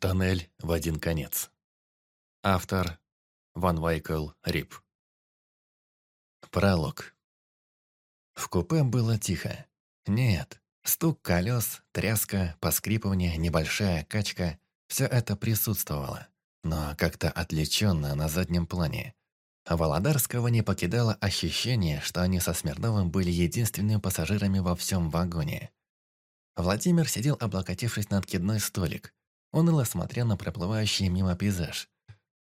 Тоннель в один конец. Автор Ван Вайкл Рип. Пролог. В купе было тихо. Нет, стук колес, тряска, поскрипывание, небольшая качка – все это присутствовало, но как-то отвлеченно на заднем плане. Володарского не покидало ощущение, что они со Смирновым были единственными пассажирами во всем вагоне. Владимир сидел, облокотившись на откидной столик. Уныло смотрел на проплывающий мимо пейзаж.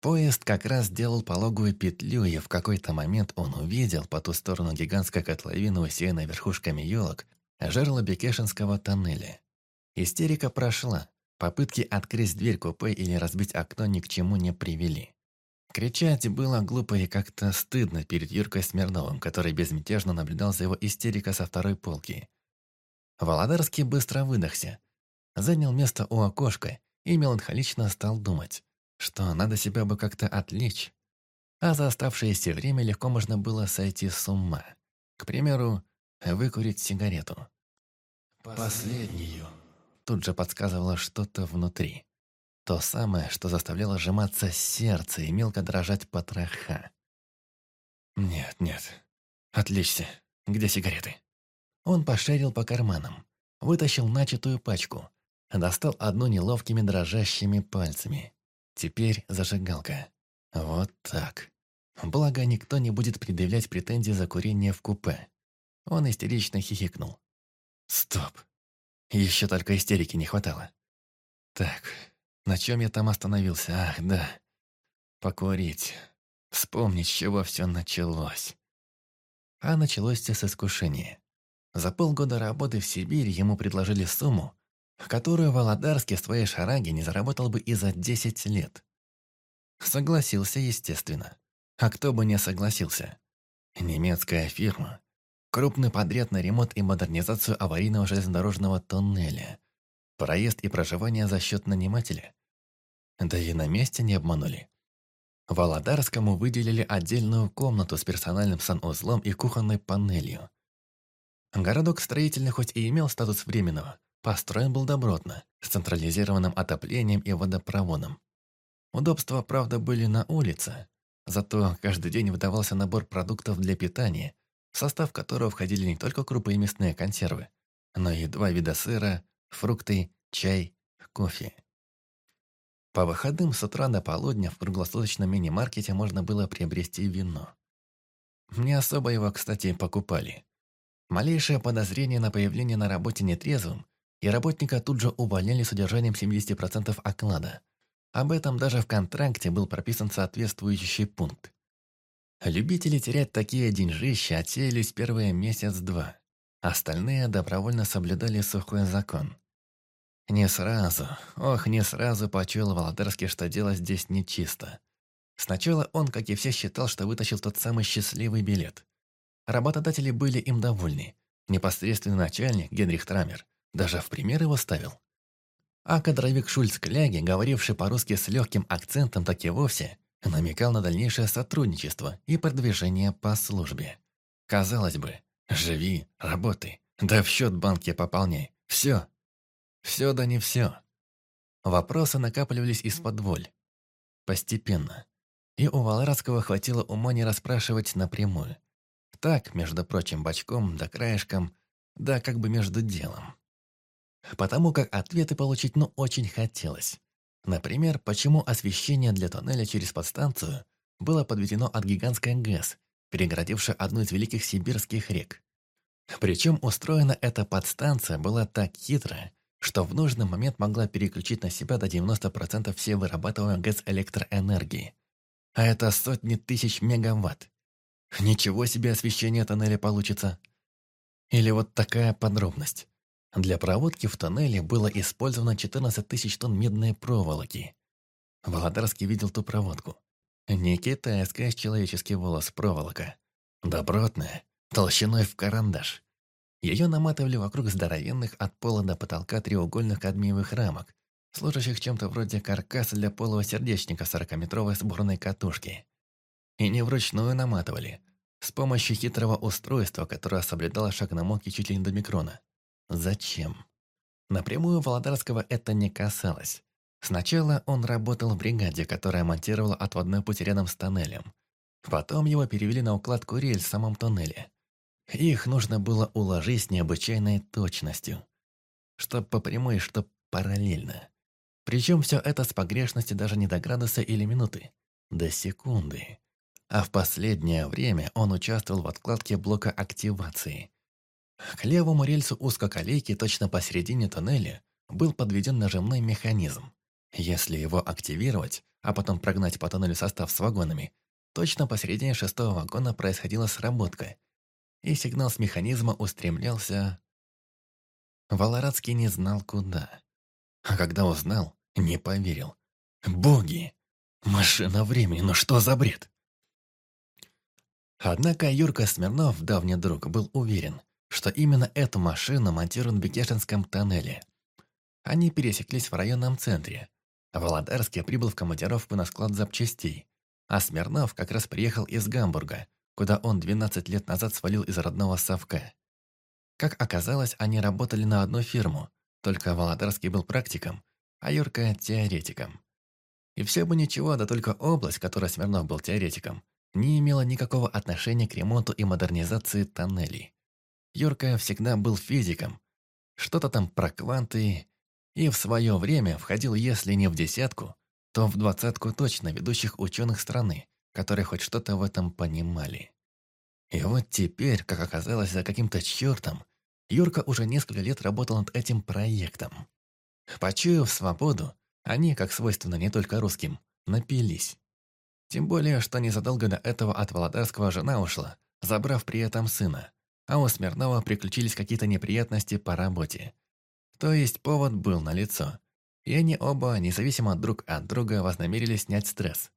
Поезд как раз делал пологую петлю, и в какой-то момент он увидел по ту сторону гигантской котловины, усеянной верхушками елок, жерло Бекешинского тоннеля. Истерика прошла. Попытки открыть дверь купе или разбить окно ни к чему не привели. Кричать было глупо и как-то стыдно перед Юркой Смирновым, который безмятежно наблюдал за его истерикой со второй полки. Володарский быстро выдохся, занял место у окошка и меланхолично стал думать что надо себя бы как-то отвлечь. А за оставшееся время легко можно было сойти с ума. К примеру, выкурить сигарету. Последнюю. Тут же подсказывало что-то внутри. То самое, что заставляло сжиматься сердце и мелко дрожать потроха. Нет, нет. Отличься. Где сигареты? Он пошарил по карманам, вытащил начатую пачку, достал одну неловкими дрожащими пальцами. Теперь зажигалка. Вот так. Благо, никто не будет предъявлять претензии за курение в купе. Он истерично хихикнул. Стоп. Еще только истерики не хватало. Так, на чем я там остановился? Ах, да. Покурить. Вспомнить, с чего все началось. А началось с искушения. За полгода работы в Сибири ему предложили сумму, которую Володарский в своей шараге не заработал бы и за 10 лет. Согласился, естественно. А кто бы не согласился? Немецкая фирма. Крупный подряд на ремонт и модернизацию аварийного железнодорожного тоннеля. Проезд и проживание за счет нанимателя. Да и на месте не обманули. Володарскому выделили отдельную комнату с персональным санузлом и кухонной панелью. Городок строительный хоть и имел статус временного, Построен был добротно, с централизированным отоплением и водопроводом. Удобства, правда, были на улице, зато каждый день выдавался набор продуктов для питания, в состав которого входили не только крупы и мясные консервы, но и два вида сыра, фрукты, чай, кофе. По выходным с утра до полудня в круглосуточном мини-маркете можно было приобрести вино. Не особо его, кстати, покупали. Малейшее подозрение на появление на работе нетрезвым и работника тут же увольняли с удержанием 70% оклада. Об этом даже в контракте был прописан соответствующий пункт. Любители терять такие деньжища отсеялись первые месяц-два. Остальные добровольно соблюдали сухой закон. Не сразу, ох, не сразу почуял Володарский, что дело здесь нечисто. Сначала он, как и все, считал, что вытащил тот самый счастливый билет. Работодатели были им довольны. Непосредственный начальник, Генрих Трамер, даже в пример его ставил. А кадровик Шульц Кляги, говоривший по-русски с легким акцентом, так и вовсе, намекал на дальнейшее сотрудничество и продвижение по службе. Казалось бы, живи, работай, да в счет банки пополняй. Все. Все да не все. Вопросы накапливались из-под воль. Постепенно. И у Валарадского хватило ума не расспрашивать напрямую. Так, между прочим, бочком да краешком, да как бы между делом потому как ответы получить ну очень хотелось. Например, почему освещение для тоннеля через подстанцию было подведено от гигантской ГЭС, перегородившей одну из великих сибирских рек. Причем устроена эта подстанция была так хитро, что в нужный момент могла переключить на себя до 90% всей вырабатываемой ГЭС электроэнергии. А это сотни тысяч мегаватт. Ничего себе освещение тоннеля получится. Или вот такая подробность. Для проводки в тоннеле было использовано 14 тысяч тонн медной проволоки. Володарский видел ту проводку. Не китайская с человеческий волос проволока. Добротная, толщиной в карандаш. Ее наматывали вокруг здоровенных от пола до потолка треугольных кадмиевых рамок, служащих чем-то вроде каркаса для полого сердечника 40-метровой сборной катушки. И не вручную наматывали, с помощью хитрого устройства, которое соблюдало шаг на мокке чуть ли не до микрона. Зачем? Напрямую Володарского это не касалось. Сначала он работал в бригаде, которая монтировала отводной путь рядом с тоннелем. Потом его перевели на укладку рельс в самом тоннеле. Их нужно было уложить с необычайной точностью. Что по прямой, что параллельно. Причем все это с погрешностью даже не до градуса или минуты, до секунды. А в последнее время он участвовал в откладке блока активации. К левому рельсу узкоколейки точно посередине тоннеля был подведен нажимной механизм. Если его активировать, а потом прогнать по тоннелю состав с вагонами, точно посередине шестого вагона происходила сработка, и сигнал с механизма устремлялся... Валарадский не знал куда. А когда узнал, не поверил. «Боги! Машина времени, ну что за бред?» Однако Юрка Смирнов, давний друг, был уверен, что именно эту машину монтируют в Бекешинском тоннеле. Они пересеклись в районном центре. Володарский прибыл в командировку на склад запчастей, а Смирнов как раз приехал из Гамбурга, куда он 12 лет назад свалил из родного совка. Как оказалось, они работали на одну фирму, только Володарский был практиком, а Юрка – теоретиком. И все бы ничего, да только область, которой Смирнов был теоретиком, не имела никакого отношения к ремонту и модернизации тоннелей. Юрка всегда был физиком, что-то там про кванты, и в свое время входил, если не в десятку, то в двадцатку точно ведущих ученых страны, которые хоть что-то в этом понимали. И вот теперь, как оказалось, за каким-то чертом, Юрка уже несколько лет работал над этим проектом. Почуяв свободу, они, как свойственно не только русским, напились. Тем более, что незадолго до этого от Володарского жена ушла, забрав при этом сына, а у Смирнова приключились какие-то неприятности по работе. То есть повод был налицо, и они оба, независимо друг от друга, вознамерились снять стресс.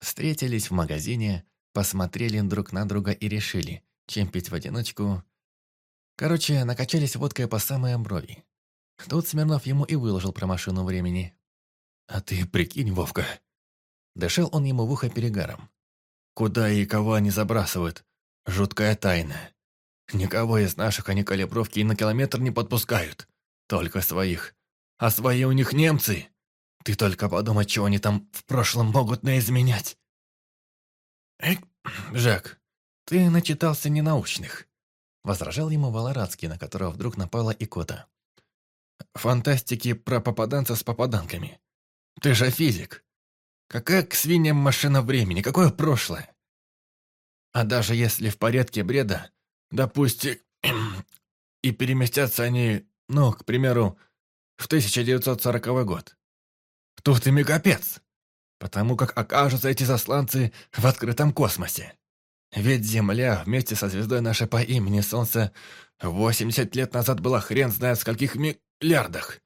Встретились в магазине, посмотрели друг на друга и решили, чем пить в одиночку. Короче, накачались водкой по самые брови. Тут Смирнов ему и выложил про машину времени. «А ты прикинь, Вовка!» Дышал он ему в ухо перегаром. «Куда и кого они забрасывают? Жуткая тайна. Никого из наших они калибровки и на километр не подпускают. Только своих. А свои у них немцы. Ты только подумай, чего они там в прошлом могут наизменять. Эй, Жак, ты начитался ненаучных. Возражал ему Валарадский, на которого вдруг напала икота. Фантастики про попаданца с попаданками. Ты же физик. Какая к свиньям машина времени, какое прошлое? А даже если в порядке бреда, допустим, и переместятся они, ну, к примеру, в 1940 год. Тут ими капец, потому как окажутся эти засланцы в открытом космосе. Ведь Земля вместе со звездой нашей по имени Солнце 80 лет назад была хрен знает в скольких миллиардах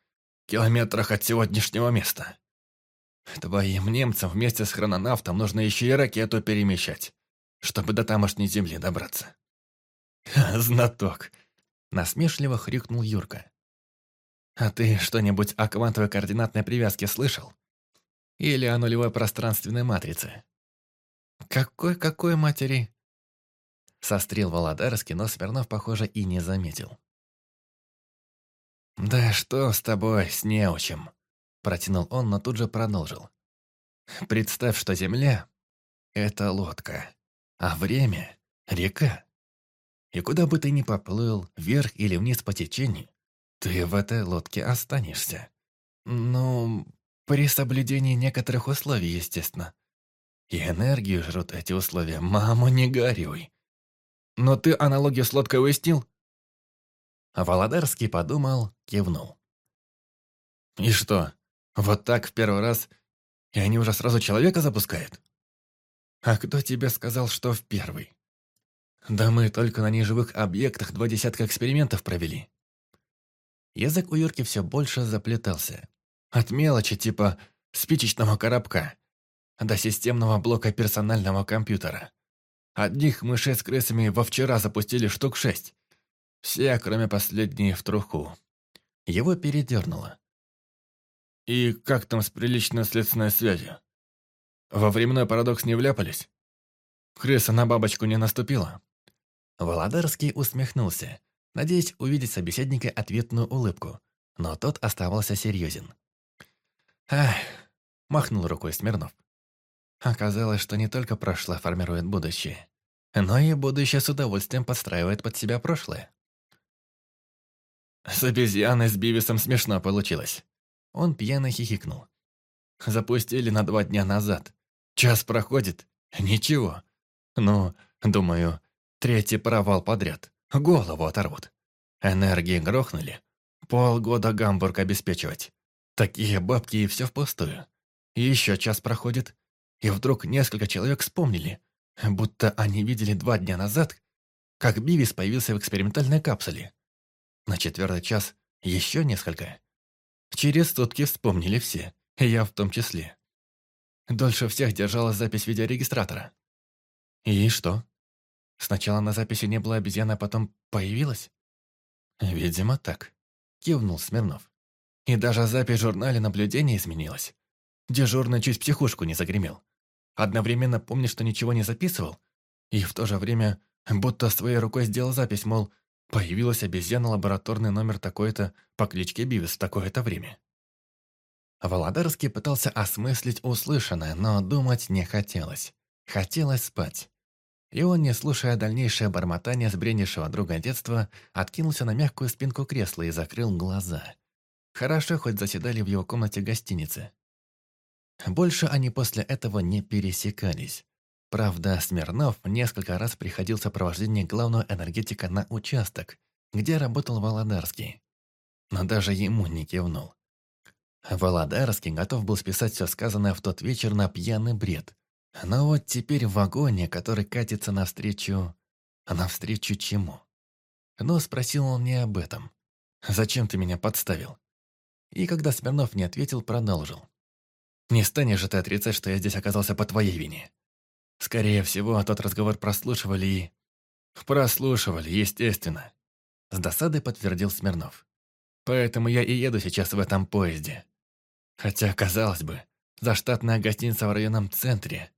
километрах от сегодняшнего места. Твоим немцам вместе с хрононавтом нужно еще и ракету перемещать, чтобы до тамошней Земли добраться. «Знаток!» – насмешливо хрюкнул Юрка. А ты что-нибудь о квантовой координатной привязке слышал? Или о нулевой пространственной матрице? Какой-какой матери? Сострил Володарский, но Смирнов, похоже, и не заметил. «Да что с тобой, с неучем?» Протянул он, но тут же продолжил. «Представь, что Земля — это лодка, а время — река. И куда бы ты ни поплыл, вверх или вниз по течению, ты в этой лодке останешься. Ну, при соблюдении некоторых условий, естественно. И энергию жрут эти условия. Мама, не горюй. Но ты аналогию с лодкой уяснил? Володарский подумал, кивнул. И что, вот так в первый раз, и они уже сразу человека запускают? А кто тебе сказал, что в первый? Да мы только на неживых объектах два десятка экспериментов провели. Язык у Юрки все больше заплетался. От мелочи типа спичечного коробка до системного блока персонального компьютера. Одних мышей с крысами во вчера запустили штук шесть. Все, кроме последней, в труху. Его передернуло. И как там с приличной следственной связью? Во временной парадокс не вляпались? Крыса на бабочку не наступила? Володарский усмехнулся надеясь увидеть собеседника ответную улыбку, но тот оставался серьезен. Ах, махнул рукой Смирнов. Оказалось, что не только прошлое формирует будущее, но и будущее с удовольствием подстраивает под себя прошлое. С обезьяной с Бивисом смешно получилось. Он пьяно хихикнул. Запустили на два дня назад. Час проходит. Ничего. Ну, думаю, третий провал подряд. Голову оторвут. Энергии грохнули. Полгода Гамбург обеспечивать. Такие бабки и все впустую. Еще час проходит, и вдруг несколько человек вспомнили, будто они видели два дня назад, как Бивис появился в экспериментальной капсуле. На четвертый час еще несколько. Через сутки вспомнили все, я в том числе. Дольше всех держалась запись видеорегистратора. И что? Сначала на записи не было обезьяны, а потом появилась? Видимо, так. Кивнул Смирнов. И даже запись в журнале наблюдения изменилась. Дежурный чуть психушку не загремел. Одновременно помнит, что ничего не записывал, и в то же время будто своей рукой сделал запись, мол, появилась обезьяна лабораторный номер такой-то по кличке Бивис в такое-то время. Володарский пытался осмыслить услышанное, но думать не хотелось. Хотелось спать. И он, не слушая дальнейшее бормотание сбренившего друга детства, откинулся на мягкую спинку кресла и закрыл глаза. Хорошо хоть заседали в его комнате гостиницы. Больше они после этого не пересекались. Правда, Смирнов несколько раз приходил в сопровождении главного энергетика на участок, где работал Володарский. Но даже ему не кивнул. Володарский готов был списать все сказанное в тот вечер на пьяный бред. Но вот теперь в вагоне, который катится навстречу... Навстречу чему? Но спросил он не об этом. «Зачем ты меня подставил?» И когда Смирнов не ответил, продолжил. Не станешь же ты отрицать, что я здесь оказался по твоей вине. Скорее всего, тот разговор прослушивали и... Прослушивали, естественно. С досадой подтвердил Смирнов. Поэтому я и еду сейчас в этом поезде. Хотя, казалось бы, заштатная гостиница в районном центре.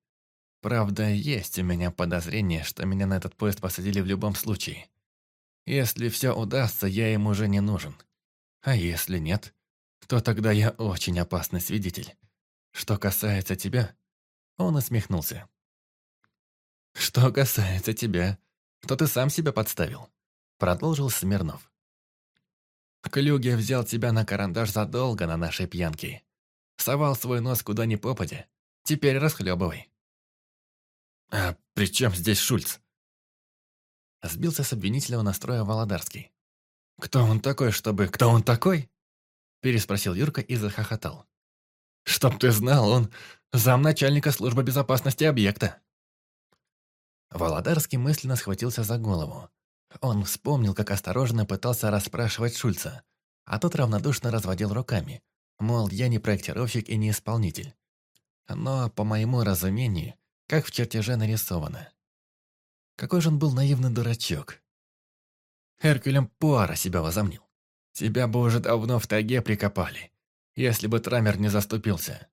Правда, есть у меня подозрение, что меня на этот поезд посадили в любом случае. Если все удастся, я им уже не нужен. А если нет, то тогда я очень опасный свидетель. Что касается тебя...» Он усмехнулся. «Что касается тебя, то ты сам себя подставил», продолжил Смирнов. «Клюге взял тебя на карандаш задолго на нашей пьянке. Совал свой нос куда ни попадя. Теперь расхлебывай». «А при чем здесь Шульц?» Сбился с обвинительного настроя Володарский. «Кто он такой, чтобы... Кто он такой?» Переспросил Юрка и захохотал. Чтоб ты знал, он замначальника службы безопасности объекта. Володарский мысленно схватился за голову. Он вспомнил, как осторожно пытался расспрашивать Шульца, а тот равнодушно разводил руками, мол, я не проектировщик и не исполнитель. Но, по моему разумению, как в чертеже нарисовано. Какой же он был наивный дурачок. Эркулем Пуара себя возомнил. Тебя бы уже давно в тайге прикопали если бы Трамер не заступился.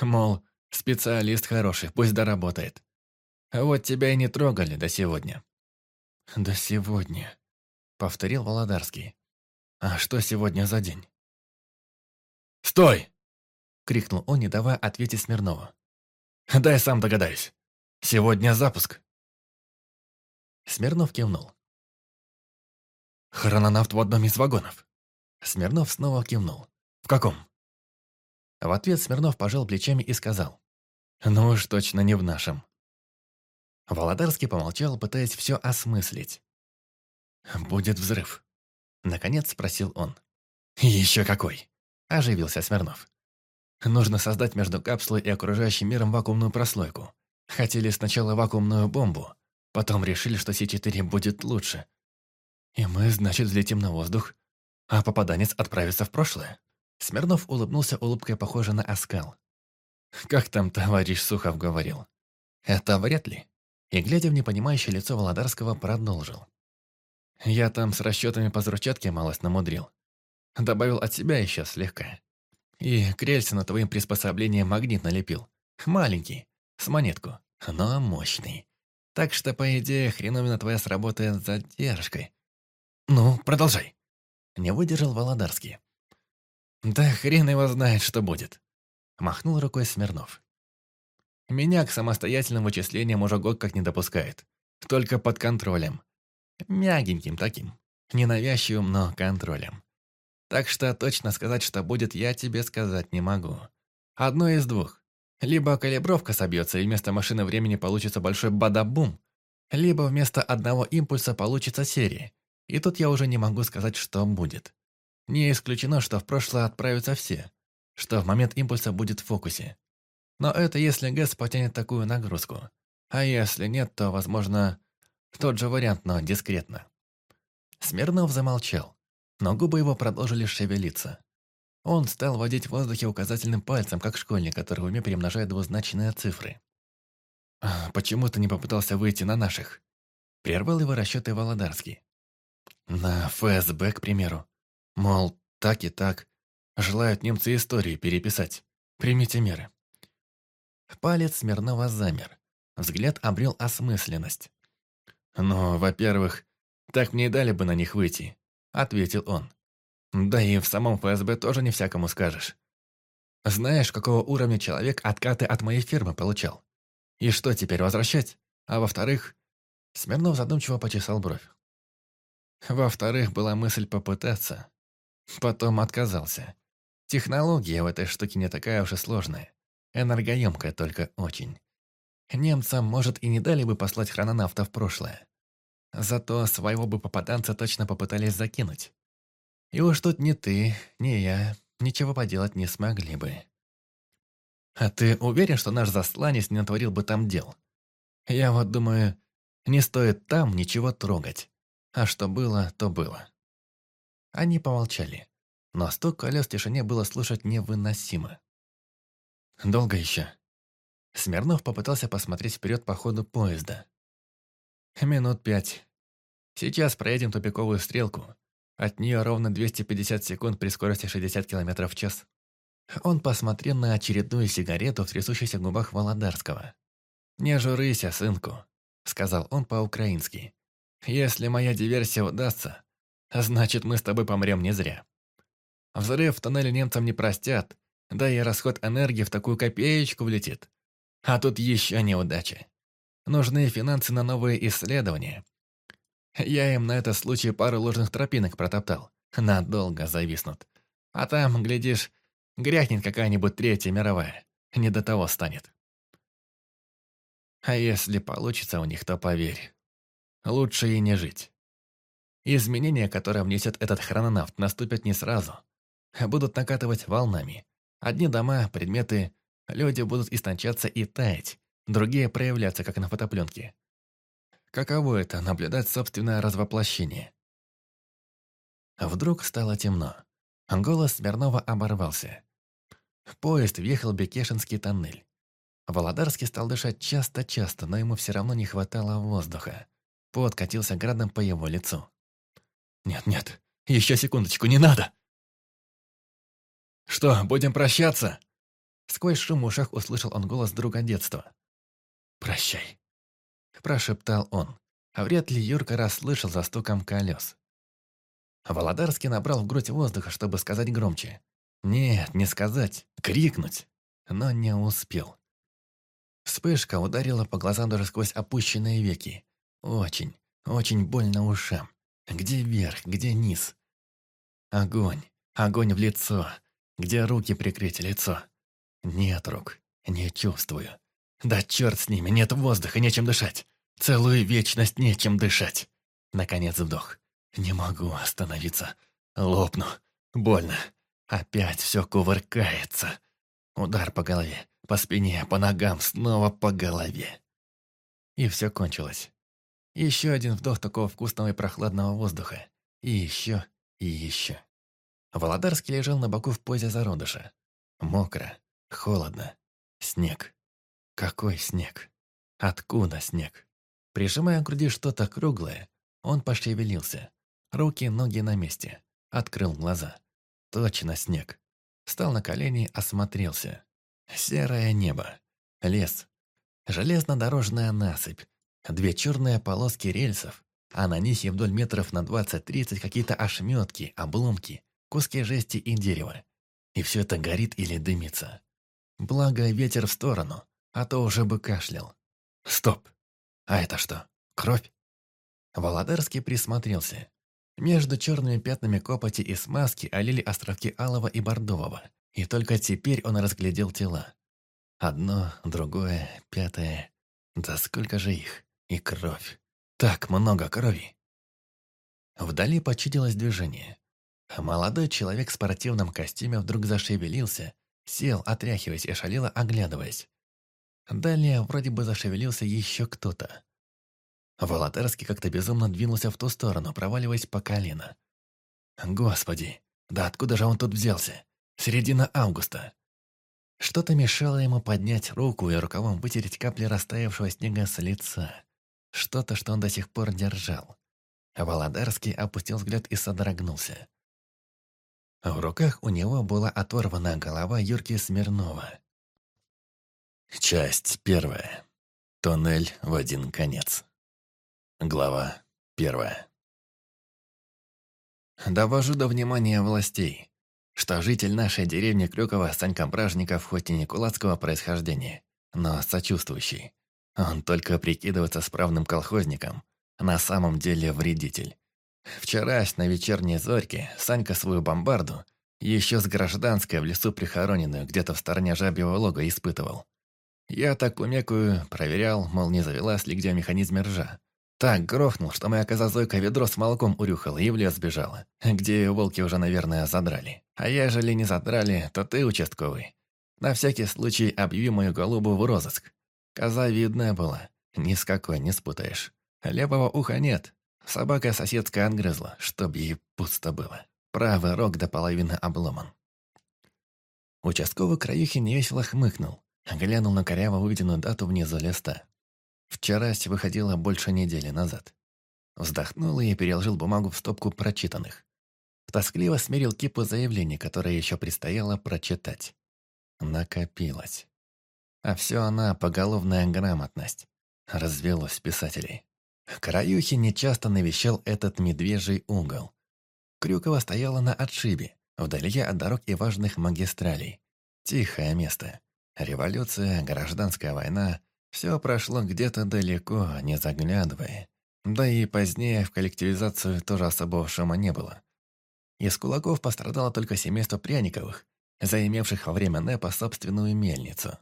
Мол, специалист хороший, пусть доработает. А вот тебя и не трогали до сегодня. «До сегодня», — повторил Володарский. «А что сегодня за день?» «Стой!» — крикнул он, не давая ответить Смирнову. «Дай сам догадаюсь. Сегодня запуск». Смирнов кивнул. «Хрононавт в одном из вагонов». Смирнов снова кивнул. «В каком?» В ответ Смирнов пожал плечами и сказал. «Ну уж точно не в нашем». Володарский помолчал, пытаясь все осмыслить. «Будет взрыв?» Наконец спросил он. «Еще какой?» – оживился Смирнов. «Нужно создать между капсулой и окружающим миром вакуумную прослойку. Хотели сначала вакуумную бомбу, потом решили, что С-4 будет лучше. И мы, значит, взлетим на воздух, а попаданец отправится в прошлое. Смирнов улыбнулся улыбкой, похожей на оскал. «Как там товарищ Сухов говорил?» «Это вряд ли». И, глядя в непонимающее лицо Володарского, продолжил. «Я там с расчетами по взрывчатке малость намудрил. Добавил от себя еще слегка. И к рельсу твоим приспособлением магнит налепил. Маленький, с монетку, но мощный. Так что, по идее, хреновина твоя сработает с задержкой. Ну, продолжай». Не выдержал Володарский. Да хрен его знает, что будет. Махнул рукой Смирнов. Меня к самостоятельным вычислениям уже год как не допускает. Только под контролем. Мягеньким таким. Ненавязчивым, но контролем. Так что точно сказать, что будет, я тебе сказать не могу. Одно из двух. Либо калибровка собьется, и вместо машины времени получится большой бадабум, либо вместо одного импульса получится серия. И тут я уже не могу сказать, что будет. Не исключено, что в прошлое отправятся все, что в момент импульса будет в фокусе. Но это если ГЭС потянет такую нагрузку. А если нет, то, возможно, тот же вариант, но дискретно. Смирнов замолчал, но губы его продолжили шевелиться. Он стал водить в воздухе указательным пальцем, как школьник, который в уме перемножает двузначные цифры. «А «Почему ты не попытался выйти на наших?» Прервал его расчеты Володарский. «На ФСБ, к примеру. Мол, так и так. Желают немцы истории переписать. Примите меры». Палец Смирнова замер. Взгляд обрел осмысленность. «Ну, во-первых, так мне и дали бы на них выйти», — ответил он. «Да и в самом ФСБ тоже не всякому скажешь. Знаешь, какого уровня человек откаты от моей фирмы получал? И что теперь, возвращать? А во-вторых...» Смирнов задумчиво почесал бровь. Во-вторых, была мысль попытаться. Потом отказался. Технология в этой штуке не такая уж и сложная. Энергоемкая только очень. Немцам, может, и не дали бы послать хрононавта в прошлое. Зато своего бы попаданца точно попытались закинуть. И уж тут ни ты, ни я ничего поделать не смогли бы. А ты уверен, что наш засланец не натворил бы там дел? Я вот думаю, не стоит там ничего трогать. А что было, то было. Они помолчали, но стук колес в тишине было слушать невыносимо. Долго еще. Смирнов попытался посмотреть вперед по ходу поезда. Минут пять. Сейчас проедем тупиковую стрелку. От нее ровно 250 секунд при скорости 60 км в час. Он посмотрел на очередную сигарету в трясущихся губах Володарского. «Не журыся, сынку», — сказал он по-украински. «Если моя диверсия удастся, значит, мы с тобой помрем не зря. Взрыв в тоннеле немцам не простят, да и расход энергии в такую копеечку влетит. А тут еще неудача. Нужны финансы на новые исследования. Я им на этот случай пару ложных тропинок протоптал. Надолго зависнут. А там, глядишь, гряхнет какая-нибудь третья мировая. Не до того станет. А если получится у них, то поверь. Лучше и не жить. Изменения, которые внесет этот хрононавт, наступят не сразу. Будут накатывать волнами. Одни дома, предметы, люди будут истончаться и таять, другие проявляться, как на фотопленке. Каково это – наблюдать собственное развоплощение? Вдруг стало темно. Голос Смирнова оборвался. Поезд въехал в Бекешинский тоннель. Володарский стал дышать часто-часто, но ему все равно не хватало воздуха. Пот катился градом по его лицу. «Нет-нет, еще секундочку, не надо!» «Что, будем прощаться?» Сквозь шум в ушах услышал он голос друга детства. «Прощай», – прошептал он, а вряд ли Юрка расслышал за стуком колес. Володарский набрал в грудь воздуха, чтобы сказать громче. Нет, не сказать, крикнуть, но не успел. Вспышка ударила по глазам даже сквозь опущенные веки. Очень, очень больно ушам. Где верх, где низ? Огонь, огонь в лицо, где руки прикрыть лицо? Нет рук, не чувствую. Да черт с ними, нет воздуха, нечем дышать. Целую вечность нечем дышать. Наконец вдох. Не могу остановиться. Лопну. Больно. Опять все кувыркается. Удар по голове, по спине, по ногам, снова по голове. И все кончилось. Еще один вдох такого вкусного и прохладного воздуха. И еще, и еще. Володарский лежал на боку в позе зародыша. Мокро, холодно. Снег. Какой снег? Откуда снег? Прижимая к груди что-то круглое, он пошевелился. Руки, ноги на месте. Открыл глаза. Точно снег. Встал на колени, осмотрелся. Серое небо. Лес. Железнодорожная насыпь. Две черные полоски рельсов, а на них и вдоль метров на 20-30 какие-то ошметки, обломки, куски жести и дерева. И все это горит или дымится. Благо, ветер в сторону, а то уже бы кашлял. Стоп! А это что, кровь? Володарский присмотрелся. Между черными пятнами копоти и смазки олили островки алого и бордового, и только теперь он разглядел тела. Одно, другое, пятое. Да сколько же их? И кровь. Так много крови. Вдали почудилось движение. Молодой человек в спортивном костюме вдруг зашевелился, сел, отряхиваясь и шалило, оглядываясь. Далее вроде бы зашевелился еще кто-то. Володарский как-то безумно двинулся в ту сторону, проваливаясь по колено. Господи, да откуда же он тут взялся? Середина августа. Что-то мешало ему поднять руку и рукавом вытереть капли растаявшего снега с лица. Что-то, что он до сих пор держал. Володарский опустил взгляд и содрогнулся. В руках у него была оторвана голова Юрки Смирнова. Часть первая. Тоннель в один конец. Глава первая. Довожу до внимания властей, что житель нашей деревни Крюкова Санька Бражников хоть и не кулацкого происхождения, но сочувствующий. Он только прикидывается справным колхозником, на самом деле вредитель. Вчерась на вечерней зорьке Санька свою бомбарду, еще с гражданской в лесу прихороненную, где-то в стороне жабьего лога испытывал. Я так кумекую, проверял, мол, не завелась ли где в ржа. Так грохнул, что моя коза Зойка ведро с молоком урюхала и в лес бежала, где ее волки уже, наверное, задрали. А ежели не задрали, то ты участковый. На всякий случай объяви мою голубу в розыск. Коза видная была, ни с какой не спутаешь. Левого уха нет. Собака соседская отгрызла, чтоб ей пусто было. Правый рог до половины обломан. Участковый краюхи невесело хмыкнул, глянул на коряво выведенную дату внизу листа. Вчерась выходила больше недели назад. Вздохнул и переложил бумагу в стопку прочитанных. Тоскливо смерил кипу заявлений, которые еще предстояло прочитать. Накопилось. А все она поголовная грамотность. Развелось писателей. Краюхи нечасто навещал этот медвежий угол. Крюкова стояла на отшибе, вдали от дорог и важных магистралей. Тихое место. Революция, гражданская война – все прошло где-то далеко, не заглядывая. Да и позднее в коллективизацию тоже особого шума не было. Из кулаков пострадало только семейство Пряниковых, заимевших во время НЭПа собственную мельницу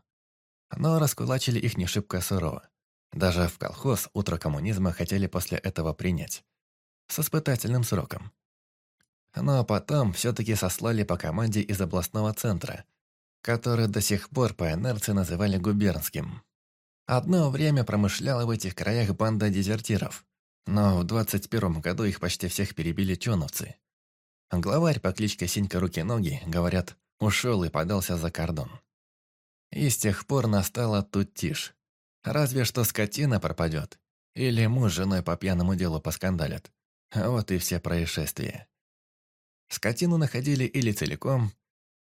но раскулачили их не шибко сурово. Даже в колхоз утро коммунизма хотели после этого принять. С испытательным сроком. Но потом все-таки сослали по команде из областного центра, который до сих пор по инерции называли губернским. Одно время промышляла в этих краях банда дезертиров, но в 21 году их почти всех перебили чоновцы. Главарь по кличке Синька Руки-Ноги, говорят, ушел и подался за кордон. И с тех пор настала тут тишь. Разве что скотина пропадет. Или муж с женой по пьяному делу поскандалят. Вот и все происшествия. Скотину находили или целиком,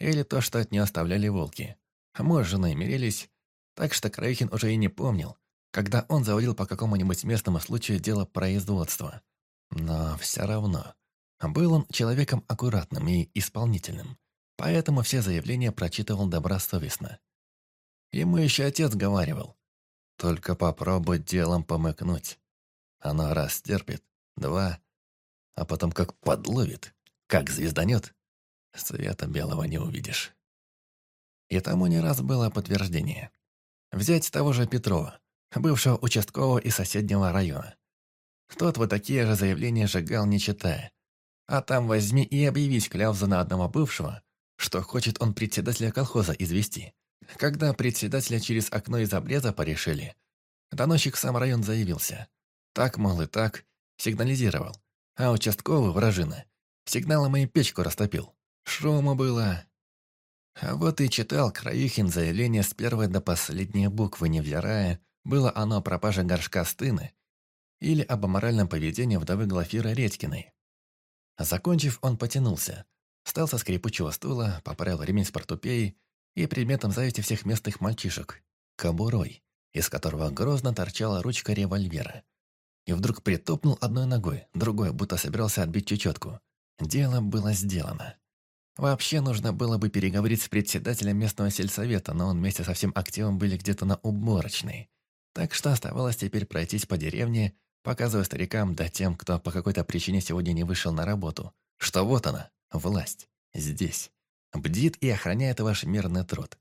или то, что от нее оставляли волки. Муж с женой мирились, так что Краюхин уже и не помнил, когда он заводил по какому-нибудь местному случаю дело производства. Но все равно. Был он человеком аккуратным и исполнительным, поэтому все заявления прочитывал добросовестно. Ему еще отец говаривал. Только попробуй делом помыкнуть. Оно раз терпит, два, а потом как подловит, как звезданет. Света белого не увидишь. И тому не раз было подтверждение. Взять того же Петрова, бывшего участкового из соседнего района. Тот вот такие же заявления сжигал, не читая. А там возьми и объявить клявзу на одного бывшего, что хочет он председателя колхоза извести. Когда председателя через окно из обреза порешили, доносчик сам район заявился. Так, мол, и так, сигнализировал. А участковый, вражина, сигналом и печку растопил. Шума было. А вот и читал Краюхин заявление с первой до последней буквы, невзирая, было оно о пропаже горшка стыны или об аморальном поведении вдовы Глафира Редькиной. Закончив, он потянулся, встал со скрипучего стула, поправил ремень с портупеей и предметом зависти всех местных мальчишек – кобурой, из которого грозно торчала ручка револьвера. И вдруг притопнул одной ногой, другой будто собирался отбить чечетку. Дело было сделано. Вообще нужно было бы переговорить с председателем местного сельсовета, но он вместе со всем активом были где-то на уборочной. Так что оставалось теперь пройтись по деревне, показывая старикам да тем, кто по какой-то причине сегодня не вышел на работу, что вот она, власть, здесь, бдит и охраняет ваш мирный труд.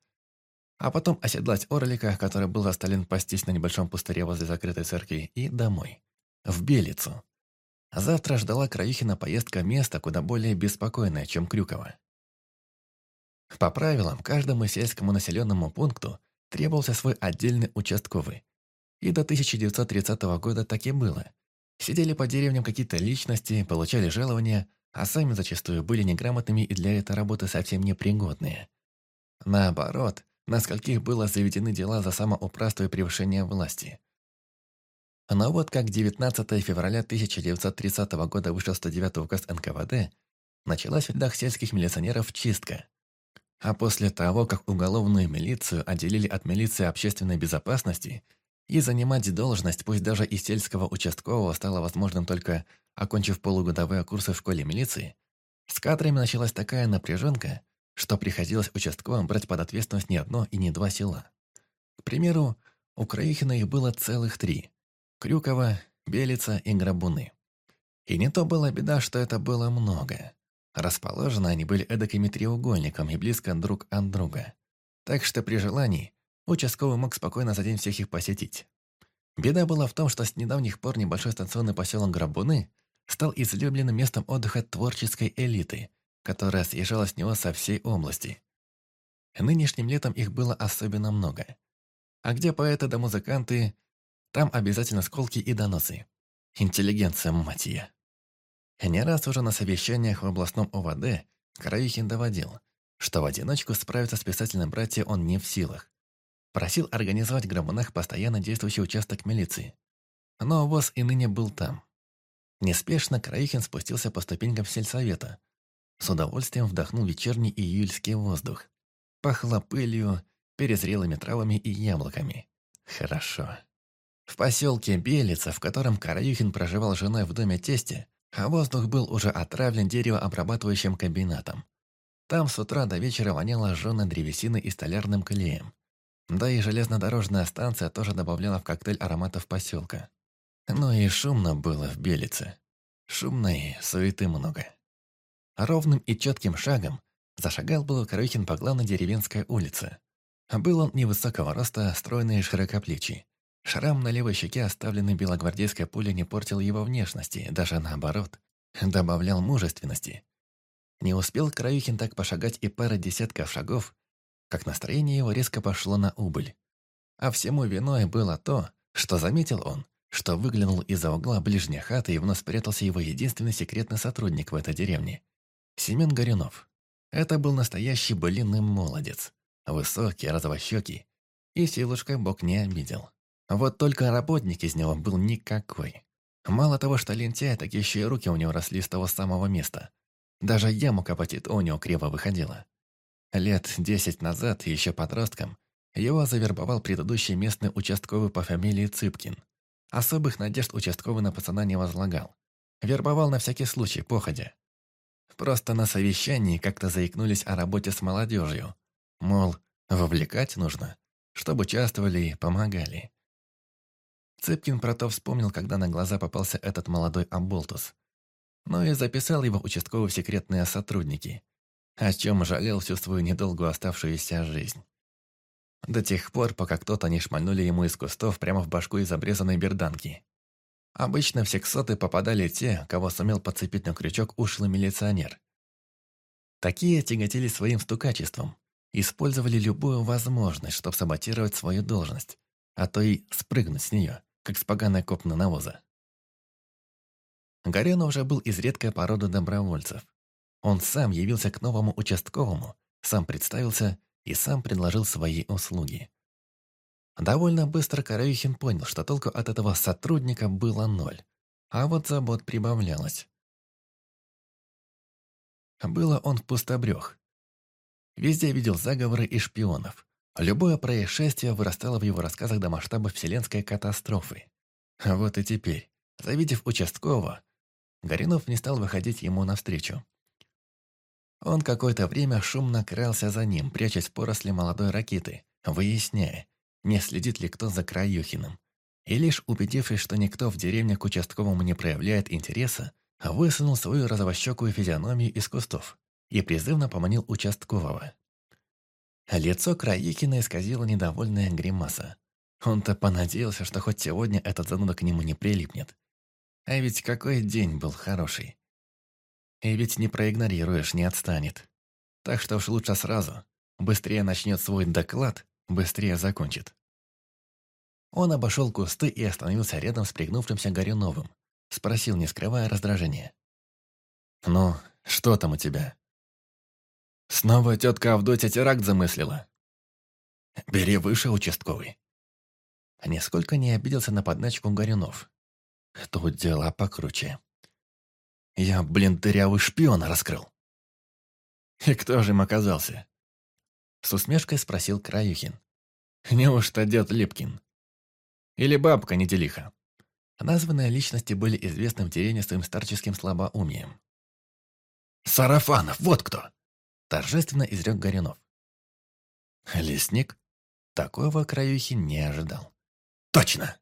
А потом оседлать орлика, который был заставлен пастись на небольшом пустыре возле закрытой церкви, и домой. В Белицу. Завтра ждала Краюхина поездка в место куда более беспокойное, чем Крюково. По правилам, каждому сельскому населенному пункту требовался свой отдельный участковый. И до 1930 года так и было. Сидели по деревням какие-то личности, получали жалования, а сами зачастую были неграмотными и для этой работы совсем непригодные. Наоборот, на скольких было заведены дела за самоуправство и превышение власти. Но вот как 19 февраля 1930 года вышел 109 указ НКВД, началась в рядах сельских милиционеров чистка. А после того, как уголовную милицию отделили от милиции общественной безопасности, и занимать должность, пусть даже и сельского участкового, стало возможным только окончив полугодовые курсы в школе милиции, с кадрами началась такая напряженка, что приходилось участковым брать под ответственность не одно и не два села. К примеру, у Краихина их было целых три – Крюкова, Белица и Грабуны. И не то была беда, что это было много. Расположены они были эдакими треугольником и близко друг от друга. Так что при желании участковый мог спокойно за день всех их посетить. Беда была в том, что с недавних пор небольшой станционный поселок Грабуны стал излюбленным местом отдыха творческой элиты, которая съезжала с него со всей области. Нынешним летом их было особенно много. А где поэты да музыканты, там обязательно сколки и доносы. Интеллигенция, мать ее. Не раз уже на совещаниях в областном ОВД Караюхин доводил, что в одиночку справиться с писательным братья он не в силах. Просил организовать в Громунах постоянно действующий участок милиции. Но ВОЗ и ныне был там. Неспешно Краихин спустился по ступенькам сельсовета. С удовольствием вдохнул вечерний июльский воздух. Пахло пылью, перезрелыми травами и яблоками. Хорошо. В поселке Белица, в котором Караюхин проживал женой в доме тести, а воздух был уже отравлен деревообрабатывающим комбинатом. Там с утра до вечера воняло жженой древесиной и столярным клеем. Да и железнодорожная станция тоже добавляла в коктейль ароматов поселка. Но и шумно было в Белице. Шумно и суеты много. Ровным и четким шагом зашагал был Корохин по главной деревенской улице. Был он невысокого роста, стройный и широкоплечий. Шрам на левой щеке, оставленный белогвардейской пулей, не портил его внешности, даже наоборот, добавлял мужественности. Не успел Краюхин так пошагать и пара десятков шагов, как настроение его резко пошло на убыль. А всему виной было то, что заметил он, что выглянул из-за угла ближней хаты и вновь спрятался его единственный секретный сотрудник в этой деревне – Семен Горюнов. Это был настоящий былинный молодец, высокий, розовощекий, и силушкой бог не обидел. Вот только работник из него был никакой. Мало того, что лентяй, так еще и руки у него росли с того самого места. Даже яму копотит у него криво выходила. Лет десять назад, еще подростком, его завербовал предыдущий местный участковый по фамилии Цыпкин. Особых надежд участковый на пацана не возлагал. Вербовал на всякий случай, походя. Просто на совещании как-то заикнулись о работе с молодежью. Мол, вовлекать нужно, чтобы участвовали и помогали. Цыпкин про то вспомнил, когда на глаза попался этот молодой Амболтус. Ну и записал его участковый в секретные сотрудники, о чем жалел всю свою недолгую оставшуюся жизнь. До тех пор, пока кто-то не шмальнули ему из кустов прямо в башку из обрезанной берданки. Обычно в сексоты попадали те, кого сумел подцепить на крючок ушлый милиционер. Такие тяготели своим стукачеством, использовали любую возможность, чтобы саботировать свою должность, а то и спрыгнуть с нее как с поганой копны навоза. Горенов уже был из редкой породы добровольцев. Он сам явился к новому участковому, сам представился и сам предложил свои услуги. Довольно быстро Караюхин понял, что толку от этого сотрудника было ноль, а вот забот прибавлялось. Было он в пустобрех. Везде видел заговоры и шпионов. Любое происшествие вырастало в его рассказах до масштаба вселенской катастрофы. А вот и теперь, завидев участкового, Горинов не стал выходить ему навстречу. Он какое-то время шумно крался за ним, прячась в поросли молодой ракеты, выясняя, не следит ли кто за Краюхиным. И лишь убедившись, что никто в деревне к участковому не проявляет интереса, высунул свою розовощекую физиономию из кустов и призывно поманил участкового. Лицо Краикина исказило недовольная гримаса. Он-то понадеялся, что хоть сегодня этот зануда к нему не прилипнет. А ведь какой день был хороший. И ведь не проигнорируешь, не отстанет. Так что уж лучше сразу. Быстрее начнет свой доклад, быстрее закончит. Он обошел кусты и остановился рядом с пригнувшимся Горюновым. Спросил, не скрывая раздражения. «Ну, что там у тебя?» «Снова тетка Авдотья теракт замыслила?» «Бери выше, участковый». Нисколько не обиделся на подначку Горюнов. Тут дела покруче. Я, блин, дырявый шпиона раскрыл. И кто же им оказался? С усмешкой спросил Краюхин. Неужто дед Липкин? Или бабка Неделиха? Названные личности были известны в деревне своим старческим слабоумием. «Сарафанов, вот кто!» Торжественно изрек Горюнов. «Лесник?» Такого Краюхин не ожидал. «Точно!»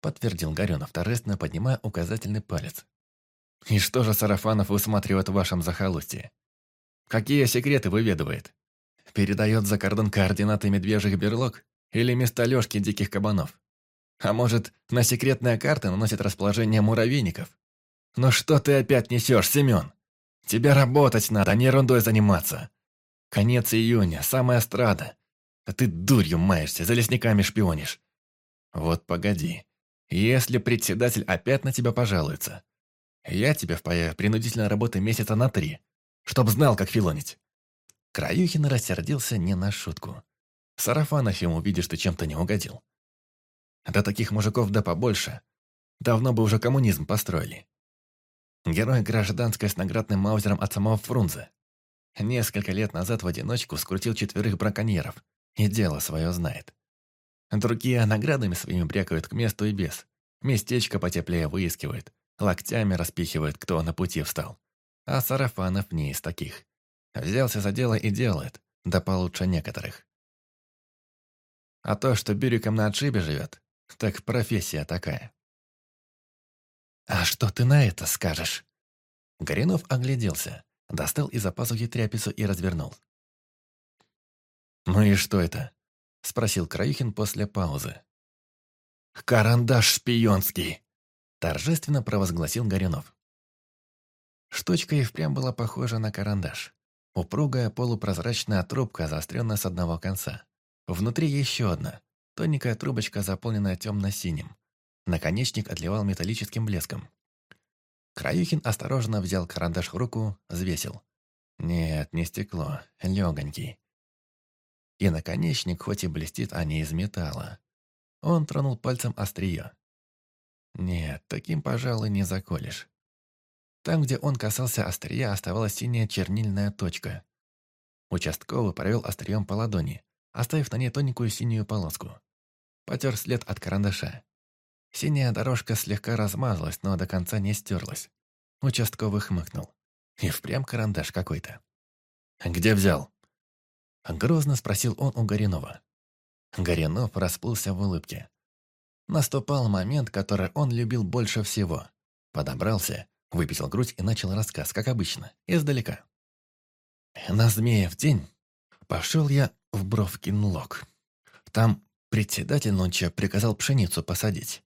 Подтвердил Горюнов, торжественно поднимая указательный палец. «И что же Сарафанов высматривает в вашем захолустье? Какие секреты выведывает? Передает за кордон координаты медвежьих берлог или места лёжки диких кабанов? А может, на секретные карты наносит расположение муравейников? Ну что ты опять несешь, Семен? Тебе работать надо, а не ерундой заниматься. Конец июня, самая страда. А ты дурью маешься, за лесниками шпионишь. Вот погоди. Если председатель опять на тебя пожалуется, я тебя впаяю принудительно работы месяца на три, чтоб знал, как филонить». Краюхин рассердился не на шутку. Сарафанов ему, видишь, ты чем-то не угодил. Да таких мужиков да побольше. Давно бы уже коммунизм построили. Герой гражданской с наградным маузером от самого Фрунзе. Несколько лет назад в одиночку скрутил четверых браконьеров. И дело свое знает. Другие наградами своими брякают к месту и без. Местечко потеплее выискивают локтями распихивает, кто на пути встал. А Сарафанов не из таких. Взялся за дело и делает, да получше некоторых. А то, что Бирюком на отшибе живет, так профессия такая. «А что ты на это скажешь?» Горинов огляделся, достал из-за пазухи тряпицу и развернул. «Ну и что это?» — спросил Краюхин после паузы. «Карандаш шпионский!» торжественно провозгласил Горюнов. Штучка и впрямь была похожа на карандаш. Упругая полупрозрачная трубка, заостренная с одного конца. Внутри еще одна, тоненькая трубочка, заполненная темно-синим. Наконечник отливал металлическим блеском. Краюхин осторожно взял карандаш в руку, взвесил. Нет, не стекло, легонький. И наконечник хоть и блестит, а не из металла. Он тронул пальцем острие. Нет, таким, пожалуй, не заколешь. Там, где он касался острия, оставалась синяя чернильная точка. Участковый провел острием по ладони, оставив на ней тоненькую синюю полоску. Потер след от карандаша. Синяя дорожка слегка размазалась, но до конца не стерлась. Участковый хмыкнул. И впрямь карандаш какой-то. «Где взял?» Грозно спросил он у Горинова. Горинов расплылся в улыбке. Наступал момент, который он любил больше всего. Подобрался, выпятил грудь и начал рассказ, как обычно, издалека. На Змеев день пошел я в Бровкин лог. Там председатель ночью приказал пшеницу посадить.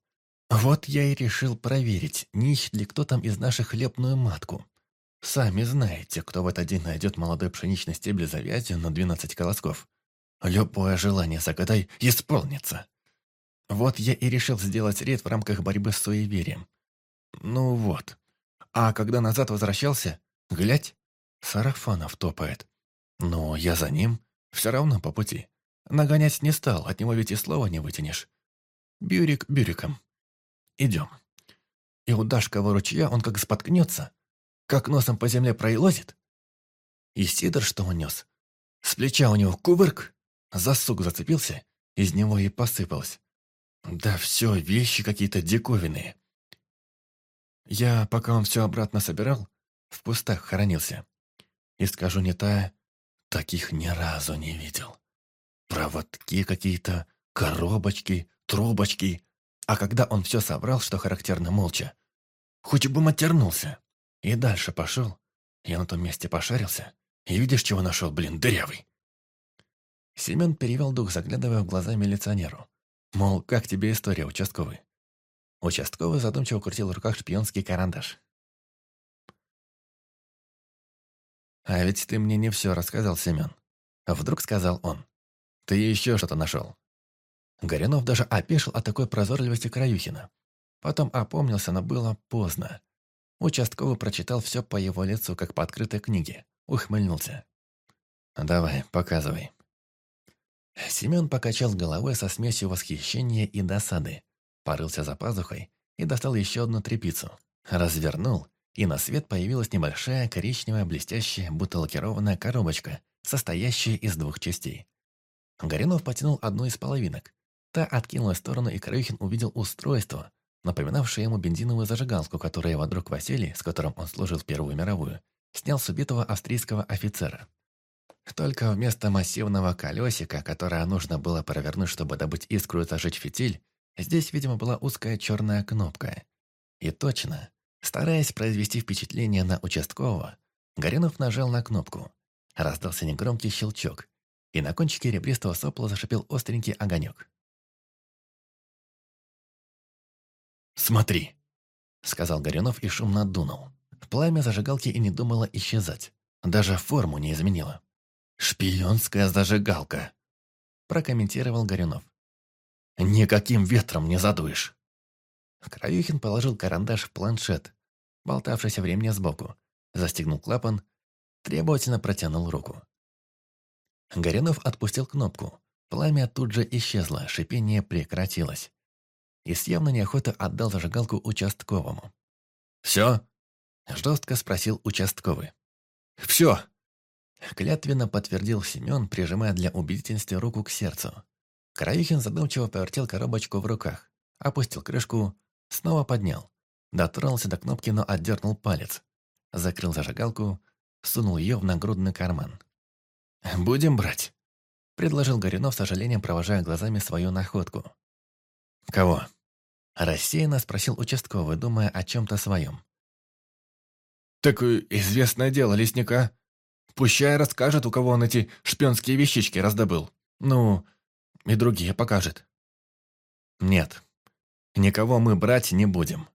Вот я и решил проверить, не ищет ли кто там из наших хлебную матку. Сами знаете, кто в этот день найдет молодой пшеничный стебель завязью на 12 колосков. Любое желание загадай исполнится. Вот я и решил сделать рейд в рамках борьбы с суеверием. Ну вот. А когда назад возвращался, глядь, Сарафанов топает. Но я за ним, все равно по пути. Нагонять не стал, от него ведь и слова не вытянешь. Бюрик бюриком. Идем. И у Дашкова ручья он как споткнется, как носом по земле проилозит. И сидор, что он нес, с плеча у него кувырк, за сук зацепился, из него и посыпалось. Да все, вещи какие-то диковинные. Я, пока он все обратно собирал, в кустах хоронился. И скажу не та, таких ни разу не видел. Проводки какие-то, коробочки, трубочки. А когда он все собрал, что характерно молча, хоть бы матернулся. И дальше пошел. Я на том месте пошарился. И видишь, чего нашел, блин, дырявый. Семен перевел дух, заглядывая в глаза милиционеру. Мол, как тебе история, участковый? Участковый задумчиво крутил в руках шпионский карандаш. «А ведь ты мне не все рассказал, Семен». Вдруг сказал он. «Ты еще что-то нашел». Горянов даже опешил от такой прозорливости Краюхина. Потом опомнился, но было поздно. Участковый прочитал все по его лицу, как по открытой книге. Ухмыльнулся. «Давай, показывай». Семен покачал головой со смесью восхищения и досады, порылся за пазухой и достал еще одну трепицу. Развернул, и на свет появилась небольшая коричневая блестящая, будто лакированная коробочка, состоящая из двух частей. Горинов потянул одну из половинок. Та откинулась в сторону, и Краюхин увидел устройство, напоминавшее ему бензиновую зажигалку, которую его друг Василий, с которым он служил в Первую мировую, снял с убитого австрийского офицера. Только вместо массивного колесика, которое нужно было провернуть, чтобы добыть искру и зажечь фитиль, здесь, видимо, была узкая черная кнопка. И точно, стараясь произвести впечатление на участкового, Горинов нажал на кнопку. Раздался негромкий щелчок, и на кончике ребристого сопла зашипел остренький огонек. «Смотри!» — сказал Горюнов и шумно дунул. Пламя зажигалки и не думало исчезать. Даже форму не изменило. «Шпионская зажигалка!» — прокомментировал Горюнов. «Никаким ветром не задуешь!» Краюхин положил карандаш в планшет, болтавшийся в ремне сбоку, застегнул клапан, требовательно протянул руку. Горюнов отпустил кнопку. Пламя тут же исчезло, шипение прекратилось. И с явной неохотой отдал зажигалку участковому. «Все?» – жестко спросил участковый. «Все!» Клятвенно подтвердил Семен, прижимая для убедительности руку к сердцу. Краюхин задумчиво повертел коробочку в руках, опустил крышку, снова поднял. Дотронулся до кнопки, но отдернул палец. Закрыл зажигалку, сунул ее в нагрудный карман. «Будем брать», — предложил Горюнов, сожалением провожая глазами свою находку. «Кого?» — рассеянно спросил участковый, думая о чем-то своем. «Так э, известное дело лесника», Пущай расскажет, у кого он эти шпионские вещички раздобыл. Ну, и другие покажет. Нет, никого мы брать не будем.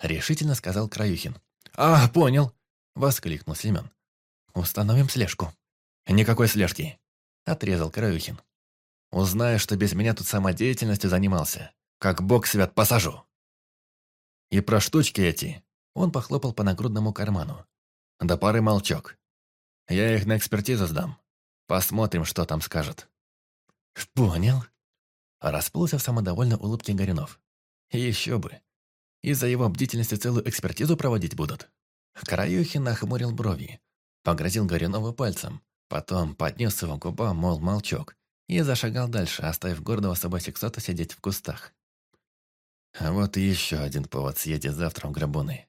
Решительно сказал Краюхин. А, понял, воскликнул Семен. Установим слежку. Никакой слежки, отрезал Краюхин. Узнаю, что без меня тут самодеятельностью занимался. Как бог свят посажу. И про штучки эти. Он похлопал по нагрудному карману. Да пары молчок. Я их на экспертизу сдам. Посмотрим, что там скажет». «Понял». Расплылся в самодовольной улыбке Горинов. «Еще бы. Из-за его бдительности целую экспертизу проводить будут». Краюхин нахмурил брови, погрозил Горюнову пальцем, потом поднес его к губам, мол, молчок, и зашагал дальше, оставив гордого собой сексота сидеть в кустах. А вот и еще один повод съездить завтра в Грабуны.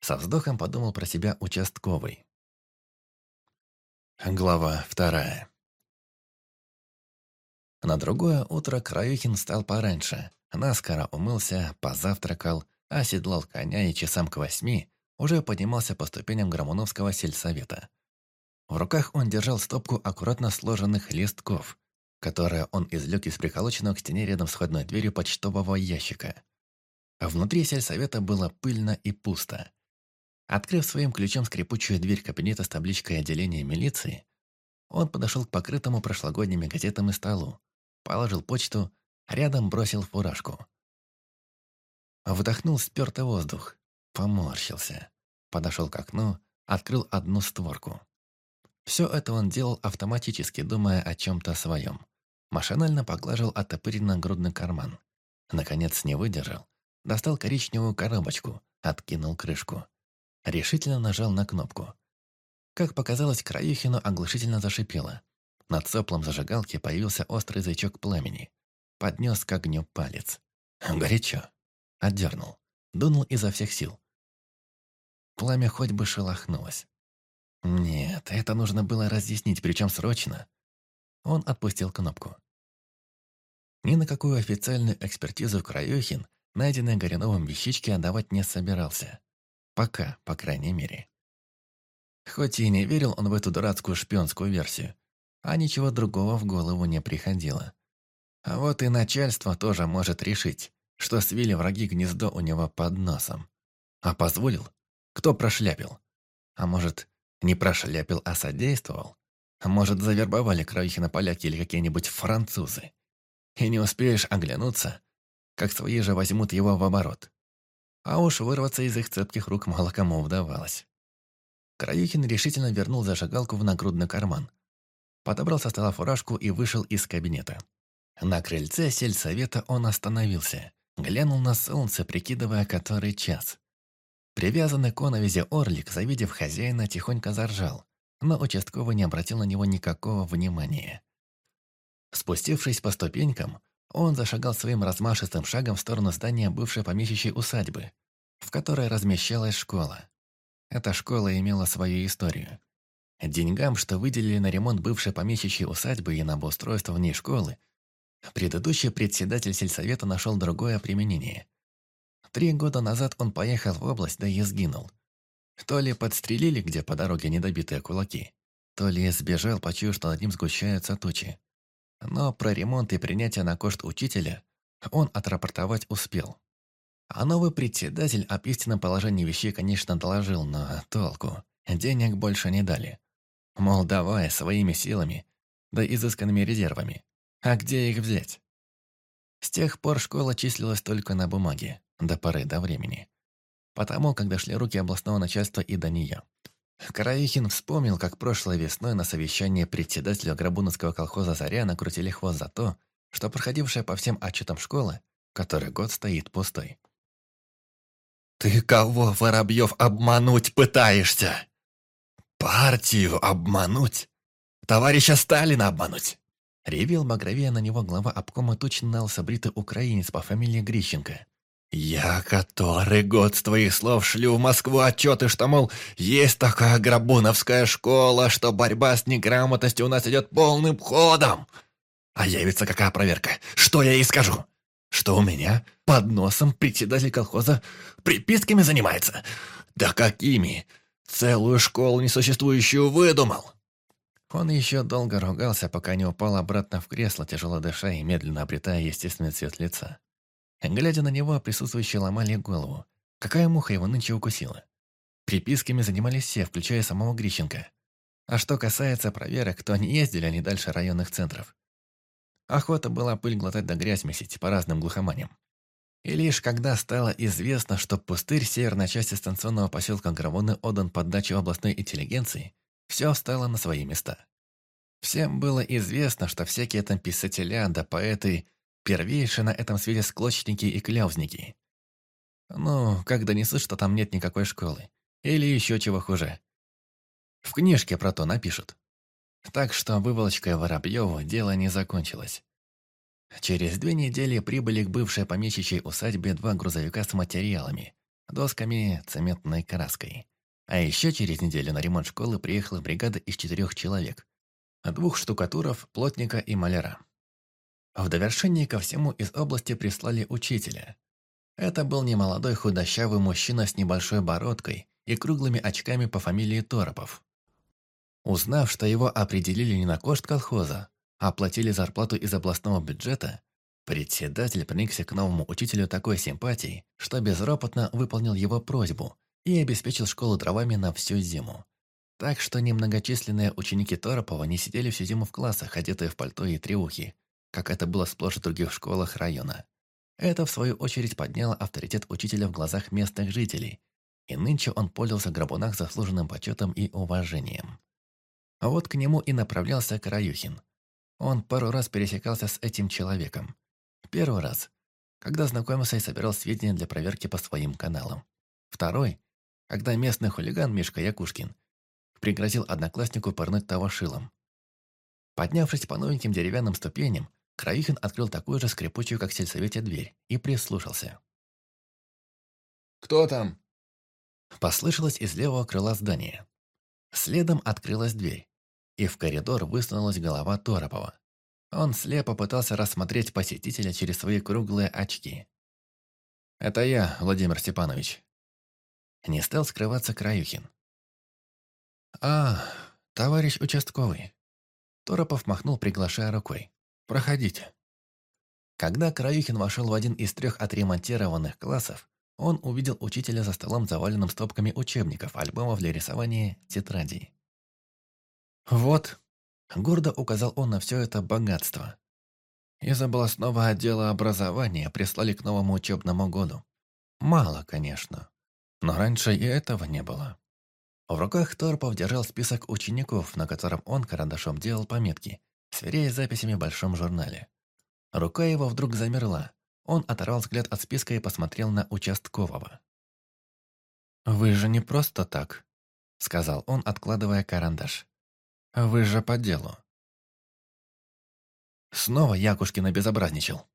Со вздохом подумал про себя участковый. Глава вторая. На другое утро Краюхин встал пораньше, наскоро умылся, позавтракал, оседлал коня и часам к восьми уже поднимался по ступеням Громуновского сельсовета. В руках он держал стопку аккуратно сложенных листков, которые он извлек из приколоченного к стене рядом с входной дверью почтового ящика. Внутри сельсовета было пыльно и пусто. Открыв своим ключом скрипучую дверь кабинета с табличкой отделения милиции, он подошел к покрытому прошлогодними газетами столу, положил почту, рядом бросил фуражку. Вдохнул спертый воздух, поморщился, подошел к окну, открыл одну створку. Все это он делал автоматически, думая о чем-то своем. Машинально поглаживал оттопыренный грудный карман. Наконец не выдержал, достал коричневую коробочку, откинул крышку. Решительно нажал на кнопку. Как показалось, Краюхину оглушительно зашипело. Над соплом зажигалки появился острый язычок пламени. Поднес к огню палец. Горячо. Отдернул. Дунул изо всех сил. Пламя хоть бы шелохнулось. Нет, это нужно было разъяснить, причем срочно. Он отпустил кнопку. Ни на какую официальную экспертизу Краюхин найденные Горюновым вещички отдавать не собирался. Пока, по крайней мере. Хоть и не верил он в эту дурацкую шпионскую версию, а ничего другого в голову не приходило. А вот и начальство тоже может решить, что свили враги гнездо у него под носом. А позволил? Кто прошляпил? А может, не прошляпил, а содействовал? А может, завербовали Краюхина поляки или какие-нибудь французы? И не успеешь оглянуться, как свои же возьмут его в оборот. А уж вырваться из их цепких рук мало кому удавалось. Краюхин решительно вернул зажигалку в нагрудный карман. Подобрал со стола фуражку и вышел из кабинета. На крыльце сельсовета он остановился, глянул на солнце, прикидывая который час. Привязанный к оновизе орлик, завидев хозяина, тихонько заржал, но участковый не обратил на него никакого внимания. Спустившись по ступенькам, он зашагал своим размашистым шагом в сторону здания бывшей помещичьей усадьбы, в которой размещалась школа. Эта школа имела свою историю. Деньгам, что выделили на ремонт бывшей помещичьей усадьбы и на обустройство в ней школы, предыдущий председатель сельсовета нашел другое применение. Три года назад он поехал в область, да и сгинул. То ли подстрелили где по дороге недобитые кулаки, то ли сбежал, почуяв, что над ним сгущаются тучи. Но про ремонт и принятие на кошт учителя он отрапортовать успел. А новый председатель об истинном положении вещей, конечно, доложил, но толку. Денег больше не дали. Мол, давай своими силами, да изысканными резервами. А где их взять? С тех пор школа числилась только на бумаге, до поры до времени. Потому, когда шли руки областного начальства и до нее. Караихин вспомнил, как прошлой весной на совещании председателя Грабуновского колхоза «Заря» накрутили хвост за то, что проходившая по всем отчетам школы, который год стоит пустой. «Ты кого, Воробьев, обмануть пытаешься? Партию обмануть? Товарища Сталина обмануть?» Ревел багровея на него глава обкома точно лысо бритый украинец по фамилии Грищенко. «Я который год с твоих слов шлю в Москву отчеты, что, мол, есть такая грабуновская школа, что борьба с неграмотностью у нас идет полным ходом. А явится какая проверка? Что я ей скажу? Что у меня под носом председатель колхоза приписками занимается? Да какими? Целую школу несуществующую выдумал!» Он еще долго ругался, пока не упал обратно в кресло, тяжело дыша и медленно обретая естественный цвет лица. Глядя на него, присутствующие ломали голову. Какая муха его нынче укусила? Приписками занимались все, включая самого Грищенко. А что касается проверок, то они ездили они дальше районных центров. Охота была пыль глотать да грязь месить по разным глухоманям. И лишь когда стало известно, что пустырь северной части станционного поселка Гравоны отдан под дачу областной интеллигенции, все встало на свои места. Всем было известно, что всякие там писателя да поэты Первейшие на этом свете склочники и кляузники. Ну, как донесут, что там нет никакой школы. Или еще чего хуже. В книжке про то напишут. Так что выволочкой Воробьеву дело не закончилось. Через две недели прибыли к бывшей помещичьей усадьбе два грузовика с материалами, досками, цементной краской. А еще через неделю на ремонт школы приехала бригада из четырех человек. Двух штукатуров, плотника и маляра. В довершение ко всему из области прислали учителя. Это был немолодой худощавый мужчина с небольшой бородкой и круглыми очками по фамилии Торопов. Узнав, что его определили не на кошт колхоза, а оплатили зарплату из областного бюджета, председатель проникся к новому учителю такой симпатией, что безропотно выполнил его просьбу и обеспечил школу дровами на всю зиму. Так что немногочисленные ученики Торопова не сидели всю зиму в классах, одетые в пальто и треухи, как это было сплошь в других школах района. Это, в свою очередь, подняло авторитет учителя в глазах местных жителей, и нынче он пользовался в Грабунах заслуженным почетом и уважением. А вот к нему и направлялся Караюхин. Он пару раз пересекался с этим человеком. Первый раз, когда знакомился и собирал сведения для проверки по своим каналам. Второй, когда местный хулиган Мишка Якушкин пригрозил однокласснику пырнуть того шилом. Поднявшись по новеньким деревянным ступеням, Краихин открыл такую же скрипучую, как в сельсовете, дверь и прислушался. «Кто там?» Послышалось из левого крыла здания. Следом открылась дверь, и в коридор высунулась голова Торопова. Он слепо пытался рассмотреть посетителя через свои круглые очки. «Это я, Владимир Степанович». Не стал скрываться Краюхин. «А, товарищ участковый». Торопов махнул, приглашая рукой. «Проходите». Когда Краюхин вошел в один из трех отремонтированных классов, он увидел учителя за столом, заваленным стопками учебников, альбомов для рисования, тетрадей. «Вот», — гордо указал он на все это богатство. Из областного отдела образования прислали к новому учебному году. Мало, конечно, но раньше и этого не было. В руках Торпов держал список учеников, на котором он карандашом делал пометки, сверяя записями в большом журнале. Рука его вдруг замерла. Он оторвал взгляд от списка и посмотрел на участкового. «Вы же не просто так», — сказал он, откладывая карандаш. «Вы же по делу». Снова Якушкин обезобразничал.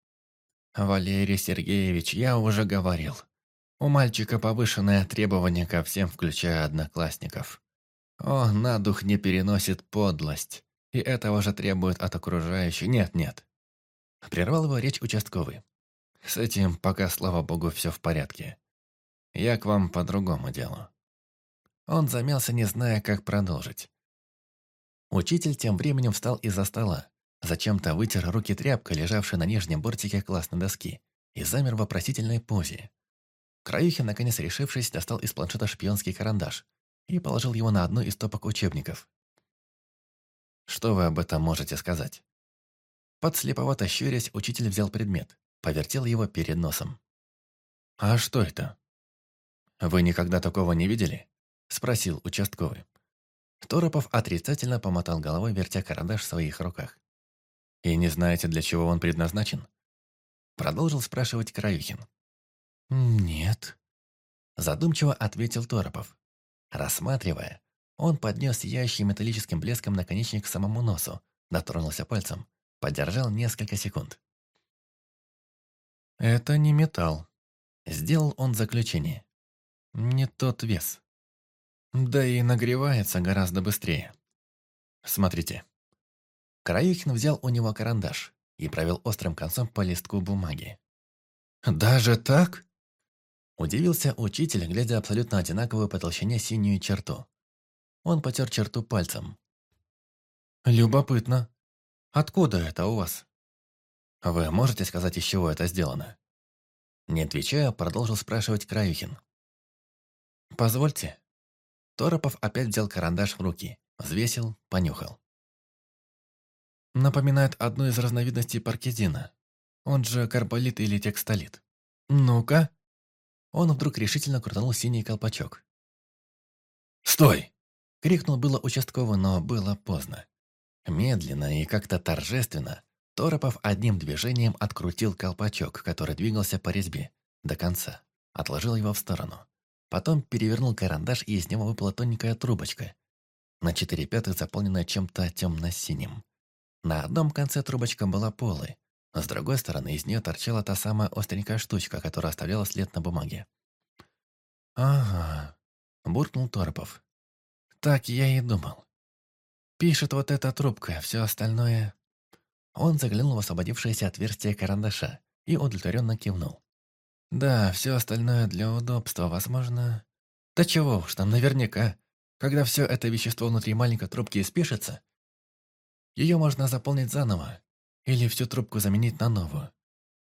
«Валерий Сергеевич, я уже говорил. У мальчика повышенное требование ко всем, включая одноклассников. Он на дух не переносит подлость, и этого же требует от окружающих. Нет-нет, Прервал его речь участковый. «С этим пока, слава богу, все в порядке. Я к вам по другому делу». Он замялся, не зная, как продолжить. Учитель тем временем встал из-за стола, зачем-то вытер руки тряпкой, лежавшей на нижнем бортике классной доски, и замер в вопросительной позе. Краюхин, наконец решившись, достал из планшета шпионский карандаш и положил его на одну из топок учебников. «Что вы об этом можете сказать?» Подслеповато щурясь, учитель взял предмет, повертел его перед носом. «А что это?» «Вы никогда такого не видели?» – спросил участковый. Торопов отрицательно помотал головой, вертя карандаш в своих руках. «И не знаете, для чего он предназначен?» Продолжил спрашивать Краюхин. «Нет», – задумчиво ответил Торопов. Рассматривая, он поднес сияющий металлическим блеском наконечник к самому носу, дотронулся пальцем, Подержал несколько секунд. «Это не металл», — сделал он заключение. «Не тот вес. Да и нагревается гораздо быстрее. Смотрите». Краюхин взял у него карандаш и провел острым концом по листку бумаги. «Даже так?» Удивился учитель, глядя абсолютно одинаковую по толщине синюю черту. Он потер черту пальцем. «Любопытно», Откуда это у вас? Вы можете сказать, из чего это сделано? Не отвечая, продолжил спрашивать Краюхин. Позвольте. Торопов опять взял карандаш в руки, взвесил, понюхал. Напоминает одну из разновидностей паркезина. Он же карболит или текстолит. Ну-ка. Он вдруг решительно крутанул синий колпачок. «Стой!» — крикнул было участковый, но было поздно. Медленно и как-то торжественно Торопов одним движением открутил колпачок, который двигался по резьбе, до конца. Отложил его в сторону. Потом перевернул карандаш, и из него выпала тоненькая трубочка. На четыре пятых заполненная чем-то темно-синим. На одном конце трубочка была полой, с другой стороны из нее торчала та самая остренькая штучка, которая оставляла след на бумаге. «Ага», — буркнул Торопов. «Так я и думал. Пишет вот эта трубка, все остальное...» Он заглянул в освободившееся отверстие карандаша и удовлетворенно кивнул. «Да, все остальное для удобства, возможно...» «Да чего уж там, наверняка, когда все это вещество внутри маленькой трубки испишется, ее можно заполнить заново или всю трубку заменить на новую.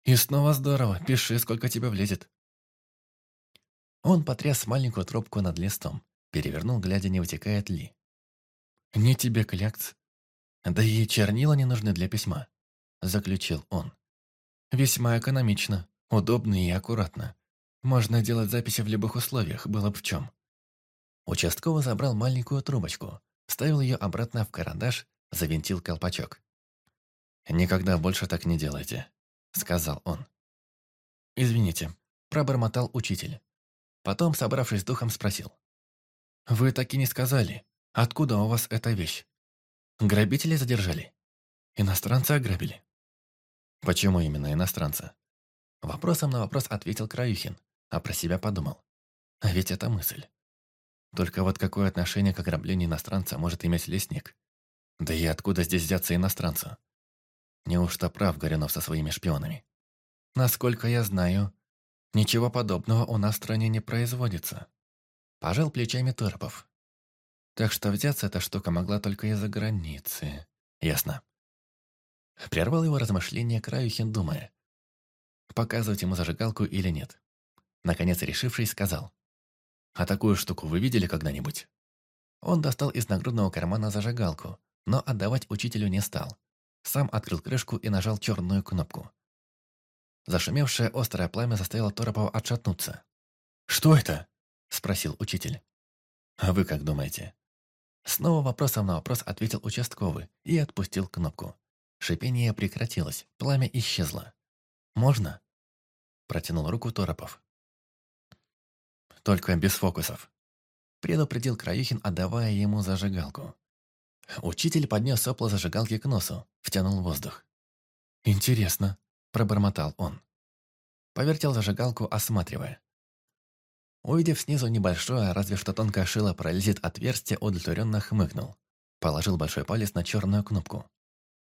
И снова здорово, пиши, сколько тебе влезет». Он потряс маленькую трубку над листом, перевернул, глядя, не вытекает ли. «Не тебе клякц. Да и чернила не нужны для письма», – заключил он. «Весьма экономично, удобно и аккуратно. Можно делать записи в любых условиях, было бы в чем». Участковый забрал маленькую трубочку, вставил ее обратно в карандаш, завинтил колпачок. «Никогда больше так не делайте», – сказал он. «Извините», – пробормотал учитель. Потом, собравшись с духом, спросил. «Вы так и не сказали, Откуда у вас эта вещь? Грабители задержали? Иностранца ограбили? Почему именно иностранца? Вопросом на вопрос ответил Краюхин, а про себя подумал. А ведь это мысль. Только вот какое отношение к ограблению иностранца может иметь лесник? Да и откуда здесь взяться иностранцу? Неужто прав Горюнов со своими шпионами? Насколько я знаю, ничего подобного у нас в стране не производится. Пожал плечами Торопов. Так что взяться эта штука могла только из-за границы. Ясно. Прервал его размышления Краюхин, думая, показывать ему зажигалку или нет. Наконец, решившись, сказал. «А такую штуку вы видели когда-нибудь?» Он достал из нагрудного кармана зажигалку, но отдавать учителю не стал. Сам открыл крышку и нажал черную кнопку. Зашумевшее острое пламя заставило Торопова отшатнуться. «Что это?» – спросил учитель. «А вы как думаете?» Снова вопросом на вопрос ответил участковый и отпустил кнопку. Шипение прекратилось, пламя исчезло. «Можно?» – протянул руку Торопов. «Только без фокусов», – предупредил Краюхин, отдавая ему зажигалку. Учитель поднес сопло зажигалки к носу, втянул воздух. «Интересно», – пробормотал он. Повертел зажигалку, осматривая. Увидев снизу небольшое, разве что тонкое шило пролезет отверстие, удовлетворенно хмыкнул. Положил большой палец на черную кнопку.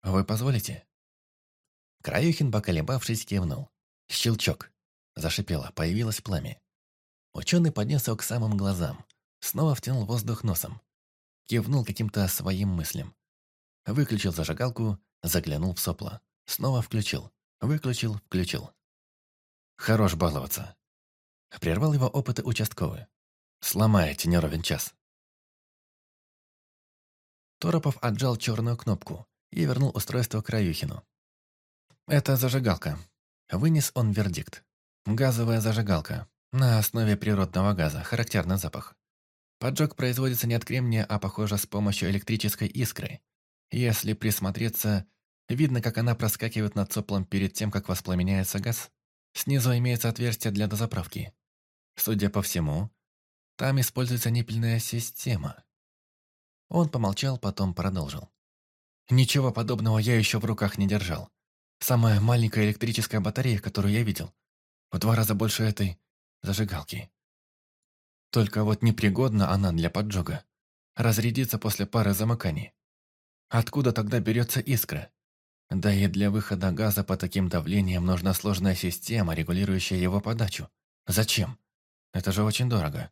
«Вы позволите?» Краюхин, поколебавшись, кивнул. Щелчок. Зашипело, появилось пламя. Ученый поднес его к самым глазам. Снова втянул воздух носом кивнул каким-то своим мыслям. Выключил зажигалку, заглянул в сопло. Снова включил. Выключил, включил. Хорош баловаться. Прервал его опыты участковый. Сломаете не ровен час. Торопов отжал черную кнопку и вернул устройство к Раюхину. «Это зажигалка». Вынес он вердикт. «Газовая зажигалка. На основе природного газа. Характерный запах. Поджог производится не от кремния, а, похоже, с помощью электрической искры. Если присмотреться, видно, как она проскакивает над соплом перед тем, как воспламеняется газ. Снизу имеется отверстие для дозаправки. Судя по всему, там используется ниппельная система. Он помолчал, потом продолжил. Ничего подобного я еще в руках не держал. Самая маленькая электрическая батарея, которую я видел. В два раза больше этой зажигалки. Только вот непригодна она для поджога. Разрядится после пары замыканий. Откуда тогда берется искра? Да и для выхода газа по таким давлениям нужна сложная система, регулирующая его подачу. Зачем? Это же очень дорого.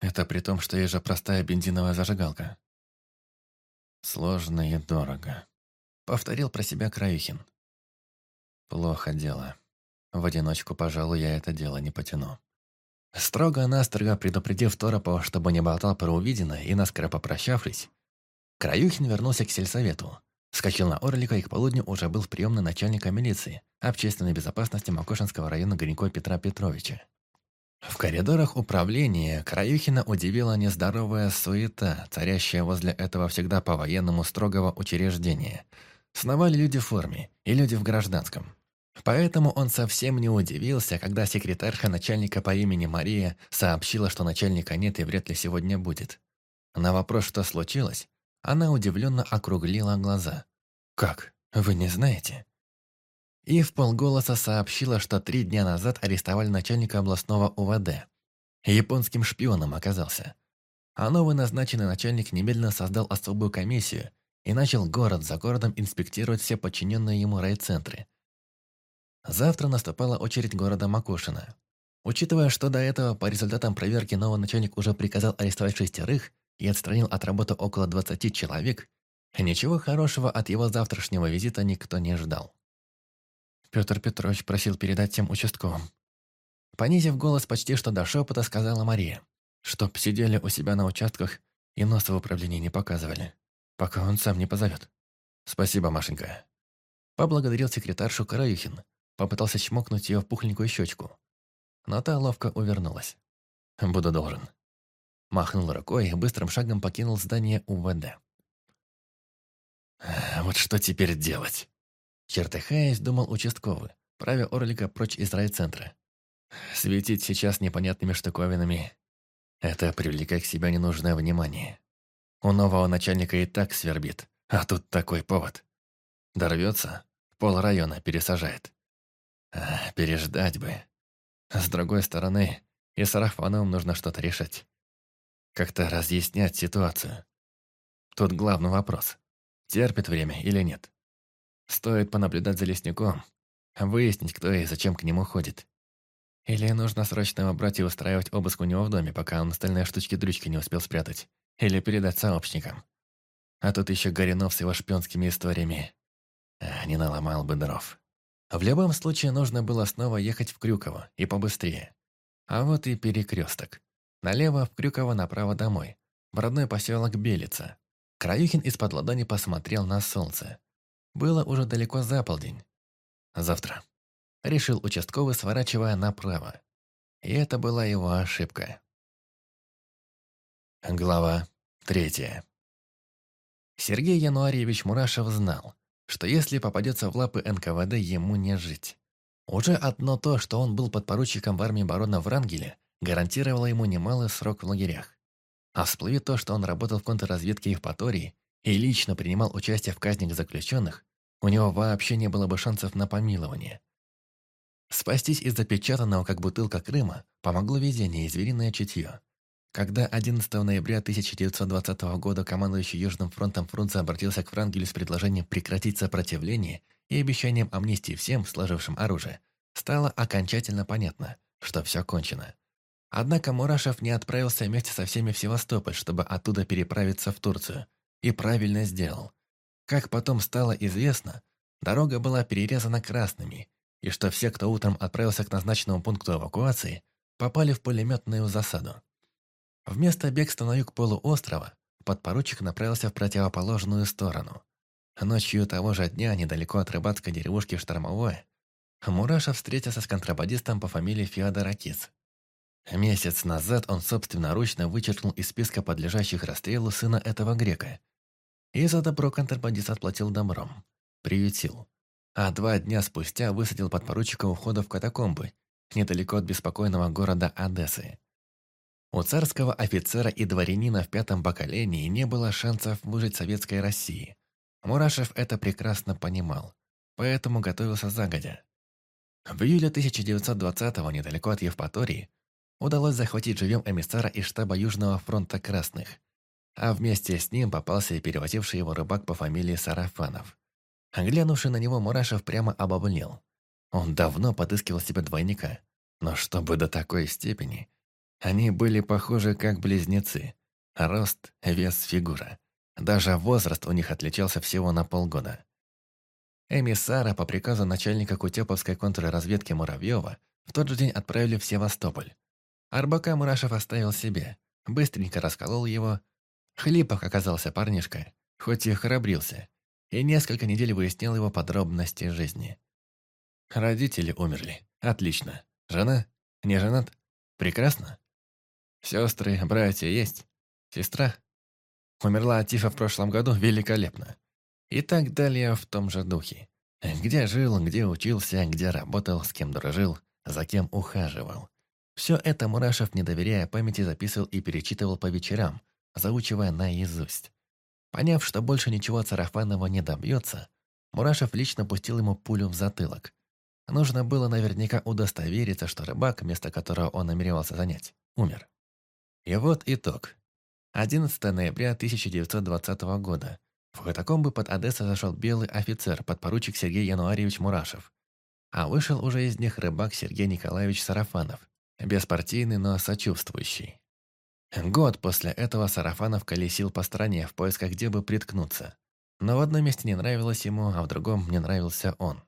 Это при том, что есть же простая бензиновая зажигалка. Сложно и дорого. Повторил про себя Краюхин. Плохо дело. В одиночку, пожалуй, я это дело не потяну. Строго-настрого предупредив Торопова, чтобы не болтал про увиденное и наскоро попрощавшись, Краюхин вернулся к сельсовету. Скочил на Орлика и к полудню уже был в приемной начальника милиции общественной безопасности Макошинского района Гринько Петра Петровича. В коридорах управления Краюхина удивила нездоровая суета, царящая возле этого всегда по-военному строгого учреждения. Сновали люди в форме и люди в гражданском. Поэтому он совсем не удивился, когда секретарша начальника по имени Мария сообщила, что начальника нет и вряд ли сегодня будет. На вопрос, что случилось, она удивленно округлила глаза. «Как? Вы не знаете?» И в полголоса сообщила, что три дня назад арестовали начальника областного УВД. Японским шпионом оказался. А новый назначенный начальник немедленно создал особую комиссию и начал город за городом инспектировать все подчиненные ему райцентры – Завтра наступала очередь города Макушино. Учитывая, что до этого по результатам проверки новый начальник уже приказал арестовать шестерых и отстранил от работы около 20 человек, ничего хорошего от его завтрашнего визита никто не ждал. Петр Петрович просил передать тем участковым. Понизив голос почти что до шепота, сказала Мария, чтоб сидели у себя на участках и носа в управлении не показывали, пока он сам не позовет. «Спасибо, Машенька». Поблагодарил секретаршу Караюхин, Попытался чмокнуть ее в пухленькую щечку. Но та ловко увернулась. «Буду должен». Махнул рукой и быстрым шагом покинул здание УВД. «Вот что теперь делать?» Чертыхаясь, думал участковый, правя Орлика прочь из райцентра. «Светить сейчас непонятными штуковинами — это привлекать к себе ненужное внимание. У нового начальника и так свербит, а тут такой повод. Дорвется, пол района пересажает. Переждать бы. С другой стороны, и с Рафановым нужно что-то решать. Как-то разъяснять ситуацию. Тут главный вопрос. Терпит время или нет? Стоит понаблюдать за лесником, выяснить, кто и зачем к нему ходит. Или нужно срочно его брать и устраивать обыск у него в доме, пока он остальные штучки-дрючки не успел спрятать. Или передать сообщникам. А тут еще Горинов с его шпионскими историями. А, не наломал бы дров. В любом случае нужно было снова ехать в Крюково, и побыстрее. А вот и перекресток. Налево в Крюково, направо домой. В родной поселок Белица. Краюхин из-под ладони посмотрел на солнце. Было уже далеко за полдень. Завтра. Решил участковый, сворачивая направо. И это была его ошибка. Глава третья. Сергей Януарьевич Мурашев знал, что если попадется в лапы НКВД, ему не жить. Уже одно то, что он был подпоручиком в армии барона Врангеля, гарантировало ему немалый срок в лагерях. А всплывет то, что он работал в контрразведке Евпатории и лично принимал участие в казнях заключенных, у него вообще не было бы шансов на помилование. Спастись из запечатанного, как бутылка Крыма, помогло везение и звериное чутье. Когда 11 ноября 1920 года командующий Южным фронтом Фрунзе обратился к Франгелю с предложением прекратить сопротивление и обещанием амнистии всем, сложившим оружие, стало окончательно понятно, что все кончено. Однако Мурашев не отправился вместе со всеми в Севастополь, чтобы оттуда переправиться в Турцию. И правильно сделал. Как потом стало известно, дорога была перерезана красными, и что все, кто утром отправился к назначенному пункту эвакуации, попали в пулеметную засаду. Вместо бегства на юг полуострова подпоручик направился в противоположную сторону. Ночью того же дня, недалеко от рыбацкой деревушки Штормовое, Мураша встретился с контрабандистом по фамилии Феодор Акиц. Месяц назад он собственноручно вычеркнул из списка подлежащих расстрелу сына этого грека. И за добро контрабандист отплатил добром. Приютил. А два дня спустя высадил подпоручика у входа в катакомбы, недалеко от беспокойного города Одессы. У царского офицера и дворянина в пятом поколении не было шансов выжить в советской России. Мурашев это прекрасно понимал, поэтому готовился загодя. В июле 1920-го, недалеко от Евпатории, удалось захватить живем эмиссара из штаба Южного фронта Красных, а вместе с ним попался и перевозивший его рыбак по фамилии Сарафанов. Глянувший на него, Мурашев прямо обомлел. Он давно подыскивал себе двойника, но чтобы до такой степени – они были похожи как близнецы. Рост, вес, фигура. Даже возраст у них отличался всего на полгода. Эмиссара по приказу начальника Кутеповской контрразведки Муравьева в тот же день отправили в Севастополь. Арбака Мурашев оставил себе, быстренько расколол его. Хлипов оказался парнишка, хоть и храбрился, и несколько недель выяснял его подробности жизни. Родители умерли. Отлично. Жена? Не женат? Прекрасно. Сестры, братья есть? Сестра? Умерла от тифа в прошлом году великолепно. И так далее в том же духе. Где жил, где учился, где работал, с кем дружил, за кем ухаживал. Все это Мурашев, не доверяя памяти, записывал и перечитывал по вечерам, заучивая наизусть. Поняв, что больше ничего от Сарафанова не добьется, Мурашев лично пустил ему пулю в затылок. Нужно было наверняка удостовериться, что рыбак, место которого он намеревался занять, умер. И вот итог. 11 ноября 1920 года. В катакомбы под Одессой зашел белый офицер, подпоручик Сергей Януарьевич Мурашев. А вышел уже из них рыбак Сергей Николаевич Сарафанов, беспартийный, но сочувствующий. Год после этого Сарафанов колесил по стране в поисках, где бы приткнуться. Но в одном месте не нравилось ему, а в другом не нравился он.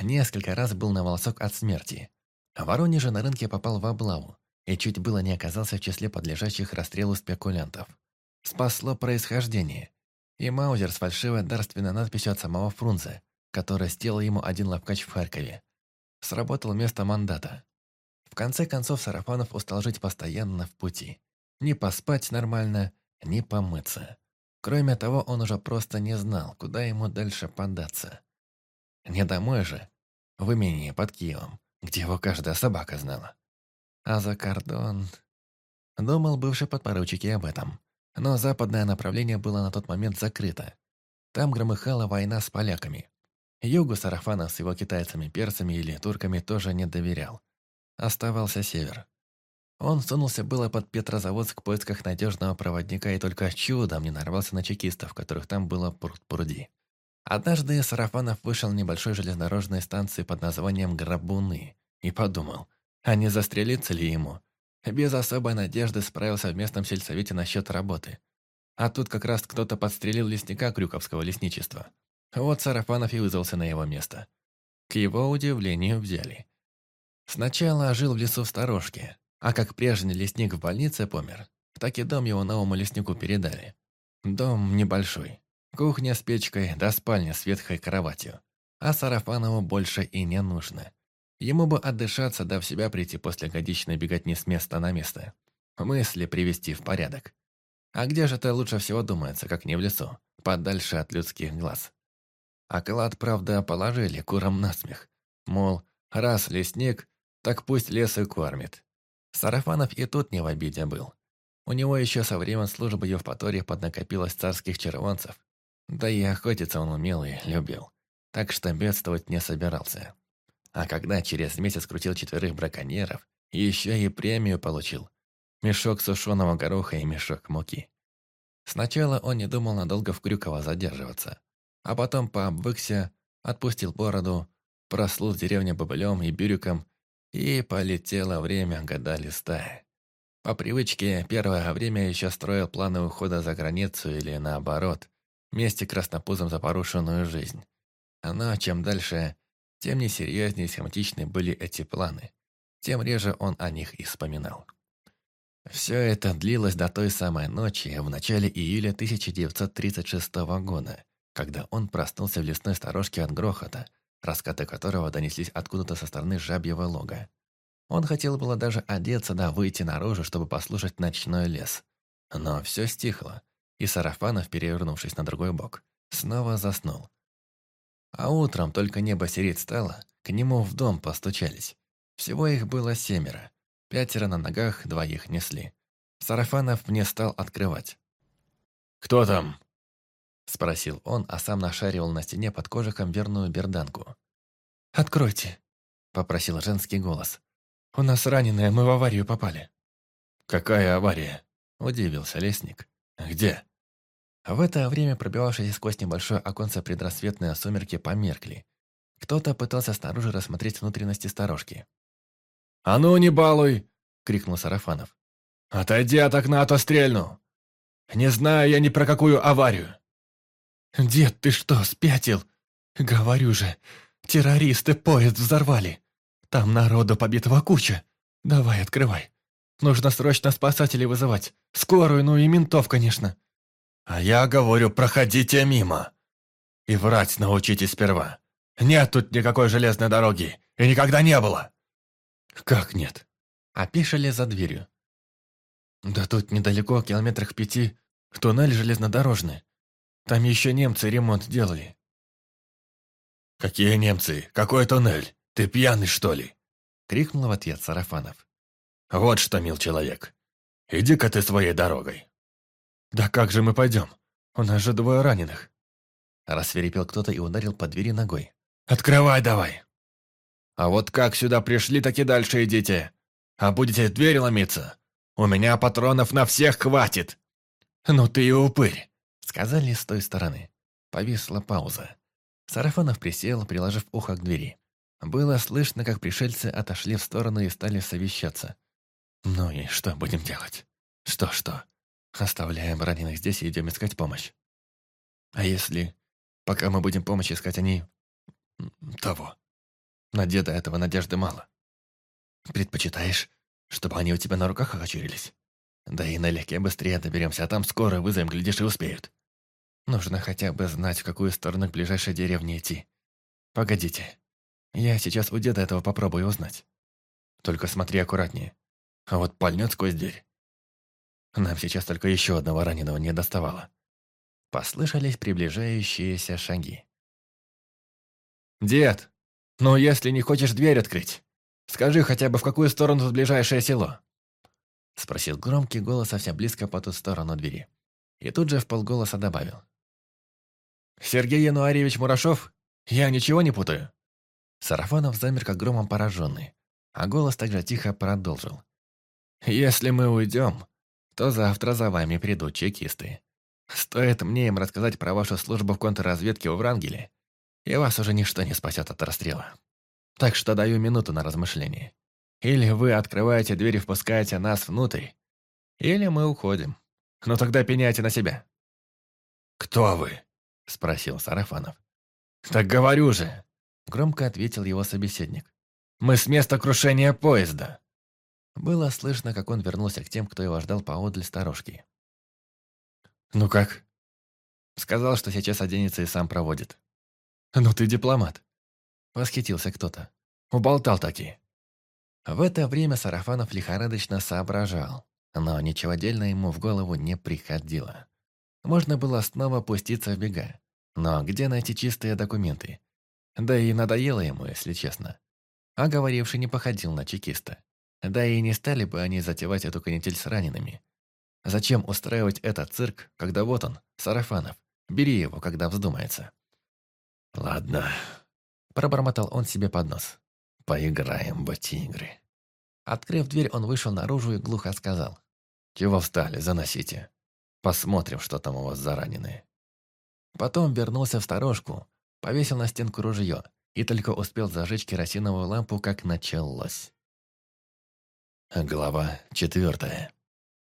Несколько раз был на волосок от смерти. Воронеже на рынке попал в облаву и чуть было не оказался в числе подлежащих расстрелу спекулянтов. Спасло происхождение. И Маузер с фальшивой дарственной надписью от самого Фрунзе, который сделал ему один лапкач в Харькове. Сработал вместо мандата. В конце концов Сарафанов устал жить постоянно в пути. Не поспать нормально, не помыться. Кроме того, он уже просто не знал, куда ему дальше податься. Не домой же, в имении под Киевом, где его каждая собака знала. А за кордон... Думал бывший подпоручик и об этом. Но западное направление было на тот момент закрыто. Там громыхала война с поляками. Югу Сарафанов с его китайцами, перцами или турками тоже не доверял. Оставался север. Он сунулся было под Петрозаводск в поисках надежного проводника и только чудом не нарвался на чекистов, которых там было пруд-пруди. Однажды Сарафанов вышел небольшой железнодорожной станции под названием Грабуны и подумал, а не застрелиться ли ему. Без особой надежды справился в местном сельсовете насчет работы. А тут как раз кто-то подстрелил лесника Крюковского лесничества. Вот Сарафанов и вызвался на его место. К его удивлению взяли. Сначала жил в лесу в сторожке, а как прежний лесник в больнице помер, так и дом его новому леснику передали. Дом небольшой. Кухня с печкой, да спальня с ветхой кроватью. А Сарафанову больше и не нужно. Ему бы отдышаться, да в себя прийти после годичной беготни с места на место. Мысли привести в порядок. А где же это лучше всего думается, как не в лесу, подальше от людских глаз. А клад, правда, положили курам насмех. Мол, раз лесник, так пусть лес и кормит. Сарафанов и тут не в обиде был. У него еще со времен службы в Евпатории поднакопилось царских червонцев. Да и охотиться он умел и любил. Так что бедствовать не собирался. А когда через месяц крутил четверых браконьеров, еще и премию получил. Мешок сушеного гороха и мешок муки. Сначала он не думал надолго в Крюково задерживаться. А потом пообвыкся, отпустил бороду, прослыл в деревне бобылем и бирюком и полетело время года листа. По привычке, первое время еще строил планы ухода за границу или наоборот, вместе краснопузом за порушенную жизнь. Но чем дальше, тем несерьезнее и схематичны были эти планы, тем реже он о них и вспоминал. Все это длилось до той самой ночи в начале июля 1936 года, когда он проснулся в лесной сторожке от грохота, раскаты которого донеслись откуда-то со стороны жабьего лога. Он хотел было даже одеться да выйти наружу, чтобы послушать ночной лес. Но все стихло, и Сарафанов, перевернувшись на другой бок, снова заснул. А утром только небо сереть стало, к нему в дом постучались. Всего их было семеро. Пятеро на ногах, двоих несли. Сарафанов не стал открывать. «Кто там?» Спросил он, а сам нашаривал на стене под кожухом верную берданку. «Откройте», — попросил женский голос. «У нас раненые, мы в аварию попали». «Какая авария?» — удивился лесник. «Где?» В это время пробивавшиеся сквозь небольшое оконце предрассветные сумерки померкли. Кто-то пытался снаружи рассмотреть внутренности сторожки. «А ну, не балуй!» — крикнул Сарафанов. «Отойди от окна, а то стрельну! Не знаю я ни про какую аварию!» «Дед, ты что, спятил? Говорю же, террористы поезд взорвали. Там народу побитого куча. Давай, открывай. Нужно срочно спасателей вызывать. Скорую, ну и ментов, конечно». «А я говорю, проходите мимо. И врать научитесь сперва. Нет тут никакой железной дороги, и никогда не было». «Как нет?» Опишали за дверью. «Да тут недалеко, километрах пяти, туннель железнодорожный. Там еще немцы ремонт делали». «Какие немцы? Какой туннель? Ты пьяный, что ли?» Крикнул в ответ Сарафанов. «Вот что, мил человек, иди-ка ты своей дорогой». «Да как же мы пойдем? У нас же двое раненых». Рассверепел кто-то и ударил по двери ногой. «Открывай давай!» «А вот как сюда пришли, так и дальше идите. А будете дверь ломиться? У меня патронов на всех хватит!» «Ну ты и упырь!» Сказали с той стороны. Повисла пауза. Сарафанов присел, приложив ухо к двери. Было слышно, как пришельцы отошли в сторону и стали совещаться. «Ну и что будем делать? Что-что? Оставляем раненых здесь и идем искать помощь. А если, пока мы будем помощь искать, они... того? На деда этого надежды мало. Предпочитаешь, чтобы они у тебя на руках окочурились? Да и налегке быстрее доберемся, а там скоро вызовем, глядишь, и успеют. Нужно хотя бы знать, в какую сторону к ближайшей деревне идти. Погодите. Я сейчас у деда этого попробую узнать. Только смотри аккуратнее. А вот пальнет сквозь дверь. Нам сейчас только еще одного раненого не доставало. Послышались приближающиеся шаги. «Дед, ну если не хочешь дверь открыть, скажи хотя бы, в какую сторону тут ближайшее село?» Спросил громкий голос совсем близко по ту сторону двери. И тут же в полголоса добавил. «Сергей Януарьевич Мурашов? Я ничего не путаю?» Сарафанов замер как громом пораженный, а голос также тихо продолжил. Если мы уйдем, то завтра за вами придут чекисты. Стоит мне им рассказать про вашу службу в контрразведке у Врангеля, и вас уже ничто не спасет от расстрела. Так что даю минуту на размышление. Или вы открываете дверь и впускаете нас внутрь, или мы уходим. Но тогда пеняйте на себя». «Кто вы?» – спросил Сарафанов. «Так говорю же!» – громко ответил его собеседник. «Мы с места крушения поезда!» Было слышно, как он вернулся к тем, кто его ждал поодаль сторожки. «Ну как?» Сказал, что сейчас оденется и сам проводит. «Ну ты дипломат!» Восхитился кто-то. «Уболтал таки!» В это время Сарафанов лихорадочно соображал, но ничего дельно ему в голову не приходило. Можно было снова пуститься в бега. Но где найти чистые документы? Да и надоело ему, если честно. А говоривший не походил на чекиста. Да и не стали бы они затевать эту канитель с ранеными. Зачем устраивать этот цирк, когда вот он, Сарафанов? Бери его, когда вздумается. «Ладно», – пробормотал он себе под нос. «Поиграем в эти игры». Открыв дверь, он вышел наружу и глухо сказал. «Чего встали? Заносите. Посмотрим, что там у вас за раненые». Потом вернулся в сторожку, повесил на стенку ружье и только успел зажечь керосиновую лампу, как началось. Глава четвертая.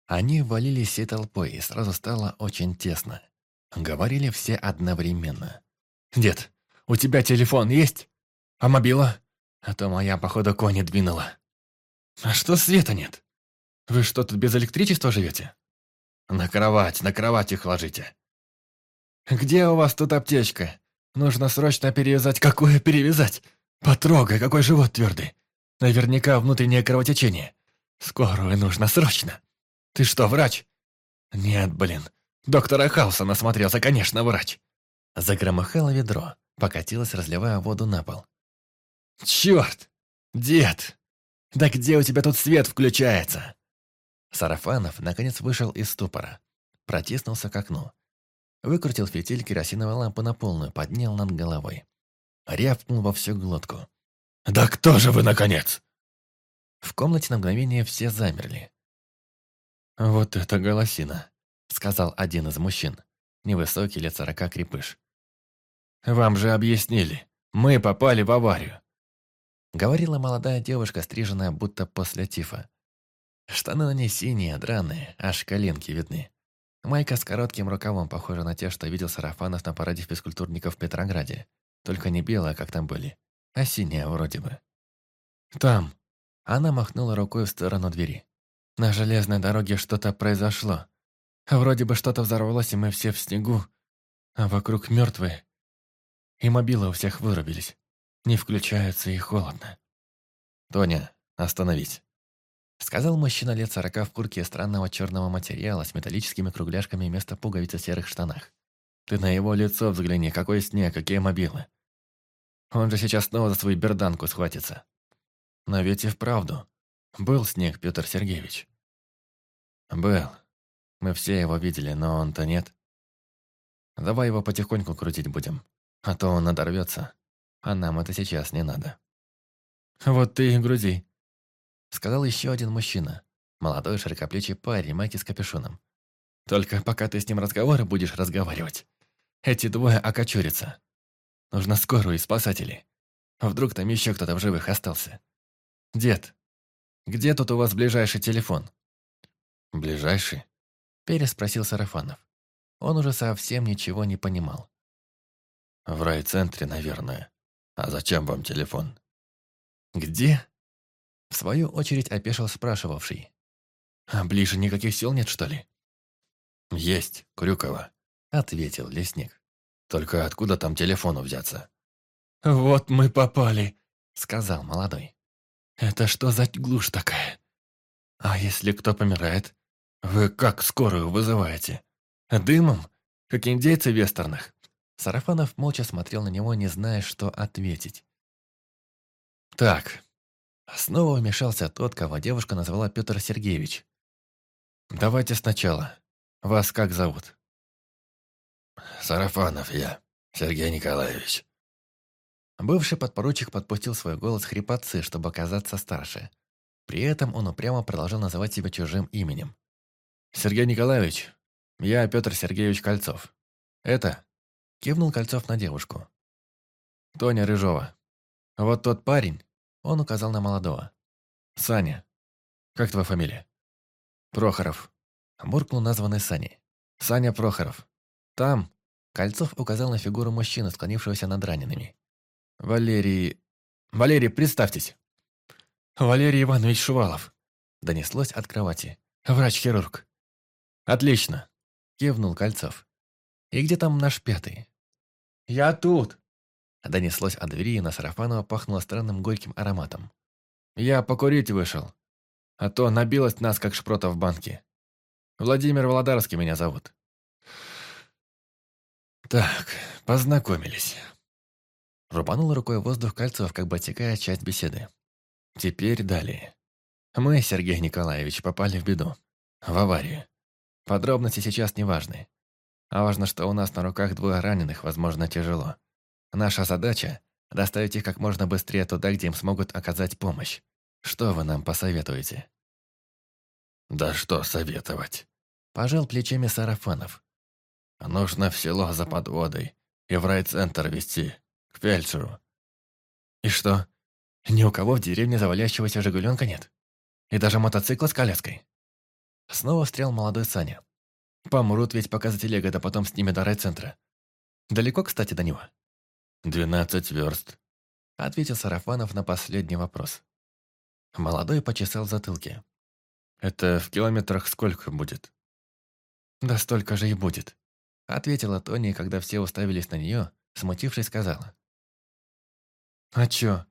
Они валились всей толпой, и сразу стало очень тесно. Говорили все одновременно. «Дед, у тебя телефон есть? А мобила? А то моя, походу, кони двинула». «А что света нет? Вы что, тут без электричества живете?» «На кровать, на кровать их ложите». «Где у вас тут аптечка? Нужно срочно перевязать». «Какое перевязать? Потрогай, какой живот твердый. Наверняка внутреннее кровотечение. Скорую нужно срочно. Ты что, врач?» «Нет, блин. Доктора Хауса насмотрелся, конечно, врач». Загромыхало ведро, покатилось, разливая воду на пол. «Черт! Дед! Да где у тебя тут свет включается?» Сарафанов, наконец, вышел из ступора. Протиснулся к окну. Выкрутил фитиль керосиновой лампы на полную, поднял над головой. Рявкнул во всю глотку. «Да кто же вы, наконец?» В комнате на мгновение все замерли. «Вот это голосина», — сказал один из мужчин. Невысокий, лет сорока, крепыш. «Вам же объяснили. Мы попали в аварию». Говорила молодая девушка, стриженная будто после тифа. Штаны на ней синие, драные, аж коленки видны. Майка с коротким рукавом, похожа на те, что видел Сарафанов на параде физкультурников в Петрограде. Только не белая, как там были, а синяя вроде бы. «Там!» Она махнула рукой в сторону двери. «На железной дороге что-то произошло. Вроде бы что-то взорвалось, и мы все в снегу, а вокруг мертвые. И мобилы у всех вырубились. Не включаются и холодно». «Тоня, остановись!» Сказал мужчина лет сорока в куртке странного черного материала с металлическими кругляшками вместо пуговиц в серых штанах. «Ты на его лицо взгляни, какой снег, какие мобилы. Он же сейчас снова за свою берданку схватится. Но ведь и вправду. Был снег, Петр Сергеевич». «Был. Мы все его видели, но он-то нет. Давай его потихоньку крутить будем, а то он надорвется, а нам это сейчас не надо». «Вот ты и грузи», Сказал еще один мужчина. Молодой широкоплечий парень, майки с капюшоном. Только пока ты с ним разговоры будешь разговаривать. Эти двое окочурятся. Нужно скорую и спасатели. Вдруг там еще кто-то в живых остался. Дед, где тут у вас ближайший телефон? Ближайший? Переспросил Сарафанов. Он уже совсем ничего не понимал. В райцентре, наверное. А зачем вам телефон? Где? В свою очередь опешил спрашивавший. «А ближе никаких сил нет, что ли?» «Есть, Крюкова», — ответил лесник. «Только откуда там телефону взяться?» «Вот мы попали», — сказал молодой. «Это что за глушь такая? А если кто помирает? Вы как скорую вызываете? Дымом? Как индейцы в вестернах?» Сарафанов молча смотрел на него, не зная, что ответить. «Так, Снова вмешался тот, кого девушка назвала Петр Сергеевич. «Давайте сначала. Вас как зовут?» «Сарафанов я, Сергей Николаевич». Бывший подпоручик подпустил свой голос хрипотцы, чтобы оказаться старше. При этом он упрямо продолжал называть себя чужим именем. «Сергей Николаевич, я Петр Сергеевич Кольцов. Это...» Кивнул Кольцов на девушку. «Тоня Рыжова. Вот тот парень...» Он указал на молодого. «Саня. Как твоя фамилия?» «Прохоров». Буркнул названный Саней. «Саня Прохоров. Там...» Кольцов указал на фигуру мужчины, склонившегося над ранеными. «Валерий... Валерий, представьтесь!» «Валерий Иванович Шувалов», — донеслось от кровати. «Врач-хирург». «Отлично», — кивнул Кольцов. «И где там наш пятый?» «Я тут», — донеслось от двери, и на Сарафанова пахнуло странным горьким ароматом. «Я покурить вышел, а то набилось нас, как шпрота в банке. Владимир Володарский меня зовут». «Так, познакомились». Рубанул рукой воздух Кольцов, как бы отсекая часть беседы. Теперь далее. Мы, Сергей Николаевич, попали в беду. В аварию. Подробности сейчас не важны. А важно, что у нас на руках двое раненых, возможно, тяжело. Наша задача – доставить их как можно быстрее туда, где им смогут оказать помощь. Что вы нам посоветуете? Да что советовать? Пожал плечами Сарафанов. Нужно в село за подводой и в райцентр везти, к фельдшеру. И что, ни у кого в деревне завалящегося «Жигуленка» нет. И даже мотоцикла с коляской. Снова встрял молодой Саня. Помрут ведь, пока за да потом с ними до райцентра. Далеко, кстати, до него? «Двенадцать верст», — ответил Сарафанов на последний вопрос. Молодой почесал затылки. «Это в километрах сколько будет?» «Да столько же и будет», — ответила Тони, когда все уставились на нее, смутившись, сказала. «А чё,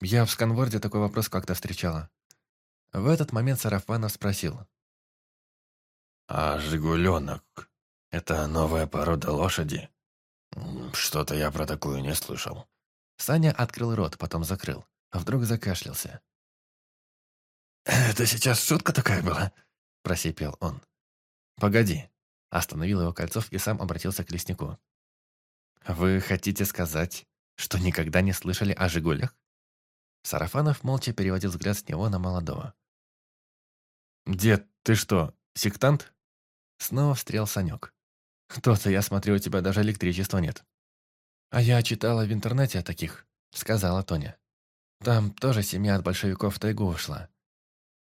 я в сканворде такой вопрос как-то встречала. В этот момент Сарафанов спросил. «А «Жигуленок — это новая порода лошади? Что-то я про такую не слышал». Саня открыл рот, потом закрыл, а вдруг закашлялся. «Это сейчас шутка такая была?» – просипел он. «Погоди», – остановил его Кольцов и сам обратился к леснику. «Вы хотите сказать, что никогда не слышали о «Жигулях»?» Сарафанов молча переводил взгляд с него на молодого. «Дед, ты что, сектант?» Снова встрял Санек. «То-то, я смотрю, у тебя даже электричества нет». «А я читала в интернете о таких», — сказала Тоня. «Там тоже семья от большевиков в тайгу ушла.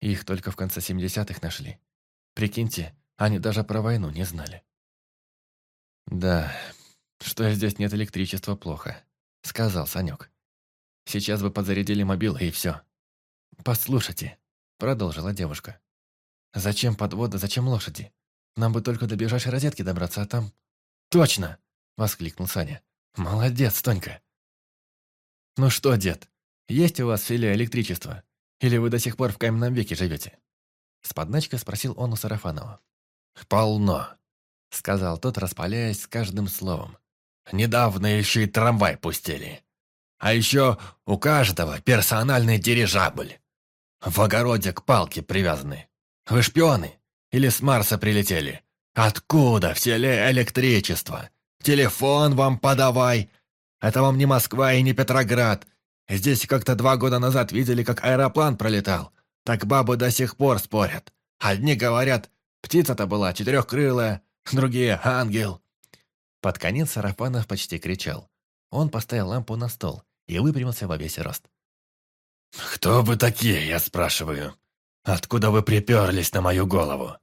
Их только в конце 70-х нашли. Прикиньте, они даже про войну не знали». «Да, что здесь нет электричества, плохо», — сказал Санек. Сейчас бы подзарядили мобилы и все. «Послушайте», — продолжила девушка. «Зачем подвода, зачем лошади? Нам бы только до ближайшей розетки добраться, а там...» «Точно!» — воскликнул Саня. «Молодец, Тонька!» «Ну что, дед, есть у вас филе электричества? Или вы до сих пор в каменном веке живете?» С подначкой спросил он у Сарафанова. «Полно», — сказал тот, распаляясь с каждым словом. «Недавно еще и трамвай пустили. А еще у каждого персональный дирижабль. В огороде к палке привязаны. Вы шпионы? Или с Марса прилетели? Откуда в селе электричество? Телефон вам подавай. Это вам не Москва и не Петроград. Здесь как-то два года назад видели, как аэроплан пролетал. Так бабы до сих пор спорят. Одни говорят, птица-то была четырехкрылая, другие — ангел. Под конец Сарафанов почти кричал. Он поставил лампу на стол и выпрямился во весь рост. «Кто вы такие, я спрашиваю? Откуда вы приперлись на мою голову?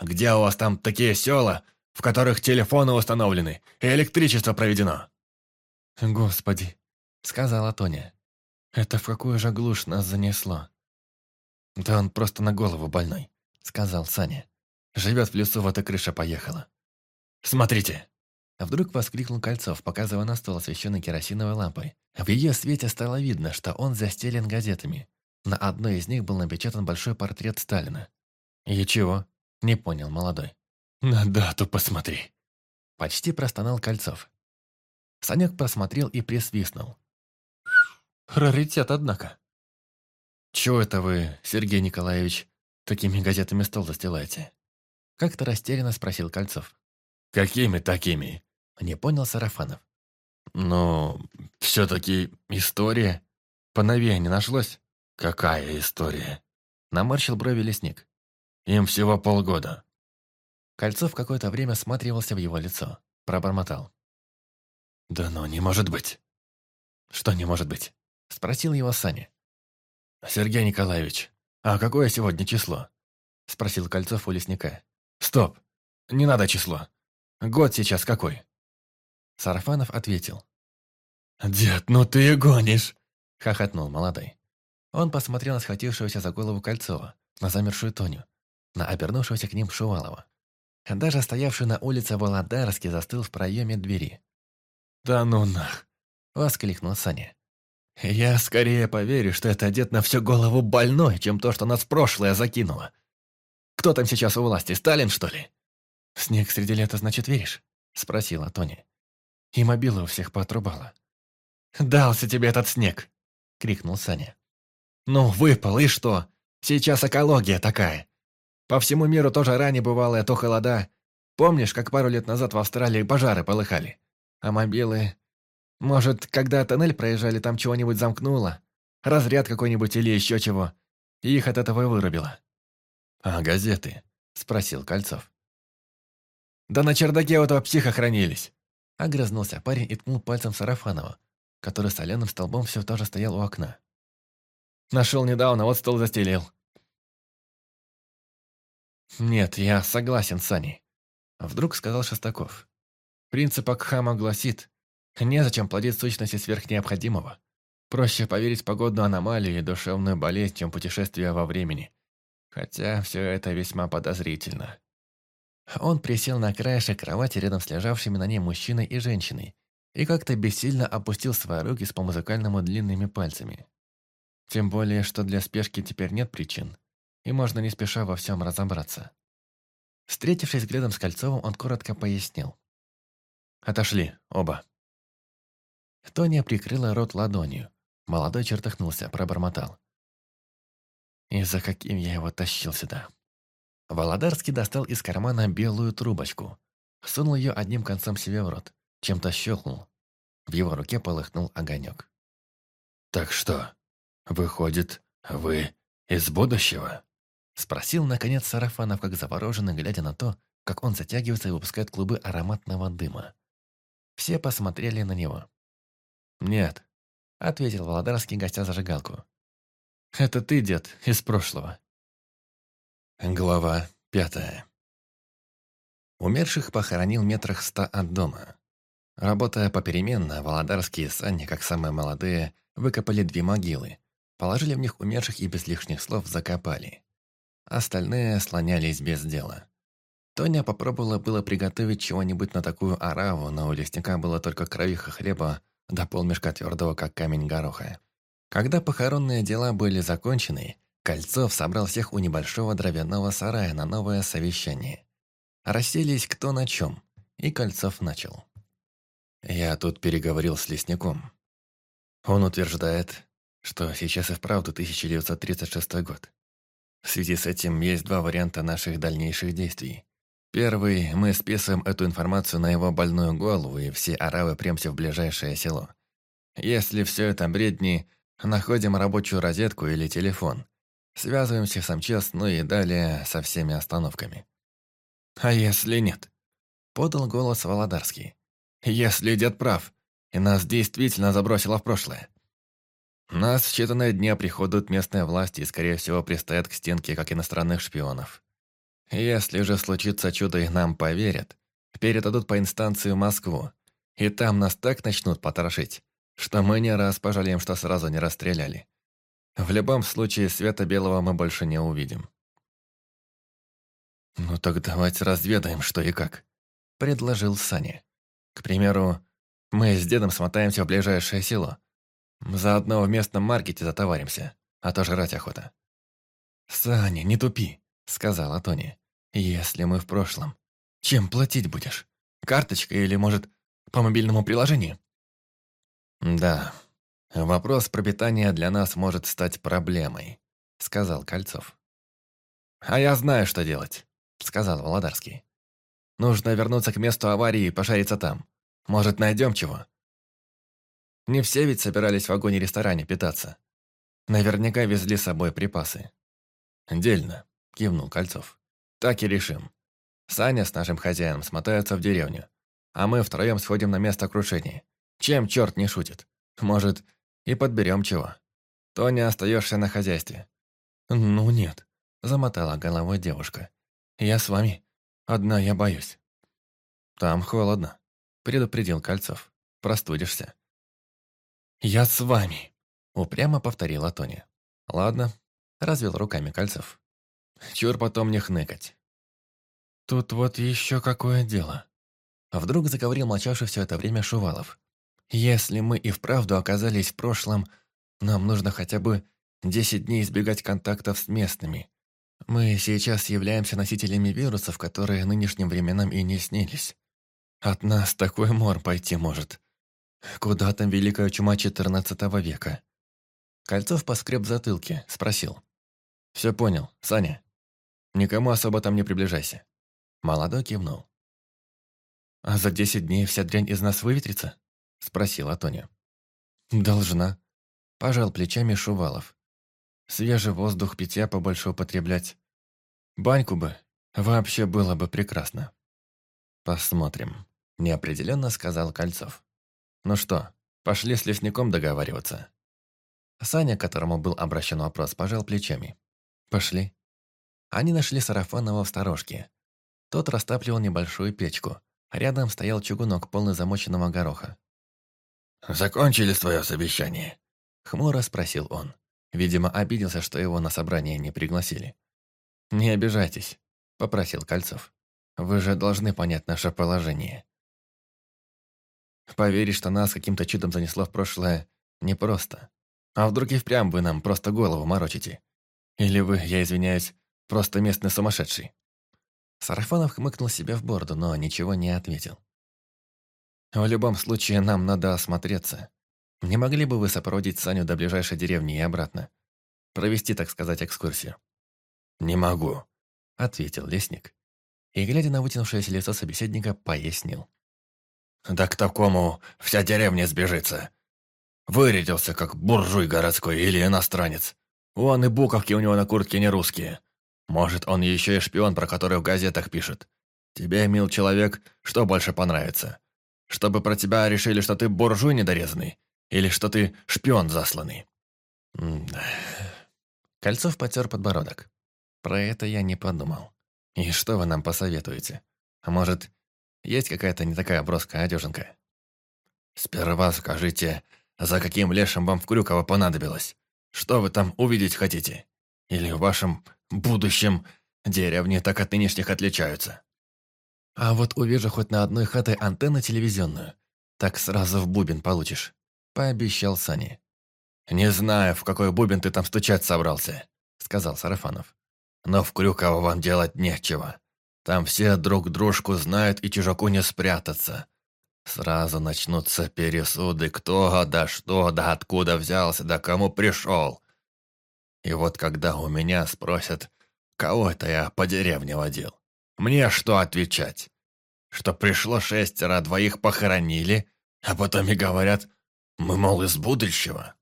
Где у вас там такие села, в которых телефоны установлены и электричество проведено?» «Господи», — сказала Тоня, — «это в какую же глушь нас занесло?» «Да он просто на голову больной», — сказал Саня. «Живет в лесу, вот и крыша поехала». «Смотрите!» Вдруг воскликнул Кольцов, показывая на стол, освещенный керосиновой лампой. В ее свете стало видно, что он застелен газетами. На одной из них был напечатан большой портрет Сталина. «И чего?» – не понял молодой. «На дату посмотри!» Почти простонал Кольцов. Санек просмотрел и присвистнул. «Раритет, однако!» «Чего это вы, Сергей Николаевич, такими газетами стол застилаете?» Как-то растерянно спросил Кольцов. «Какими такими?» Не понял Сарафанов. «Ну, все-таки история. Поновее не нашлось?» «Какая история?» Наморщил брови лесник. Им всего полгода. Кольцов какое-то время всматривался в его лицо. Пробормотал. «Да ну, не может быть!» «Что не может быть?» Спросил его Саня. «Сергей Николаевич, а какое сегодня число?» Спросил Кольцов у лесника. «Стоп! Не надо число. Год сейчас какой?» Сарафанов ответил. «Дед, ну ты и гонишь!» Хохотнул молодой. Он посмотрел на схватившегося за голову Кольцова, на замершую Тоню, на обернувшегося к ним Шувалова. Даже стоявший на улице Володарский застыл в проеме двери. «Да ну нах!» — воскликнул Саня. «Я скорее поверю, что это дед на всю голову больной, чем то, что нас прошлое закинуло. Кто там сейчас у власти, Сталин, что ли?» «Снег среди лета, значит, веришь?» — спросила Тоня. И мобила у всех поотрубала. «Дался тебе этот снег!» — крикнул Саня. «Ну, выпал, и что? Сейчас экология такая. По всему миру тоже ранее бывало, то холода. Помнишь, как пару лет назад в Австралии пожары полыхали? А мобилы... Может, когда тоннель проезжали, там чего-нибудь замкнуло? Разряд какой-нибудь или еще чего? И их от этого и вырубило. «А газеты?» – спросил Кольцов. «Да на чердаке у этого психа хранились!» Огрызнулся парень и ткнул пальцем Сарафанова, который соленым столбом все тоже стоял у окна. «Нашел недавно, вот стол застелил. «Нет, я согласен с Аней», — вдруг сказал Шестаков. «Принцип Акхама гласит, незачем плодить сущности сверх необходимого. Проще поверить в погодную аномалию и душевную болезнь, чем путешествие во времени. Хотя все это весьма подозрительно». Он присел на краешек кровати рядом с лежавшими на ней мужчиной и женщиной и как-то бессильно опустил свои руки с по-музыкальному длинными пальцами. Тем более, что для спешки теперь нет причин и можно не спеша во всем разобраться. Встретившись взглядом с Кольцовым, он коротко пояснил. «Отошли, оба». Тоня прикрыла рот ладонью. Молодой чертыхнулся, пробормотал. «И за каким я его тащил сюда?» Володарский достал из кармана белую трубочку, сунул ее одним концом себе в рот, чем-то щелкнул. В его руке полыхнул огонек. «Так что, выходит, вы из будущего?» Спросил, наконец, Сарафанов, как завороженный, глядя на то, как он затягивается и выпускает клубы ароматного дыма. Все посмотрели на него. «Нет», — ответил Володарский, гостя зажигалку. «Это ты, дед, из прошлого». Глава пятая. Умерших похоронил метрах ста от дома. Работая попеременно, Володарские и Саня, как самые молодые, выкопали две могилы, положили в них умерших и без лишних слов закопали. Остальные слонялись без дела. Тоня попробовала было приготовить чего-нибудь на такую ораву, но у лесника было только кровиха хлеба да полмешка твердого, как камень гороха. Когда похоронные дела были закончены, Кольцов собрал всех у небольшого дровяного сарая на новое совещание. Расселись кто на чем, и Кольцов начал. «Я тут переговорил с лесником. Он утверждает, что сейчас и вправду 1936 год. В связи с этим есть два варианта наших дальнейших действий. Первый – мы списываем эту информацию на его больную голову, и все аравы премся в ближайшее село. Если все это бредни, находим рабочую розетку или телефон. Связываемся с МЧС, ну и далее со всеми остановками. «А если нет?» – подал голос Володарский. «Если дед прав, и нас действительно забросило в прошлое. Нас в считанные дни приходят местные власти и, скорее всего, пристоят к стенке, как иностранных шпионов. Если же случится чудо и нам поверят, передадут по инстанции в Москву, и там нас так начнут потрошить, что мы не раз пожалеем, что сразу не расстреляли. В любом случае, света белого мы больше не увидим. «Ну так давайте разведаем, что и как», — предложил Саня. «К примеру, мы с дедом смотаемся в ближайшее село, Заодно в местном маркете затоваримся, а то жрать охота». «Саня, не тупи», — сказала Тони. «Если мы в прошлом, чем платить будешь? Карточкой или, может, по мобильному приложению?» «Да, вопрос пропитания для нас может стать проблемой», — сказал Кольцов. «А я знаю, что делать», — сказал Володарский. «Нужно вернуться к месту аварии и пошариться там. Может, найдем чего?» Не все ведь собирались в вагоне-ресторане питаться. Наверняка везли с собой припасы. «Дельно», – кивнул Кольцов. «Так и решим. Саня с нашим хозяином смотаются в деревню, а мы втроем сходим на место крушения. Чем черт не шутит? Может, и подберем чего. То не остаешься на хозяйстве». «Ну нет», – замотала головой девушка. «Я с вами. Одна я боюсь». «Там холодно», – предупредил Кольцов. «Простудишься». «Я с вами», – упрямо повторила Тоня. «Ладно», – развел руками Кольцов. «Чур потом не хныкать». «Тут вот еще какое дело». Вдруг заговорил молчавший все это время Шувалов. «Если мы и вправду оказались в прошлом, нам нужно хотя бы десять дней избегать контактов с местными. Мы сейчас являемся носителями вирусов, которые нынешним временам и не снились. От нас такой мор пойти может. Куда там великая чума XIV века? Кольцов поскреб затылки, спросил. «Все понял, Саня. Никому особо там не приближайся». Молодой кивнул. «А за десять дней вся дрянь из нас выветрится?» Спросила Тоня. «Должна», – пожал плечами Шувалов. «Свежий воздух, питья побольше употреблять. Баньку бы, вообще было бы прекрасно». «Посмотрим», – неопределенно сказал Кольцов. «Ну что, пошли с лесником договариваться?» Саня, к которому был обращен вопрос, пожал плечами. «Пошли». Они нашли Сарафанова в сторожке. Тот растапливал небольшую печку. Рядом стоял чугунок, полный замоченного гороха. «Закончили свое совещание?» Хмуро спросил он. Видимо, обиделся, что его на собрание не пригласили. «Не обижайтесь», – попросил Кольцов. Вы же должны понять наше положение. Поверить, что нас каким-то чудом занесло в прошлое, непросто. А вдруг и впрямь вы нам просто голову морочите? Или вы, я извиняюсь, просто местный сумасшедший?» Сарафанов хмыкнул себе в бороду, но ничего не ответил. «В любом случае, нам надо осмотреться. Не могли бы вы сопроводить Саню до ближайшей деревни и обратно? Провести, так сказать, экскурсию?» «Не могу», — ответил лесник и, глядя на вытянувшееся лицо собеседника, пояснил. «Да к такому вся деревня сбежится. Вырядился, как буржуй городской или иностранец. Вон и буковки у него на куртке не русские. Может, он еще и шпион, про который в газетах пишет. Тебе, мил человек, что больше понравится? Чтобы про тебя решили, что ты буржуй недорезанный? Или что ты шпион засланный?» Кольцов потер подбородок. Про это я не подумал. «И что вы нам посоветуете? А может, есть какая-то не такая броская одеженка?» «Сперва скажите, за каким лешим вам в Крюково понадобилось? Что вы там увидеть хотите? Или в вашем будущем деревни так от нынешних отличаются?» «А вот увижу хоть на одной хате антенну телевизионную, так сразу в бубен получишь», — пообещал Сани. «Не знаю, в какой бубен ты там стучать собрался», — сказал Сарафанов. Но в Крюково вам делать нечего. Там все друг дружку знают и чужаку не спрятаться. Сразу начнутся пересуды, кто да что, да откуда взялся, да кому пришел. И вот когда у меня спросят, кого это я по деревне водил, мне что отвечать? Что пришло шестеро, двоих похоронили, а потом и говорят, мы, мол, из будущего.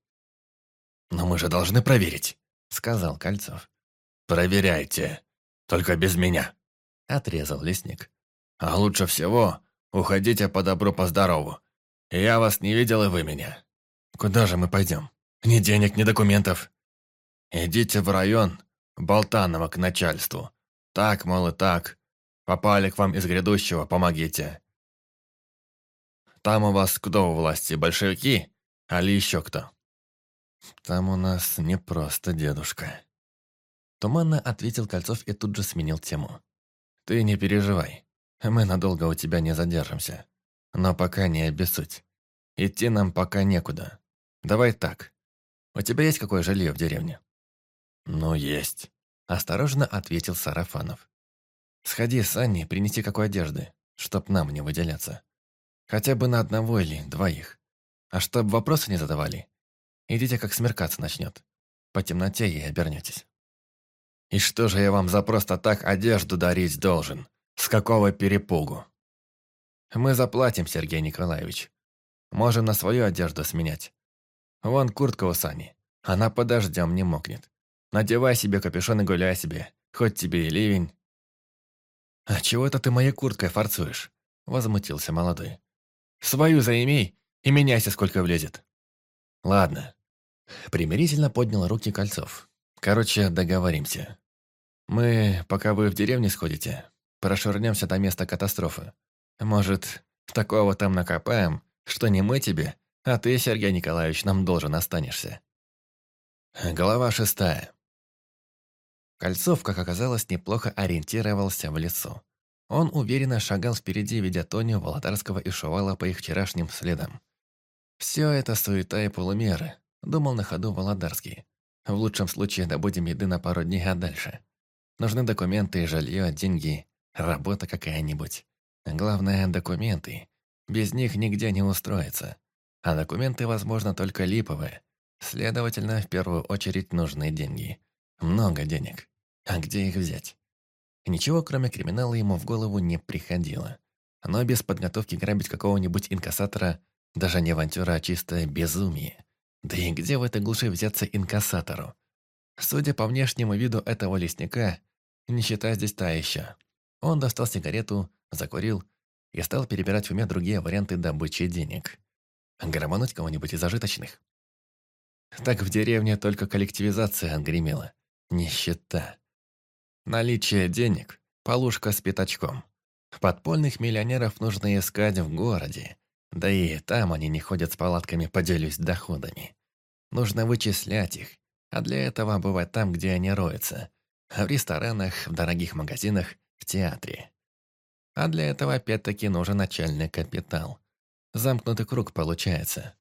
«Но мы же должны проверить», — сказал Кольцов. «Проверяйте, только без меня», — отрезал лесник. «А лучше всего уходите по добру, по здорову. Я вас не видел, и вы меня. Куда же мы пойдем? Ни денег, ни документов». «Идите в район Болтанова к начальству. Так, мол, и так. Попали к вам из грядущего, помогите. Там у вас кто у власти, большевики? Али еще кто?» «Там у нас не просто дедушка», Туманно ответил Кольцов и тут же сменил тему. «Ты не переживай. Мы надолго у тебя не задержимся. Но пока не обессудь. Идти нам пока некуда. Давай так. У тебя есть какое жилье в деревне?» «Ну, есть», – осторожно ответил Сарафанов. «Сходи с Аней, принеси какой одежды, чтоб нам не выделяться. Хотя бы на одного или двоих. А чтоб вопросы не задавали, идите как смеркаться начнет. По темноте и обернетесь». И что же я вам за просто так одежду дарить должен? С какого перепугу? Мы заплатим, Сергей Николаевич. Можем на свою одежду сменять. Вон куртка у Сани. Она под дождем не мокнет. Надевай себе капюшон и гуляй себе, хоть тебе и ливень». «А чего это ты моей курткой форцуешь?» – возмутился молодой. «Свою заимей и меняйся, сколько влезет». «Ладно». Примирительно поднял руки Кольцов. «Короче, договоримся. Мы, пока вы в деревне сходите, прошвырнемся до места катастрофы. Может, такого там накопаем, что не мы тебе, а ты, Сергей Николаевич, нам должен останешься». Глава шестая. Кольцов, как оказалось, неплохо ориентировался в лесу. Он уверенно шагал впереди, ведя Тоню, Володарского и Шувала по их вчерашним следам. «Все это суета и полумеры», — думал на ходу Володарский. «В лучшем случае добудем еды на пару дней, а дальше. Нужны документы, жилье, деньги, работа какая-нибудь. Главное — документы. Без них нигде не устроиться. А документы, возможно, только липовые. Следовательно, в первую очередь нужны деньги. Много денег. А где их взять? Ничего, кроме криминала, ему в голову не приходило. Но без подготовки грабить какого-нибудь инкассатора даже не авантюра, а чистое безумие. Да и где в этой глуши взяться инкассатору? Судя по внешнему виду этого лесника, нищета здесь та еще. Он достал сигарету, закурил и стал перебирать в уме другие варианты добычи денег. Громануть кого-нибудь из зажиточных? Так в деревне только коллективизация отгремела. Нищета. Наличие денег – полушка с пятачком. Подпольных миллионеров нужно искать в городе. Да и там они не ходят с палатками «поделюсь доходами». Нужно вычислять их, а для этого бывать там, где они роются. В ресторанах, в дорогих магазинах, в театре. А для этого опять-таки нужен начальный капитал. Замкнутый круг получается.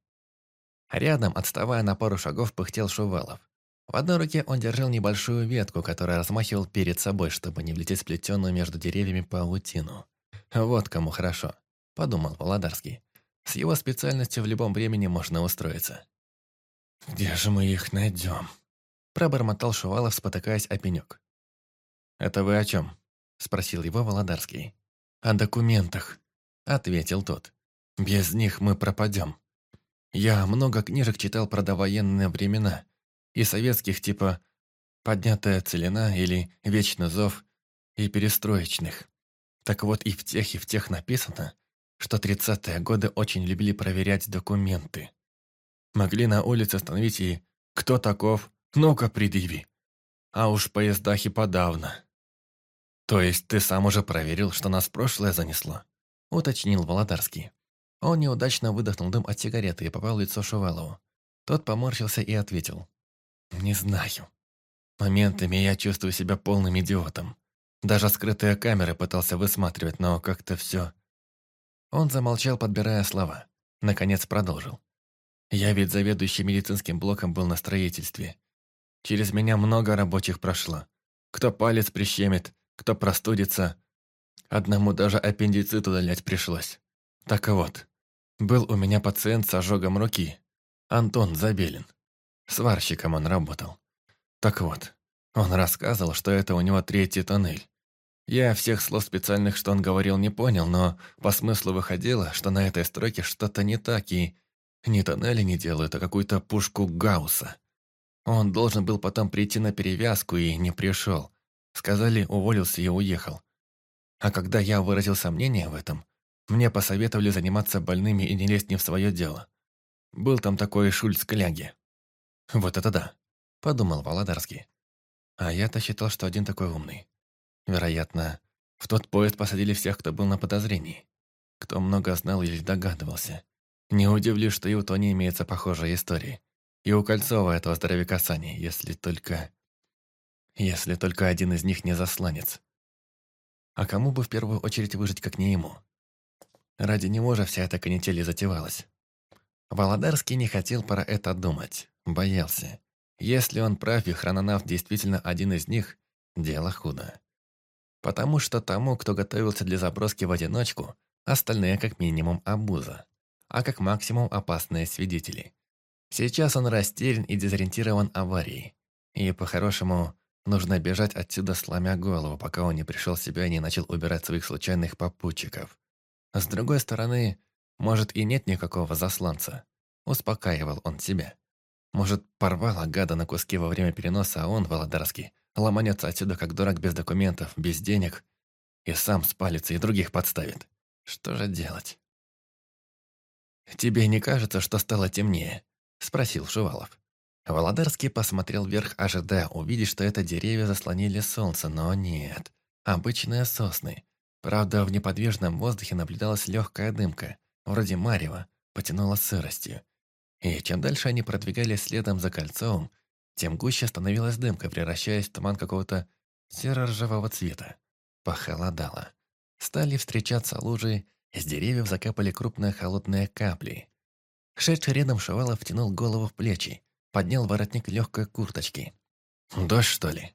Рядом, отставая на пару шагов, пыхтел Шувалов. В одной руке он держал небольшую ветку, которую размахивал перед собой, чтобы не влететь сплетенную между деревьями паутину. «Вот кому хорошо», — подумал Володарский. «С его специальностью в любом времени можно устроиться». «Где же мы их найдем?» Пробормотал Шувалов, спотыкаясь о пенек. «Это вы о чем?» — спросил его Володарский. «О документах», — ответил тот. «Без них мы пропадем. Я много книжек читал про довоенные времена, и советских типа «Поднятая целина» или «Вечный зов» и перестроечных. Так вот и в тех, и в тех написано, что 30-е годы очень любили проверять документы. Могли на улице остановить и «Кто таков? Ну-ка, предъяви». А уж поездах и подавно. «То есть ты сам уже проверил, что нас прошлое занесло?» – уточнил Володарский. Он неудачно выдохнул дым от сигареты и попал в лицо Шувалову. Тот поморщился и ответил. Не знаю. Моментами я чувствую себя полным идиотом. Даже скрытые камеры пытался высматривать, но как-то все... Он замолчал, подбирая слова. Наконец продолжил. Я ведь заведующий медицинским блоком был на строительстве. Через меня много рабочих прошло. Кто палец прищемит, кто простудится. Одному даже аппендицит удалять пришлось. Так вот, был у меня пациент с ожогом руки. Антон Забелин. Сварщиком он работал. Так вот, он рассказывал, что это у него третий тоннель. Я всех слов специальных, что он говорил, не понял, но по смыслу выходило, что на этой стройке что-то не так, и не тоннели не делают, а какую-то пушку Гаусса. Он должен был потом прийти на перевязку и не пришел. Сказали, уволился и уехал. А когда я выразил сомнение в этом, мне посоветовали заниматься больными и не лезть не в свое дело. Был там такой Шульц Кляги. «Вот это да», — подумал Володарский. А я-то считал, что один такой умный. Вероятно, в тот поезд посадили всех, кто был на подозрении. Кто много знал или догадывался. Не удивлюсь, что и у Тони имеется похожая история. И у Кольцова этого здоровяка Сани, если только... Если только один из них не засланец. А кому бы в первую очередь выжить, как не ему? Ради него же вся эта канитель и затевалась. Володарский не хотел про это думать. Боялся. Если он прав и хрононавт действительно один из них, дело худо. Потому что тому, кто готовился для заброски в одиночку, остальные как минимум обуза, а как максимум опасные свидетели. Сейчас он растерян и дезориентирован аварией. И по-хорошему, нужно бежать отсюда, сломя голову, пока он не пришел в себя и не начал убирать своих случайных попутчиков. С другой стороны, может и нет никакого засланца. Успокаивал он себя. Может, порвала гада на куски во время переноса, а он, Володарский, ломанется отсюда как дурак без документов, без денег, и сам спалится и других подставит. Что же делать? «Тебе не кажется, что стало темнее?» – спросил Шувалов. Володарский посмотрел вверх, ожидая увидеть, что это деревья заслонили солнце, но нет. Обычные сосны. Правда, в неподвижном воздухе наблюдалась легкая дымка, вроде марева, потянула сыростью. И чем дальше они продвигались следом за кольцом, тем гуще становилась дымка, превращаясь в туман какого-то серо-ржавого цвета. Похолодало. Стали встречаться лужи, из деревьев закапали крупные холодные капли. Шедший рядом Шувалов втянул голову в плечи, поднял воротник легкой курточки. «Дождь, что ли?»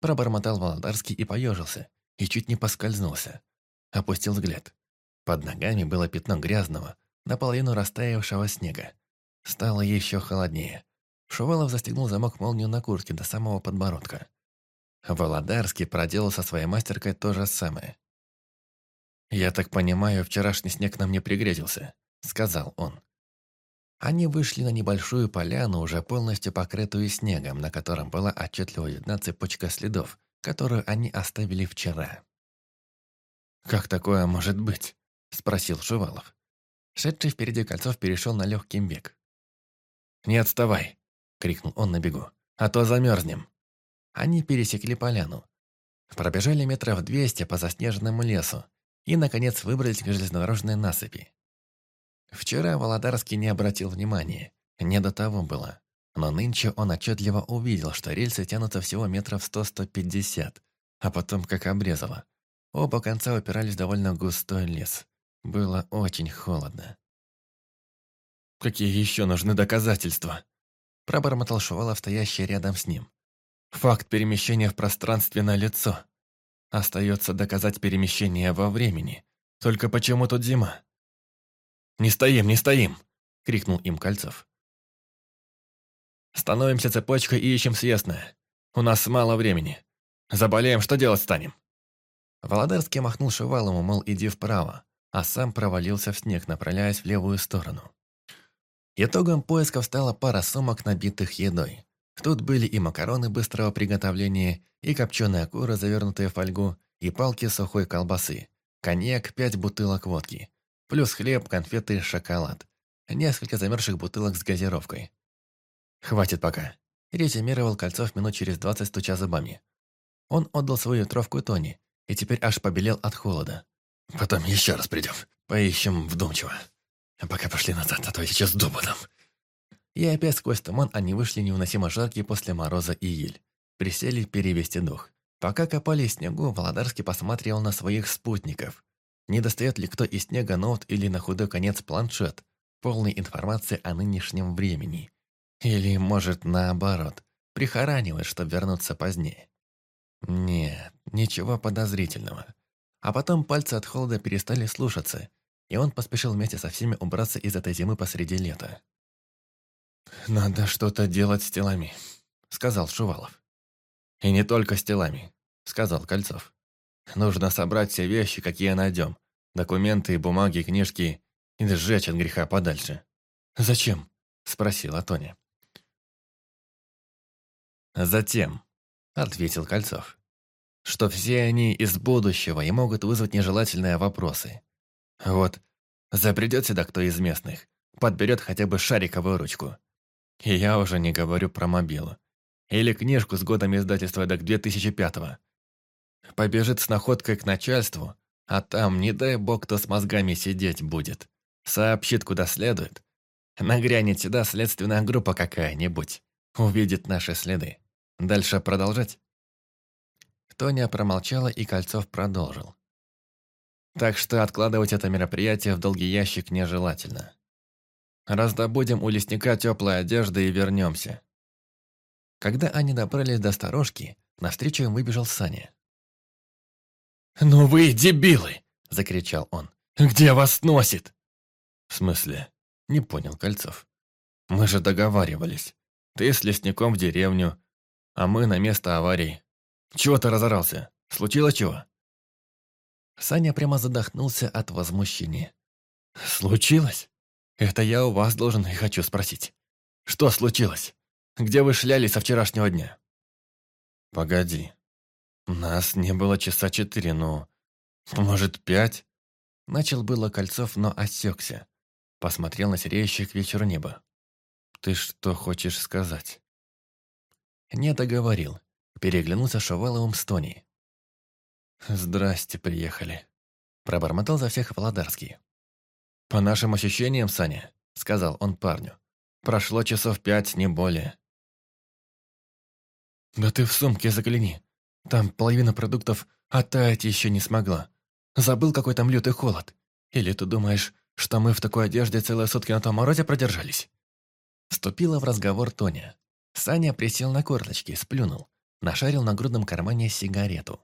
Пробормотал Володарский и поежился, и чуть не поскользнулся. Опустил взгляд. Под ногами было пятно грязного, наполовину растаявшего снега. Стало еще холоднее. Шувалов застегнул замок молнию на куртке до самого подбородка. Володарский проделал со своей мастеркой то же самое. «Я так понимаю, вчерашний снег нам не пригрезился», — сказал он. Они вышли на небольшую поляну, уже полностью покрытую снегом, на котором была отчетливо видна цепочка следов, которую они оставили вчера. «Как такое может быть?» – спросил Шувалов. Шедший впереди Кольцов перешел на легкий бег. «Не отставай!» – крикнул он на бегу. «А то замерзнем!» Они пересекли поляну. Пробежали метров двести по заснеженному лесу и, наконец, выбрались к железнодорожной насыпи. Вчера Володарский не обратил внимания, не до того было. Но нынче он отчетливо увидел, что рельсы тянутся всего метров сто-сто пятьдесят, а потом как обрезало. Оба конца упирались в довольно густой лес. Было очень холодно. «Какие еще нужны доказательства?» Пробормотал Шувалов, стоящий рядом с ним. «Факт перемещения в пространстве на лицо. Остается доказать перемещение во времени. Только почему тут зима?» «Не стоим, не стоим!» — крикнул им Кольцов. «Становимся цепочкой и ищем съестное. У нас мало времени. Заболеем, что делать станем?» Володарский махнул Шувалому, мол, иди вправо, а сам провалился в снег, направляясь в левую сторону. Итогом поисков стала пара сумок, набитых едой. Тут были и макароны быстрого приготовления, и копченая кура, завернутая в фольгу, и палки сухой колбасы, коньяк, пять бутылок водки. Плюс хлеб, конфеты, шоколад. Несколько замерзших бутылок с газировкой. «Хватит пока», – резюмировал Кольцов минут через двадцать, стуча зубами. Он отдал свою тровку Тони и теперь аж побелел от холода. «Потом еще раз придем. Поищем вдумчиво. А пока пошли назад, а то я сейчас дубу дам». И опять сквозь туман они вышли невыносимо жаркие после мороза и ель. Присели перевести дух. Пока копали снегу, Володарский посмотрел на своих спутников. Не достает ли кто из снега ноут или на худой конец планшет, полной информации о нынешнем времени? Или, может, наоборот, прихоранивает, чтобы вернуться позднее? Нет, ничего подозрительного. А потом пальцы от холода перестали слушаться, и он поспешил вместе со всеми убраться из этой зимы посреди лета. «Надо что-то делать с телами», — сказал Шувалов. «И не только с телами», — сказал Кольцов. Нужно собрать все вещи, какие найдем. Документы, бумаги, книжки. И сжечь от греха подальше. «Зачем?» – спросила Тоня. «Затем», – ответил Кольцов, «что все они из будущего и могут вызвать нежелательные вопросы. Вот, забредет сюда кто из местных, подберет хотя бы шариковую ручку. И я уже не говорю про мобилу. Или книжку с годом издательства до 2005-го. Побежит с находкой к начальству, а там, не дай бог, кто с мозгами сидеть будет. Сообщит, куда следует. Нагрянет сюда следственная группа какая-нибудь. Увидит наши следы. Дальше продолжать?» Тоня промолчала, и Кольцов продолжил. «Так что откладывать это мероприятие в долгий ящик нежелательно. Раздобудем у лесника теплой одежды и вернемся». Когда они добрались до сторожки, навстречу им выбежал Саня. «Ну вы дебилы!» – закричал он. «Где вас носит?» «В смысле?» – не понял Кольцов. «Мы же договаривались. Ты с лесником в деревню, а мы на место аварии. Чего ты разорался? Случилось чего?» Саня прямо задохнулся от возмущения. «Случилось? Это я у вас должен и хочу спросить. Что случилось?» Где вы шлялись со вчерашнего дня?» «Погоди. Нас не было часа четыре, ну... Может, пять?» Начал было Кольцов, но осекся. Посмотрел на сереющее к вечеру небо. «Ты что хочешь сказать?» Не договорил. Переглянулся Шуваловым с Тони. «Здрасте, приехали», – пробормотал за всех Володарский. «По нашим ощущениям, Саня», – сказал он парню, – «прошло часов пять, не более». «Да ты в сумке загляни. Там половина продуктов оттаять еще не смогла. Забыл, какой там лютый холод. Или ты думаешь, что мы в такой одежде целые сутки на том морозе продержались?» Вступила в разговор Тоня. Саня присел на корточки, сплюнул, нашарил на грудном кармане сигарету.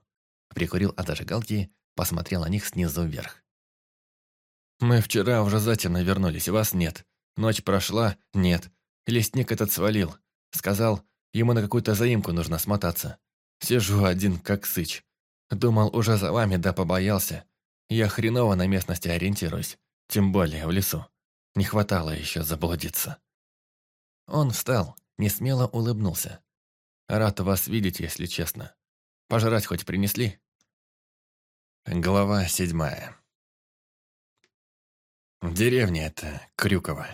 Прикурил от зажигалки, посмотрел на них снизу вверх. «Мы вчера уже затемно вернулись, вас нет. Ночь прошла, нет. Лесник этот свалил. Сказал, ему на какую-то заимку нужно смотаться. Сижу один, как сыч. Думал, уже за вами, да побоялся. Я хреново на местности ориентируюсь, тем более в лесу. Не хватало еще заблудиться». Он встал, несмело улыбнулся. «Рад вас видеть, если честно. Пожрать хоть принесли?» Глава седьмая. В деревне это, Крюково.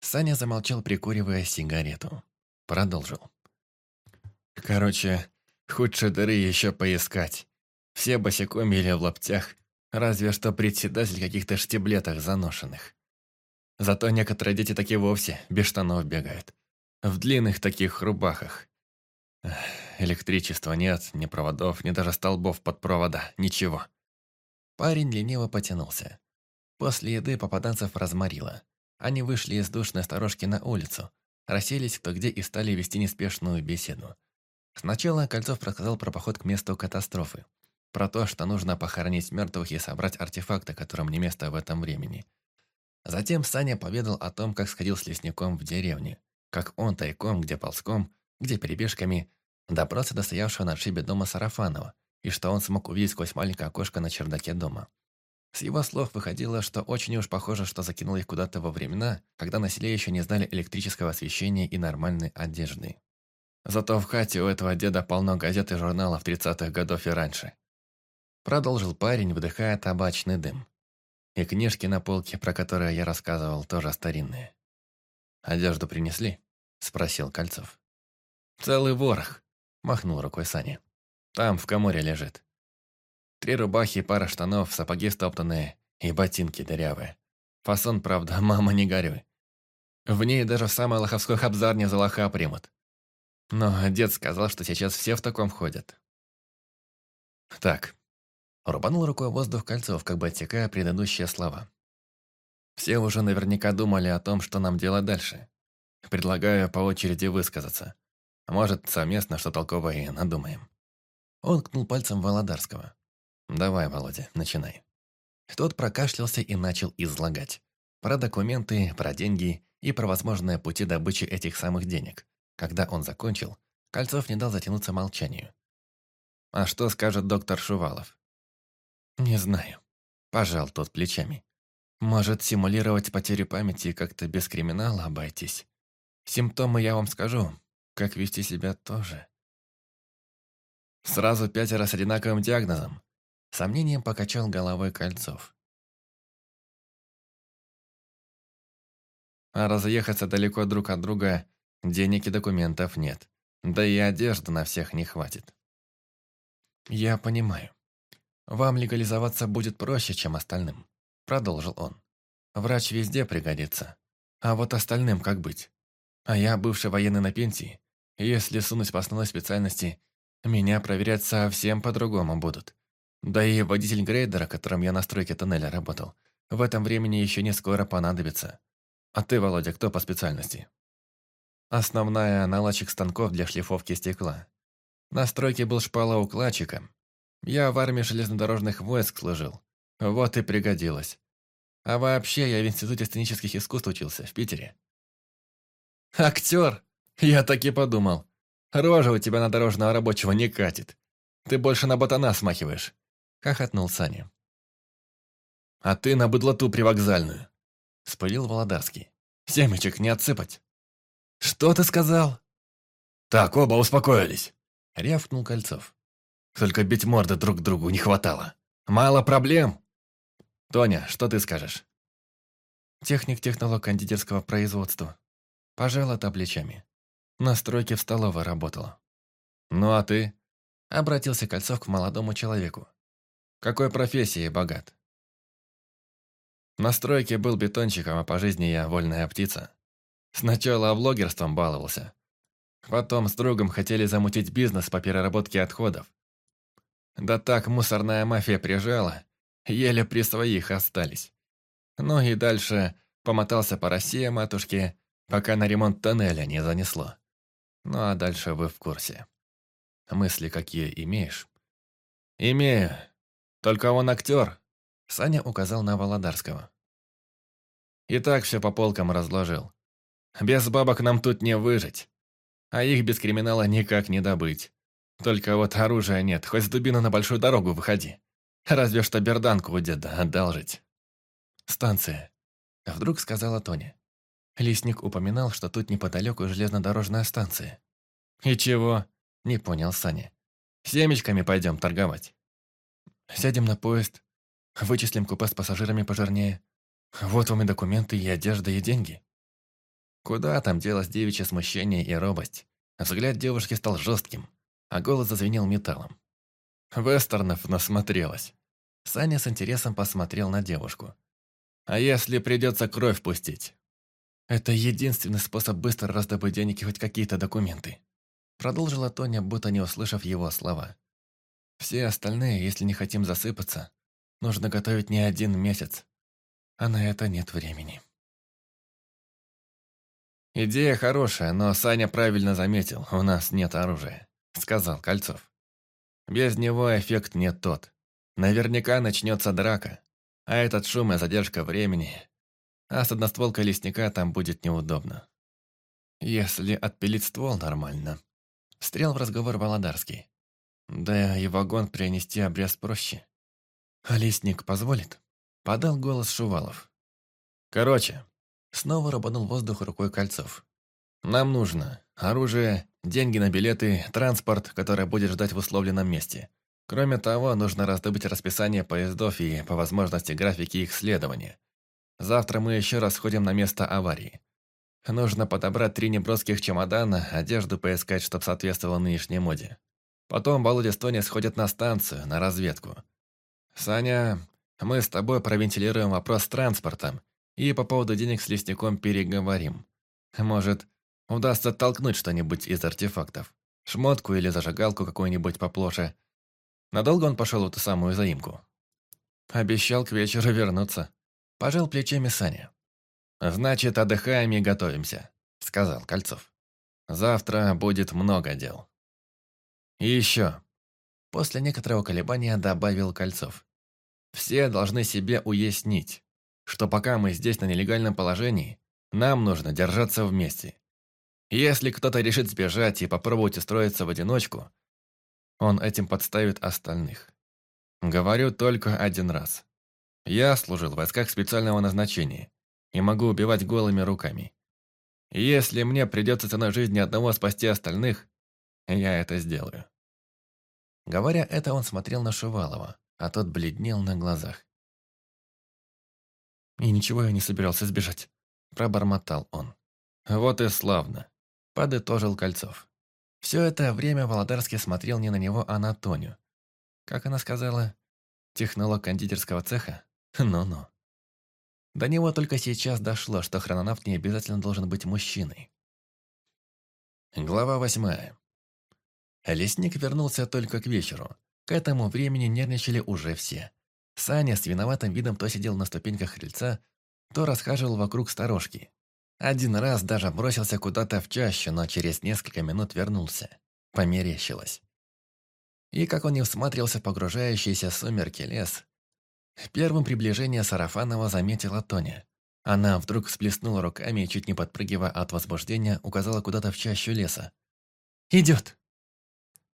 Саня замолчал, прикуривая сигарету. Продолжил. Короче, худшие дыры еще поискать. Все босиком или в лаптях, разве что председатель каких-то штиблетах заношенных. Зато некоторые дети таки вовсе без штанов бегают. В длинных таких рубахах. Электричества нет, ни проводов, ни даже столбов под провода, ничего. Парень лениво потянулся. После еды попаданцев разморило. Они вышли из душной сторожки на улицу, расселись кто где и стали вести неспешную беседу. Сначала Кольцов рассказал про поход к месту катастрофы. Про то, что нужно похоронить мертвых и собрать артефакты, которым не место в этом времени. Затем Саня поведал о том, как сходил с лесником в деревне. Как он тайком, где ползком, где перебежками, добрался до на шибе дома Сарафанова, и что он смог увидеть сквозь маленькое окошко на чердаке дома. С его слов выходило, что очень уж похоже, что закинул их куда-то во времена, когда на селе еще не знали электрического освещения и нормальной одежды. Зато в хате у этого деда полно газет и журналов 30-х годов и раньше. Продолжил парень, вдыхая табачный дым. И книжки на полке, про которые я рассказывал, тоже старинные. «Одежду принесли?» – спросил Кольцов. «Целый ворох», – махнул рукой Саня. «Там, в коморе лежит. Три рубахи, пара штанов, сапоги стоптанные и ботинки дырявые. Фасон, правда, мама, не горюй. В ней даже в самой лоховской хабзарне за лоха примут. Но дед сказал, что сейчас все в таком ходят. Так. Рубанул рукой воздух кольцов, как бы отсекая предыдущие слова. Все уже наверняка думали о том, что нам делать дальше. Предлагаю по очереди высказаться. Может, совместно что толковое надумаем. Он ткнул пальцем Володарского. «Давай, Володя, начинай». Тот прокашлялся и начал излагать. Про документы, про деньги и про возможные пути добычи этих самых денег. Когда он закончил, Кольцов не дал затянуться молчанию. «А что скажет доктор Шувалов?» «Не знаю». Пожал тот плечами. «Может, симулировать потерю памяти как-то без криминала обойтись? Симптомы я вам скажу, как вести себя тоже». Сразу пятеро с одинаковым диагнозом. Сомнением покачал головой Кольцов. А разъехаться далеко друг от друга денег и документов нет. Да и одежды на всех не хватит. «Я понимаю. Вам легализоваться будет проще, чем остальным», — продолжил он. «Врач везде пригодится. А вот остальным как быть? А я бывший военный на пенсии. Если сунусь по основной специальности, меня проверять совсем по-другому будут. Да и водитель грейдера, которым я на стройке тоннеля работал, в этом времени еще не скоро понадобится. А ты, Володя, кто по специальности? Основная наладчик станков для шлифовки стекла. На стройке был шпалоукладчиком. Я в армии железнодорожных войск служил. Вот и пригодилось. А вообще я в Институте сценических искусств учился, в Питере. «Актер!» Я так и подумал. Рожа у тебя на дорожного рабочего не катит. Ты больше на ботана смахиваешь. Хохотнул Саня. А ты на быдлоту привокзальную. Спылил Володарский. Семечек не отсыпать. Что ты сказал? «Так, оба успокоились!» — рявкнул Кольцов. «Только бить морды друг другу не хватало. Мало проблем!» «Тоня, что ты скажешь?» Техник-технолог кондитерского производства. Пожала та плечами. На стройке в столовой работала. «Ну а ты?» Обратился Кольцов к молодому человеку. «Какой профессией богат?» На стройке был бетонщиком, а по жизни я вольная птица. Сначала блогерством баловался. Потом с другом хотели замутить бизнес по переработке отходов. Да так мусорная мафия прижала, еле при своих остались. Ну и дальше помотался по России матушке, пока на ремонт тоннеля не занесло. Ну а дальше вы в курсе. Мысли какие имеешь? Имею. Только он актер. Саня указал на Володарского. И так все по полкам разложил. Без бабок нам тут не выжить. А их без криминала никак не добыть. Только вот оружия нет, хоть с дубину на большую дорогу выходи. Разве что берданку у деда одолжить. Станция. Вдруг сказала Тоня. Лесник упоминал, что тут неподалеку железнодорожная станция. «И чего?» – не понял Саня. «Семечками пойдем торговать. Сядем на поезд, вычислим купе с пассажирами пожирнее. Вот вам и документы, и одежда, и деньги». Куда там делось девичье смущение и робость? Взгляд девушки стал жестким, а голос зазвенел металлом. Вестернов насмотрелась. Саня с интересом посмотрел на девушку. «А если придется кровь пустить?» «Это единственный способ быстро раздобыть денег и хоть какие-то документы», продолжила Тоня, будто не услышав его слова. «Все остальные, если не хотим засыпаться, нужно готовить не один месяц, а на это нет времени». «Идея хорошая, но Саня правильно заметил, у нас нет оружия», — сказал Кольцов. «Без него эффект не тот. Наверняка начнется драка, а этот шум и задержка времени. А с одностволкой лесника там будет неудобно. Если отпилить ствол нормально». Встрял в разговор Володарский. «Да и вагон принести обрез проще». «А лесник позволит?» Подал голос Шувалов. «Короче, Снова рубанул воздух рукой Кольцов. «Нам нужно оружие, деньги на билеты, транспорт, который будет ждать в условленном месте. Кроме того, нужно раздобыть расписание поездов и, по возможности, графики их следования. Завтра мы еще раз сходим на место аварии. Нужно подобрать три неброских чемодана, одежду поискать, чтоб соответствовала нынешней моде. Потом Володя с Тони сходят на станцию, на разведку. Саня, мы с тобой провентилируем вопрос с транспортом и по поводу денег с лесником переговорим. Может, удастся толкнуть что-нибудь из артефактов. Шмотку или зажигалку какую-нибудь поплоше. Надолго он пошел в эту самую заимку? Обещал к вечеру вернуться. Пожал плечами Саня. «Значит, отдыхаем и готовимся», — сказал Кольцов. «Завтра будет много дел». «И еще», — после некоторого колебания добавил Кольцов. «Все должны себе уяснить, что пока мы здесь на нелегальном положении, нам нужно держаться вместе. Если кто-то решит сбежать и попробовать устроиться в одиночку, он этим подставит остальных. Говорю только один раз. Я служил в войсках специального назначения и могу убивать голыми руками. если мне придется ценой жизни одного спасти остальных, я это сделаю. Говоря это, он смотрел на Шувалова, а тот бледнел на глазах. И ничего я не собирался сбежать. Пробормотал он. Вот и славно. Подытожил Кольцов. Все это время Володарский смотрел не на него, а на Тоню. Как она сказала? Технолог кондитерского цеха? Ну-ну. До него только сейчас дошло, что хрононавт не обязательно должен быть мужчиной. Глава восьмая. Лесник вернулся только к вечеру. К этому времени нервничали уже все. Саня с виноватым видом то сидел на ступеньках крыльца, то расхаживал вокруг сторожки. Один раз даже бросился куда-то в чащу, но через несколько минут вернулся. Померещилось. И как он не всматривался в погружающийся сумерки лес, первым приближение Сарафанова заметила Тоня. Она вдруг всплеснула руками и, чуть не подпрыгивая от возбуждения, указала куда-то в чащу леса. «Идет!»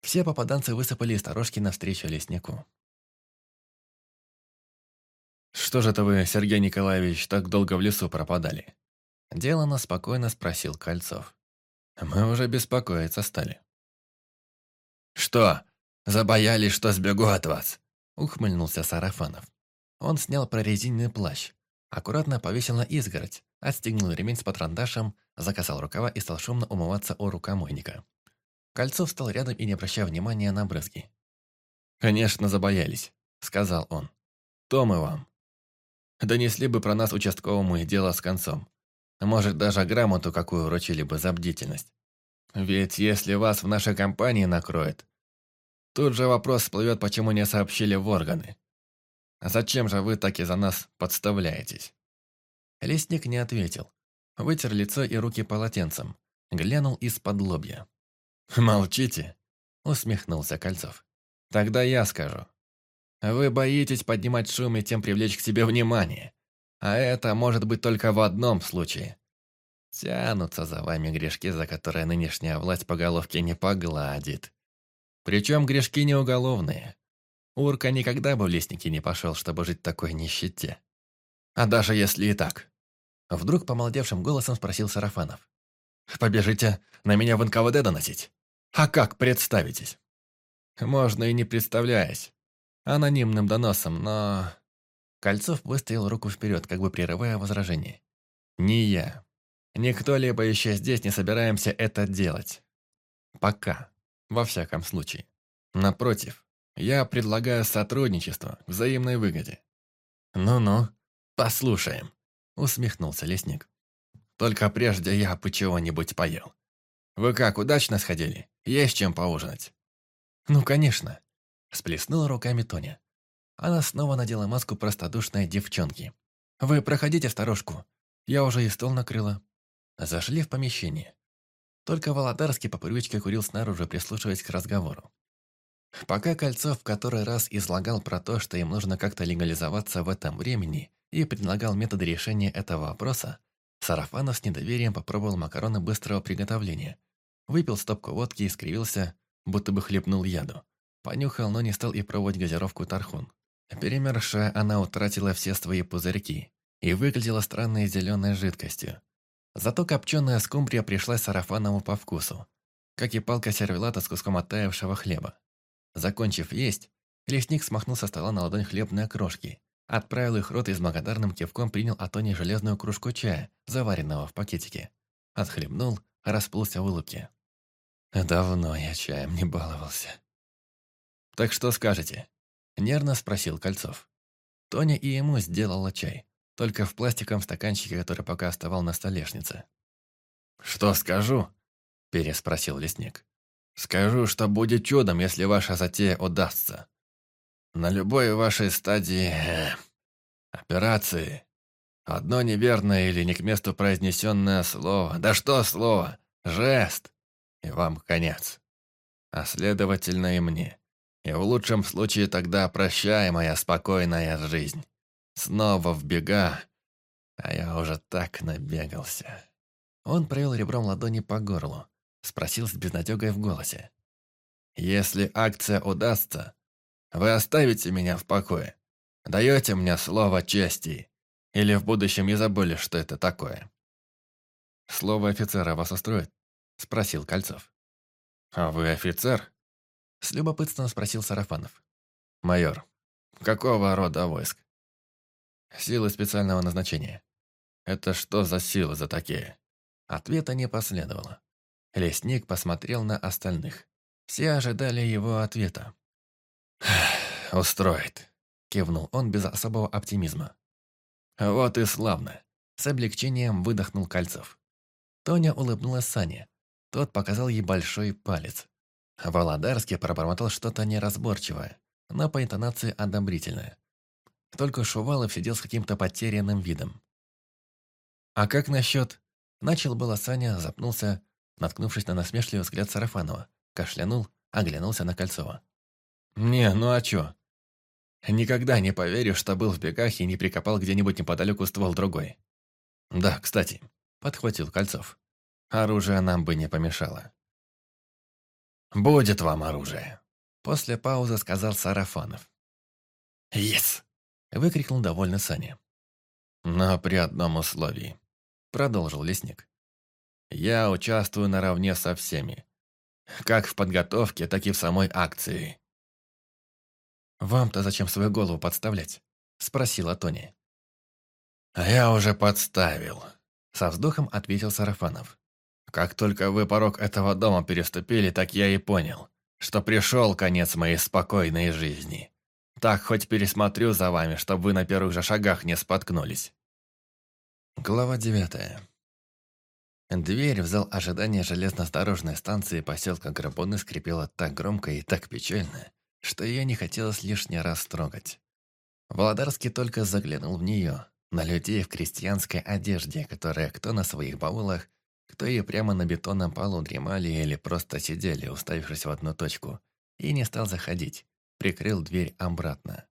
Все попаданцы высыпали из сторожки навстречу леснику. «Что же это вы, Сергей Николаевич, так долго в лесу пропадали?» Делано спокойно спросил Кольцов. Мы уже беспокоиться стали. «Что, забоялись, что сбегу от вас?» Ухмыльнулся Сарафанов. Он снял прорезиненный плащ, аккуратно повесил на изгородь, отстегнул ремень с патрандашем, закасал рукава и стал шумно умываться у рукомойника. Кольцов встал рядом и не обращая внимания на брызги. «Конечно, забоялись», — сказал он. «То мы вам. Донесли бы про нас участковому и дело с концом. Может, даже грамоту какую вручили бы за бдительность. Ведь если вас в нашей компании накроет, тут же вопрос всплывет, почему не сообщили в органы. А зачем же вы так и за нас подставляетесь?» Лесник не ответил. Вытер лицо и руки полотенцем. Глянул из-под лобья. «Молчите?» – усмехнулся Кольцов. «Тогда я скажу. Вы боитесь поднимать шум и тем привлечь к себе внимание. А это может быть только в одном случае. Тянутся за вами грешки, за которые нынешняя власть по головке не погладит. Причем грешки не уголовные. Урка никогда бы в лестники не пошел, чтобы жить в такой нищете. А даже если и так. Вдруг помолодевшим голосом спросил Сарафанов. «Побежите на меня в НКВД доносить? А как представитесь?» «Можно и не представляясь. Анонимным доносом, но...» Кольцов выставил руку вперед, как бы прерывая возражение. «Не я. Никто либо еще здесь не собираемся это делать. Пока. Во всяком случае. Напротив, я предлагаю сотрудничество, взаимной выгоде». «Ну-ну, послушаем», — усмехнулся лесник. «Только прежде я бы чего-нибудь поел. Вы как, удачно сходили? Есть чем поужинать?» «Ну, конечно», — сплеснула руками Тоня. Она снова надела маску простодушной девчонки. «Вы проходите сторожку. Я уже и стол накрыла». Зашли в помещение. Только Володарский по привычке курил снаружи, прислушиваясь к разговору. Пока Кольцов в который раз излагал про то, что им нужно как-то легализоваться в этом времени, и предлагал методы решения этого вопроса, Сарафанов с недоверием попробовал макароны быстрого приготовления. Выпил стопку водки и скривился, будто бы хлебнул яду. Понюхал, но не стал и пробовать газировку Тархун. Перемершая, она утратила все свои пузырьки и выглядела странной зеленой жидкостью. Зато копченая скумбрия пришла Сарафанову по вкусу, как и палка сервелата с куском оттаившего хлеба. Закончив есть, лесник смахнул со стола на ладонь хлебные крошки, отправил их рот и с благодарным кивком принял от Тони железную кружку чая, заваренного в пакетике. Отхлебнул, расплылся в улыбке. «Давно я чаем не баловался». «Так что скажете?» – нервно спросил Кольцов. Тоня и ему сделала чай, только в пластиковом стаканчике, который пока оставал на столешнице. «Что скажу?» – переспросил лесник. Скажу, что будет чудом, если ваша затея удастся. На любой вашей стадии э, операции одно неверное или не к месту произнесенное слово, да что слово, жест, и вам конец. А следовательно и мне. И в лучшем случае тогда прощай, моя спокойная жизнь. Снова в бега, а я уже так набегался. Он провел ребром ладони по горлу. Спросил с безнадегой в голосе. «Если акция удастся, вы оставите меня в покое? Даете мне слово чести? Или в будущем не забыли, что это такое?» «Слово офицера вас устроит?» Спросил Кольцов. «А вы офицер?» С любопытством спросил Сарафанов. «Майор, какого рода войск?» «Силы специального назначения». «Это что за силы за такие?» Ответа не последовало. Лесник посмотрел на остальных. Все ожидали его ответа. «Устроит», — кивнул он без особого оптимизма. «Вот и славно», — с облегчением выдохнул Кольцов. Тоня улыбнулась Сане. Тот показал ей большой палец. Володарский пробормотал что-то неразборчивое, но по интонации одобрительное. Только Шувалов сидел с каким-то потерянным видом. «А как насчет...» Начал было Саня, запнулся, наткнувшись на насмешливый взгляд Сарафанова, кашлянул, оглянулся на Кольцова. «Не, ну а чё? Никогда не поверю, что был в бегах и не прикопал где-нибудь неподалеку ствол другой. Да, кстати, подхватил Кольцов. Оружие нам бы не помешало. «Будет вам оружие», — после паузы сказал Сарафанов. «Ес!» — выкрикнул довольно Саня. «Но при одном условии», — продолжил лесник. Я участвую наравне со всеми. Как в подготовке, так и в самой акции. «Вам-то зачем свою голову подставлять?» – спросила Тони. «А я уже подставил», – со вздохом ответил Сарафанов. «Как только вы порог этого дома переступили, так я и понял, что пришел конец моей спокойной жизни. Так хоть пересмотрю за вами, чтобы вы на первых же шагах не споткнулись». Глава девятая. Дверь в зал ожидания железнодорожной станции поселка Грабоны скрипела так громко и так печально, что ее не хотелось лишний раз трогать. Володарский только заглянул в нее, на людей в крестьянской одежде, которые кто на своих баулах, кто и прямо на бетонном полу дремали или просто сидели, уставившись в одну точку, и не стал заходить, прикрыл дверь обратно.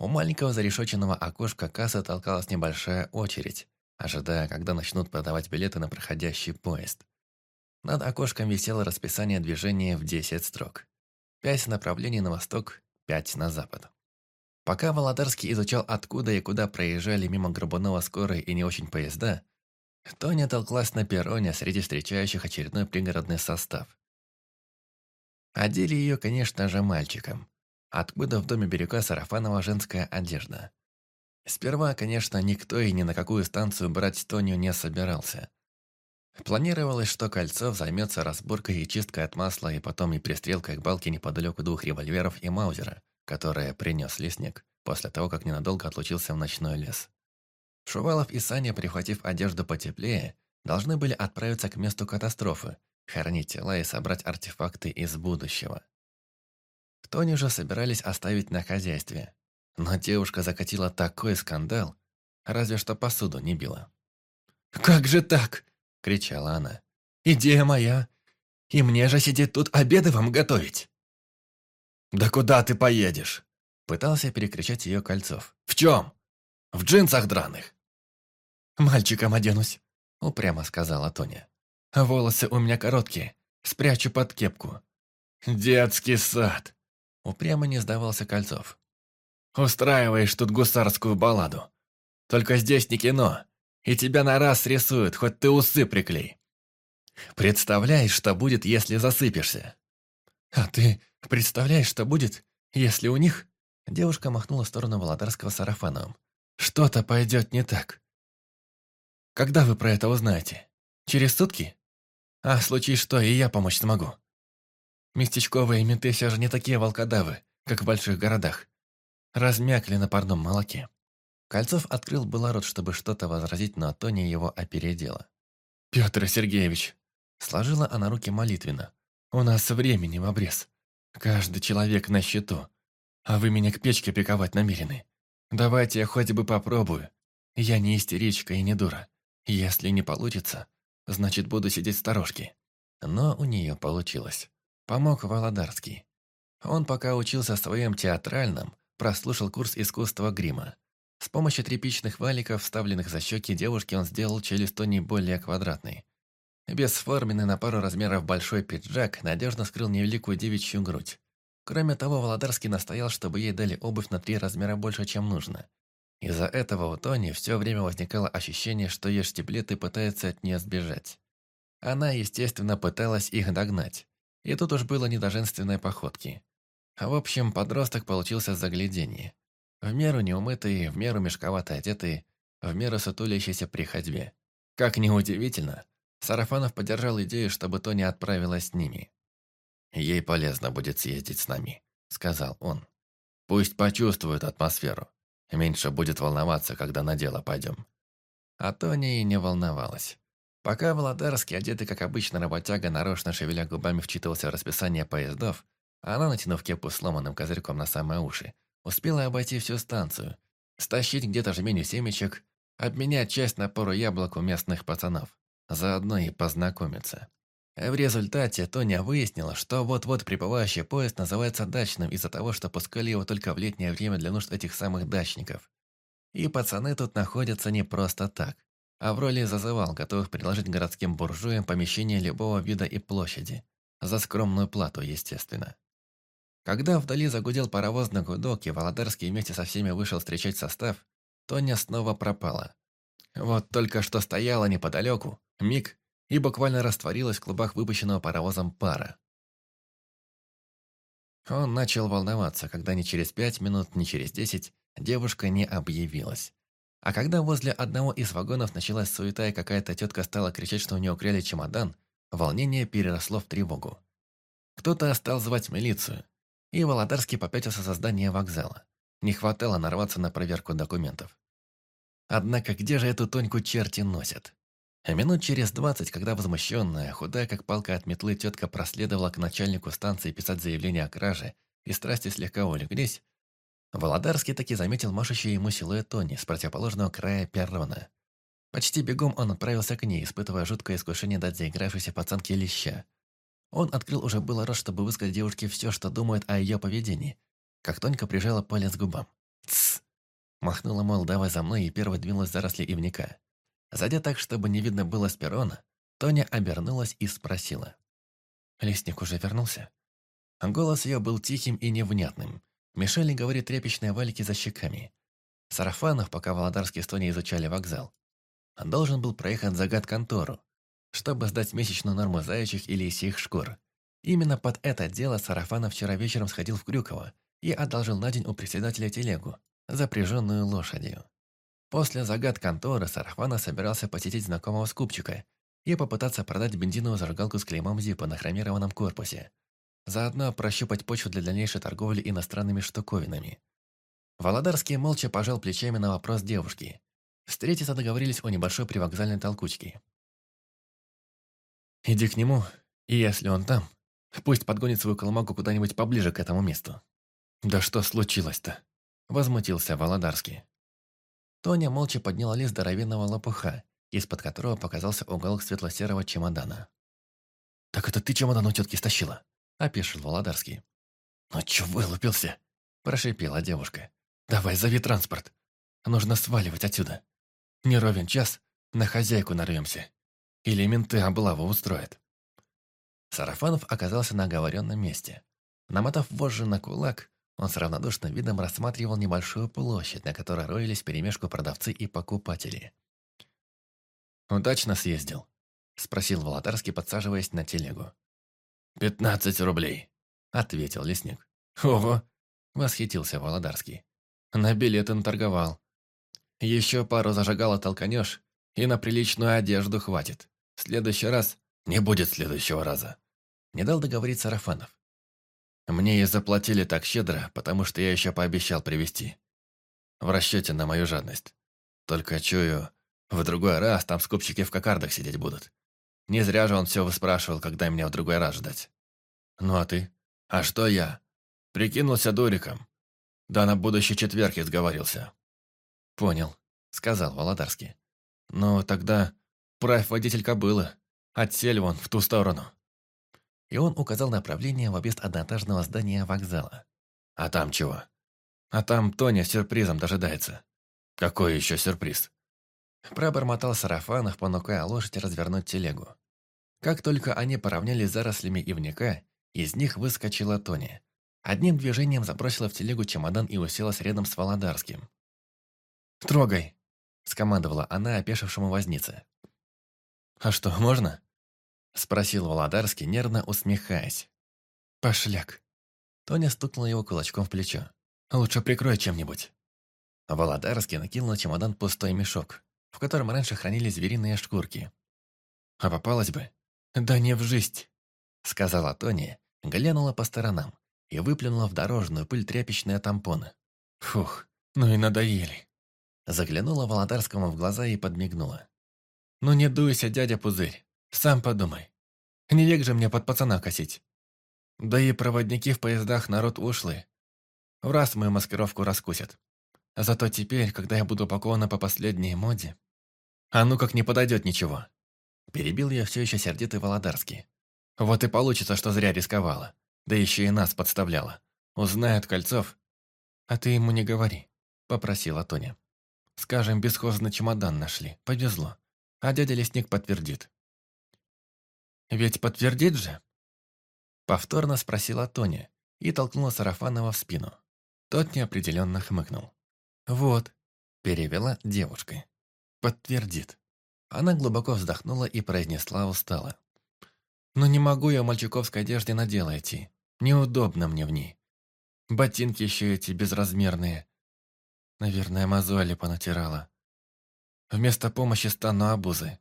У маленького зарешоченного окошка кассы толкалась небольшая очередь, ожидая, когда начнут продавать билеты на проходящий поезд. Над окошком висело расписание движения в 10 строк. Пять направлений на восток, пять на запад. Пока Володарский изучал, откуда и куда проезжали мимо Грабунова скорые и не очень поезда, Тоня толклась на перроне среди встречающих очередной пригородный состав. Одели ее, конечно же, мальчиком. Откуда в доме берега Сарафанова женская одежда. Сперва, конечно, никто и ни на какую станцию брать Тоню не собирался. Планировалось, что Кольцов займется разборкой и чисткой от масла и потом и пристрелкой к балке неподалеку двух револьверов и маузера, которые принес лесник после того, как ненадолго отлучился в ночной лес. Шувалов и Саня, прихватив одежду потеплее, должны были отправиться к месту катастрофы, хоронить тела и собрать артефакты из будущего. Тони же собирались оставить на хозяйстве, но девушка закатила такой скандал, разве что посуду не била. «Как же так?» – кричала она. «Идея моя. И мне же сидеть тут обеды вам готовить». «Да куда ты поедешь?» – пытался перекричать ее Кольцов. «В чем? В джинсах драных?» «Мальчиком оденусь», – упрямо сказала Тоня. «Волосы у меня короткие, спрячу под кепку». «Детский сад», – упрямо не сдавался Кольцов. Устраиваешь тут гусарскую балладу. Только здесь не кино, и тебя на раз рисуют, хоть ты усы приклей. Представляешь, что будет, если засыпешься? А ты представляешь, что будет, если у них... Девушка махнула в сторону Володарского сарафаном. Что-то пойдет не так. Когда вы про это узнаете? Через сутки? А, случись что, и я помочь смогу. Местечковые менты все же не такие волкодавы, как в больших городах размякли на парном молоке. Кольцов открыл было рот, чтобы что-то возразить, но Тоня его опередила. «Петр Сергеевич!» Сложила она руки молитвенно. «У нас времени в обрез. Каждый человек на счету. А вы меня к печке приковать намерены. Давайте я хоть бы попробую. Я не истеричка и не дура. Если не получится, значит, буду сидеть в сторожке». Но у нее получилось. Помог Володарский. Он пока учился в своем театральном, прослушал курс искусства грима. С помощью тряпичных валиков, вставленных за щеки девушки, он сделал челюсть Тони более квадратной. Бесформенный на пару размеров большой пиджак надежно скрыл невеликую девичью грудь. Кроме того, Володарский настоял, чтобы ей дали обувь на три размера больше, чем нужно. Из-за этого у Тони все время возникало ощущение, что ее штиблеты пытаются от нее сбежать. Она, естественно, пыталась их догнать. И тут уж было не до женственной походки. В общем, подросток получился загляденье. В меру неумытый, в меру мешковато одетый, в меру сутулящийся при ходьбе. Как ни удивительно, Сарафанов поддержал идею, чтобы Тоня отправилась с ними. «Ей полезно будет съездить с нами», — сказал он. «Пусть почувствует атмосферу. Меньше будет волноваться, когда на дело пойдем». А Тоня и не волновалась. Пока Володарский, одетый как обычно работяга, нарочно шевеля губами вчитывался в расписание поездов, она, натянув кепку с сломанным козырьком на самые уши, успела обойти всю станцию, стащить где-то жменю семечек, обменять часть на пару яблок у местных пацанов, заодно и познакомиться. В результате Тоня выяснила, что вот-вот прибывающий поезд называется дачным из-за того, что пускали его только в летнее время для нужд этих самых дачников. И пацаны тут находятся не просто так, а в роли зазывал, готовых предложить городским буржуям помещение любого вида и площади. За скромную плату, естественно. Когда вдали загудел паровозный гудок, и Володарский вместе со всеми вышел встречать состав, Тоня снова пропала. Вот только что стояла неподалеку, миг, и буквально растворилась в клубах выпущенного паровозом пара. Он начал волноваться, когда ни через пять минут, ни через десять девушка не объявилась. А когда возле одного из вагонов началась суета и какая-то тетка стала кричать, что у нее украли чемодан, волнение переросло в тревогу. Кто-то стал звать милицию, и Володарский попятился со здания вокзала. Не хватало нарваться на проверку документов. Однако где же эту Тоньку черти носят? А минут через двадцать, когда возмущенная, худая как палка от метлы тетка проследовала к начальнику станции писать заявление о краже, и страсти слегка улеглись, Володарский таки заметил машущий ему силуэт Тони с противоположного края перрона. Почти бегом он отправился к ней, испытывая жуткое искушение дать заигравшейся пацанке леща. Он открыл уже было рот, чтобы высказать девушке все, что думает о ее поведении, как Тонька прижала палец к губам. «Тссс!» Махнула, мол, давай за мной, и первой двинулась заросли ивника. Зайдя так, чтобы не видно было с перрона, Тоня обернулась и спросила. «Лесник уже вернулся?» Голос ее был тихим и невнятным, Мишель говорит тряпичные валики за щеками. Сарафанов, пока Володарский с Тони изучали вокзал, должен был проехать за гад-контору, чтобы сдать месячную норму заячьих или лисьих шкур. Именно под это дело Сарафанов вчера вечером сходил в Крюково и одолжил на день у председателя телегу, запряженную лошадью. После загад конторы Сарафана собирался посетить знакомого скупчика и попытаться продать бензиновую зажигалку с клеймом ЗИПа на хромированном корпусе, Заодно прощупать почву для дальнейшей торговли иностранными штуковинами. Володарский молча пожал плечами на вопрос девушки. Встретиться договорились о небольшой привокзальной толкучке. «Иди к нему, и если он там, пусть подгонит свою коломагу куда-нибудь поближе к этому месту». «Да что случилось-то?» – возмутился Володарский. Тоня молча подняла лист здоровенного лопуха, из-под которого показался уголок светло-серого чемодана. «Так это ты чемодан у тетки стащила?» опешил Володарский. «Ну чё вылупился?» – прошипела девушка. «Давай, зови транспорт. Нужно сваливать отсюда. Не ровен час, на хозяйку нарвемся. Или менты облаву устроят». Сарафанов оказался на оговоренном месте. Намотав вожжи на кулак, он с равнодушным видом рассматривал небольшую площадь, на которой роились перемешку продавцы и покупатели. «Удачно съездил?» – спросил Володарский, подсаживаясь на телегу. «Пятнадцать рублей», — ответил лесник. «Ого!» — восхитился Володарский. «На билеты наторговал. Еще пару зажигала толканешь, и на приличную одежду хватит. Следующий раз не будет следующего раза». Не дал договорить Сарафанов. «Мне и заплатили так щедро, потому что я еще пообещал привезти. В расчете на мою жадность. Только чую, в другой раз там скупщики в кокардах сидеть будут. Не зря же он все выспрашивал, когда меня в другой раз ждать. Ну а ты? А что я? Прикинулся дуриком. Да на будущий четверг я сговорился. Понял, сказал Володарский. Ну тогда правь водитель кобылы. Отсель вон в ту сторону. И он указал направление в объезд одноэтажного здания вокзала. А там чего? А там Тоня сюрпризом дожидается. Какой еще сюрприз? Пробормотал Сарафанов, понукая лошадь развернуть телегу. Как только они поравнялись зарослями ивника, из них выскочила Тони. Одним движением забросила в телегу чемодан и уселась рядом с Володарским. «Трогай!» – скомандовала она опешившему вознице. «А что, можно?» – спросил Володарский, нервно усмехаясь. «Пошляк!» Тоня стукнула его кулачком в плечо. «Лучше прикрой чем-нибудь». Володарский накинул на чемодан пустой мешок, в котором раньше хранились звериные шкурки. «А попалась бы?» «Да не в жизнь», — сказала Тони, глянула по сторонам и выплюнула в дорожную пыль тряпичные тампоны. «Фух, ну и надоели». Заглянула Володарскому в глаза и подмигнула. «Ну не дуйся, дядя Пузырь, сам подумай. Не век же мне под пацана косить. Да и проводники в поездах народ ушлый. В раз мою маскировку раскусят. Зато теперь, когда я буду упакована по последней моде, а ну как не подойдет ничего, Перебил я все еще сердитый Володарский. Вот и получится, что зря рисковала. Да еще и нас подставляла. Узнает Кольцов. А ты ему не говори, попросила Тоня. Скажем, бесхозный чемодан нашли. Повезло. А дядя Лесник подтвердит. Ведь подтвердит же? Повторно спросила Тоня и толкнула Сарафанова в спину. Тот неопределенно хмыкнул. «Вот», — перевела девушка. «Подтвердит». Она глубоко вздохнула и произнесла устало. «Ну не могу я в мальчиковской одежде на идти. Неудобно мне в ней. Ботинки еще эти безразмерные. Наверное, мозоли понатирала. Вместо помощи стану обузы.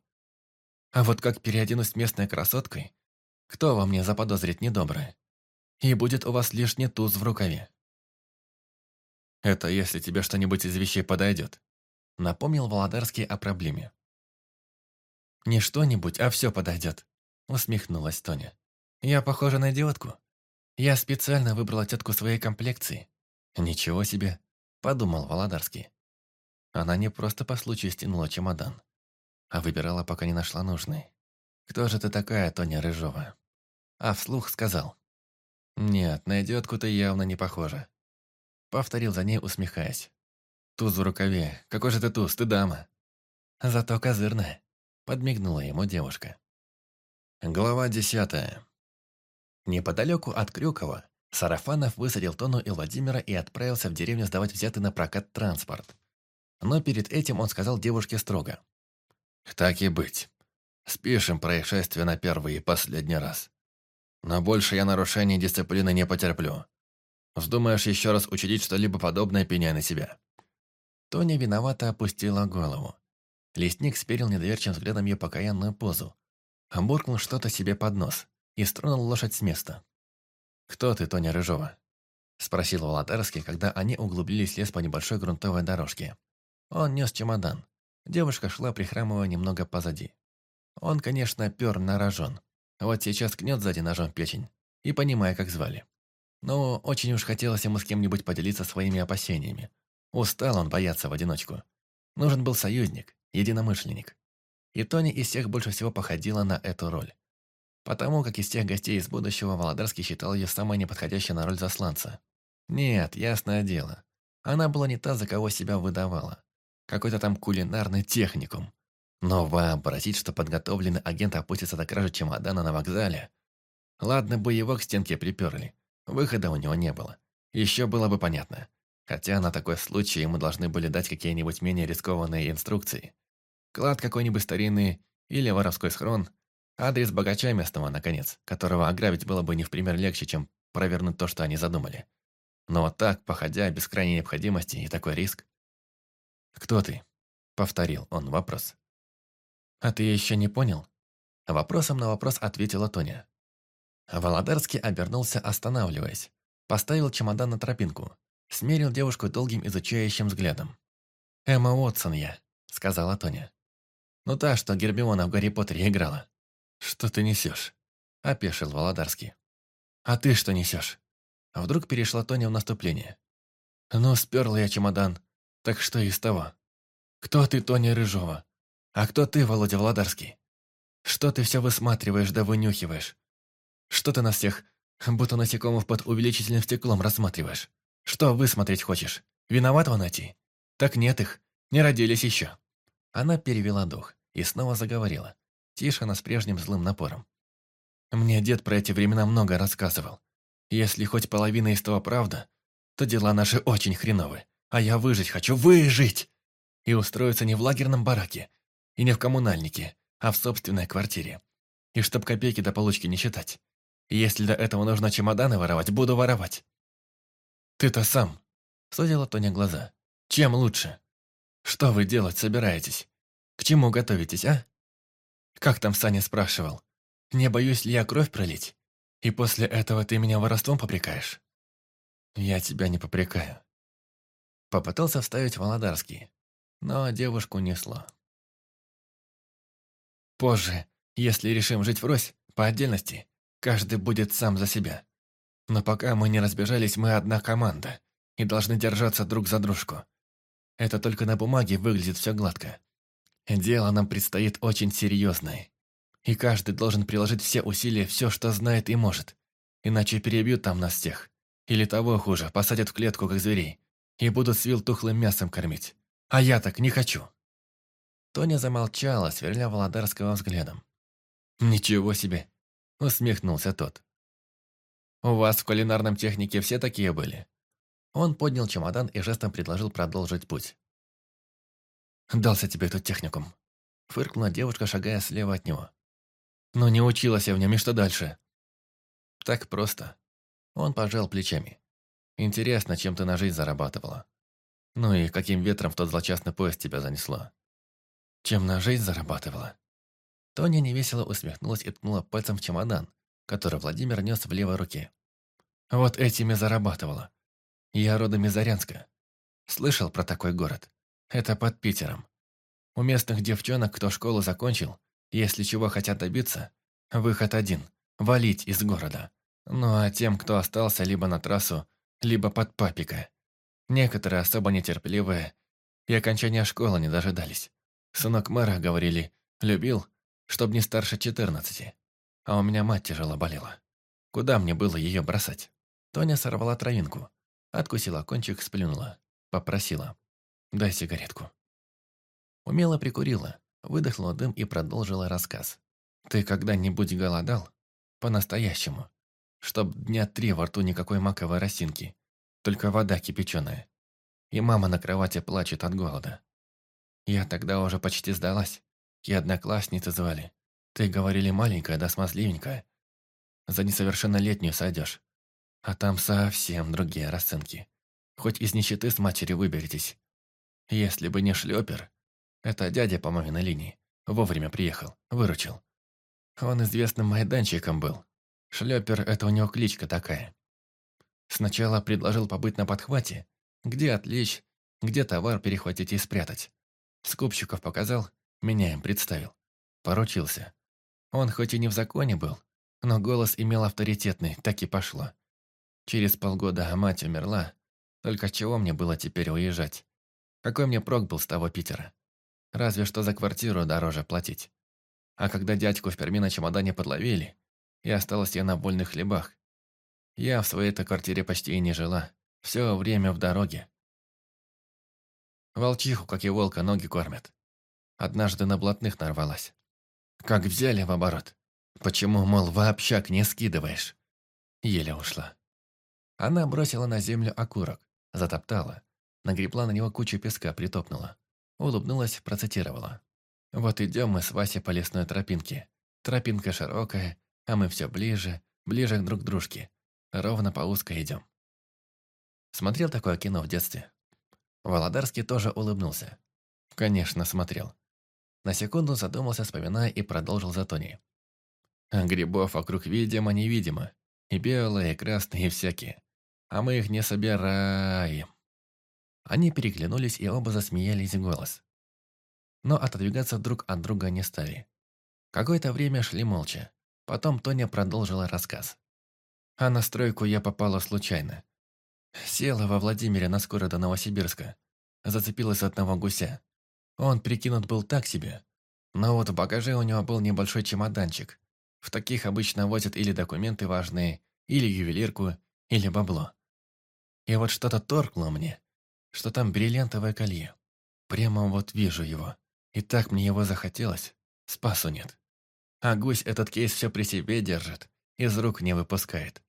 А вот как переоденусь местной красоткой, кто во мне заподозрит недоброе? И будет у вас лишний туз в рукаве. Это если тебе что-нибудь из вещей подойдет. Напомнил Володарский о проблеме. «Не что-нибудь, а все подойдет», усмехнулась Тоня. «Я похожа на идиотку. Я специально выбрала тетку своей комплекции». «Ничего себе», подумал Володарский. Она не просто по случаю стянула чемодан, а выбирала, пока не нашла нужный. «Кто же ты такая, Тоня Рыжова?» А вслух сказал. «Нет, на идиотку ты явно не похожа». Повторил за ней, усмехаясь. «Туз в рукаве. Какой же ты туз, ты дама». «Зато козырная», — подмигнула ему девушка. Глава десятая. Неподалеку от Крюкова Сарафанов высадил Тону и Владимира и отправился в деревню сдавать взятый на прокат транспорт. Но перед этим он сказал девушке строго. «Так и быть. Спишем происшествие на первый и последний раз. Но больше я нарушений дисциплины не потерплю. Вздумаешь еще раз учудить что-либо подобное, пеняй на себя». Тоня виновато опустила голову. Лесник сперил недоверчивым взглядом ее покаянную позу. Буркнул что-то себе под нос и стронул лошадь с места. «Кто ты, Тоня Рыжова?» Спросил Володарский, когда они углубились в лес по небольшой грунтовой дорожке. Он нес чемодан. Девушка шла, прихрамывая немного позади. Он, конечно, пер на рожон. Вот сейчас кнет сзади ножом печень. И понимая, как звали. Но очень уж хотелось ему с кем-нибудь поделиться своими опасениями. Устал он бояться в одиночку. Нужен был союзник, единомышленник. И Тони из всех больше всего походила на эту роль. Потому как из тех гостей из будущего Володарский считал ее самой неподходящей на роль засланца. Нет, ясное дело. Она была не та, за кого себя выдавала. Какой-то там кулинарный техникум. Но вообразить, что подготовленный агент опустится до кражи чемодана на вокзале. Ладно бы его к стенке приперли. Выхода у него не было. Еще было бы понятно. Хотя на такой случай ему должны были дать какие-нибудь менее рискованные инструкции. Клад какой-нибудь старинный или воровской схрон. Адрес богача местного, наконец, которого ограбить было бы не в пример легче, чем провернуть то, что они задумали. Но вот так, походя, без крайней необходимости и такой риск. «Кто ты?» — повторил он вопрос. «А ты еще не понял?» Вопросом на вопрос ответила Тоня. Володарский обернулся, останавливаясь. Поставил чемодан на тропинку. Смерил девушку долгим изучающим взглядом. «Эмма Уотсон я», — сказала Тоня. «Ну та, что Гермиона в Гарри Поттере играла». «Что ты несешь?» — опешил Володарский. «А ты что несешь?» Вдруг перешла Тоня в наступление. «Ну, сперла я чемодан. Так что из того? Кто ты, Тоня Рыжова? А кто ты, Володя Владарский? Что ты все высматриваешь да вынюхиваешь? Что ты нас всех, будто насекомых под увеличительным стеклом рассматриваешь? Что высмотреть хочешь? Виноватого найти? Так нет их, не родились еще». Она перевела дух и снова заговорила, тише, но с прежним злым напором. «Мне дед про эти времена много рассказывал. Если хоть половина из того правда, то дела наши очень хреновы. А я выжить хочу, выжить! И устроиться не в лагерном бараке, и не в коммунальнике, а в собственной квартире. И чтоб копейки до получки не считать. Если до этого нужно чемоданы воровать, буду воровать. Ты-то сам, судила Тоня глаза. Чем лучше? Что вы делать собираетесь? К чему готовитесь, а? Как там Саня спрашивал? Не боюсь ли я кровь пролить? И после этого ты меня воровством попрекаешь? Я тебя не попрекаю. Попытался вставить Володарский, но девушку несло. Позже, если решим жить врозь, по отдельности, каждый будет сам за себя. Но пока мы не разбежались, мы одна команда и должны держаться друг за дружку. Это только на бумаге выглядит все гладко. Дело нам предстоит очень серьезное. И каждый должен приложить все усилия, все, что знает и может. Иначе перебьют там нас всех. Или того хуже, посадят в клетку, как зверей и будут с вил тухлым мясом кормить. А я так не хочу». Тоня замолчала, сверля Володарского взглядом. «Ничего себе!» – усмехнулся тот. «У вас в кулинарном технике все такие были?» Он поднял чемодан и жестом предложил продолжить путь. «Дался тебе этот техникум. Фыркнула девушка, шагая слева от него. «Но не училась я в нем, и что дальше?» «Так просто». Он пожал плечами. «Интересно, чем ты на жизнь зарабатывала? Ну и каким ветром в тот злочастный поезд тебя занесло?» «Чем на жизнь зарабатывала?» Тоня невесело усмехнулась и ткнула пальцем в чемодан, который Владимир нес в левой руке. «Вот этими зарабатывала. Я родом из Зарянска. Слышал про такой город? Это под Питером. У местных девчонок, кто школу закончил, если чего хотят добиться, выход один – валить из города. Ну а тем, кто остался либо на трассу, либо под папика. Некоторые особо нетерпеливые и окончания школы не дожидались. Сынок мэра, говорили, любил, чтоб не старше четырнадцати. А у меня мать тяжело болела. Куда мне было ее бросать? Тоня сорвала травинку, откусила кончик, сплюнула, попросила. «Дай сигаретку». Умело прикурила, выдохнула дым и продолжила рассказ. «Ты когда-нибудь голодал? По-настоящему. Чтоб дня три во рту никакой маковой росинки. Только вода кипяченая. И мама на кровати плачет от голода. Я тогда уже почти сдалась. И одноклассницы звали. Ты, говорили, маленькая да смазливенькая. За несовершеннолетнюю сойдешь. А там совсем другие расценки. Хоть из нищеты с матери выберетесь. Если бы не шлепер, это дядя по маминой линии, вовремя приехал, выручил. Он известным майданчиком был. Шлепер – это у него кличка такая. Сначала предложил побыть на подхвате, где отвлечь, где товар перехватить и спрятать. Скупщиков показал, меня им представил. Поручился. Он хоть и не в законе был, но голос имел авторитетный, так и пошло. Через полгода мать умерла, только чего мне было теперь уезжать? Какой мне прок был с того Питера? Разве что за квартиру дороже платить. А когда дядьку в Перми на чемодане подловили, и осталась я на вольных хлебах. Я в своей-то квартире почти и не жила. Все время в дороге. Волчиху, как и волка, ноги кормят. Однажды на блатных нарвалась. Как взяли в оборот. Почему, мол, вообще не скидываешь? Еле ушла. Она бросила на землю окурок, затоптала, нагребла на него кучу песка, притопнула. Улыбнулась, процитировала. «Вот идем мы с Васей по лесной тропинке. Тропинка широкая, а мы все ближе, ближе друг к дружке. Ровно по узкой идем». Смотрел такое кино в детстве. Володарский тоже улыбнулся. Конечно, смотрел. На секунду задумался, вспоминая, и продолжил за Тони. Грибов вокруг видимо-невидимо. И белые, и красные, и всякие. А мы их не собираем. Они переглянулись и оба засмеялись в голос. Но отодвигаться друг от друга не стали. Какое-то время шли молча. Потом Тоня продолжила рассказ. А на стройку я попала случайно. Села во Владимире на скоро до Новосибирска. Зацепилась одного гуся. Он прикинут был так себе. Но вот в багаже у него был небольшой чемоданчик. В таких обычно возят или документы важные, или ювелирку, или бабло. И вот что-то торкнуло мне, что там бриллиантовое колье. Прямо вот вижу его. И так мне его захотелось. Спасу нет. А гусь этот кейс все при себе держит, из рук не выпускает.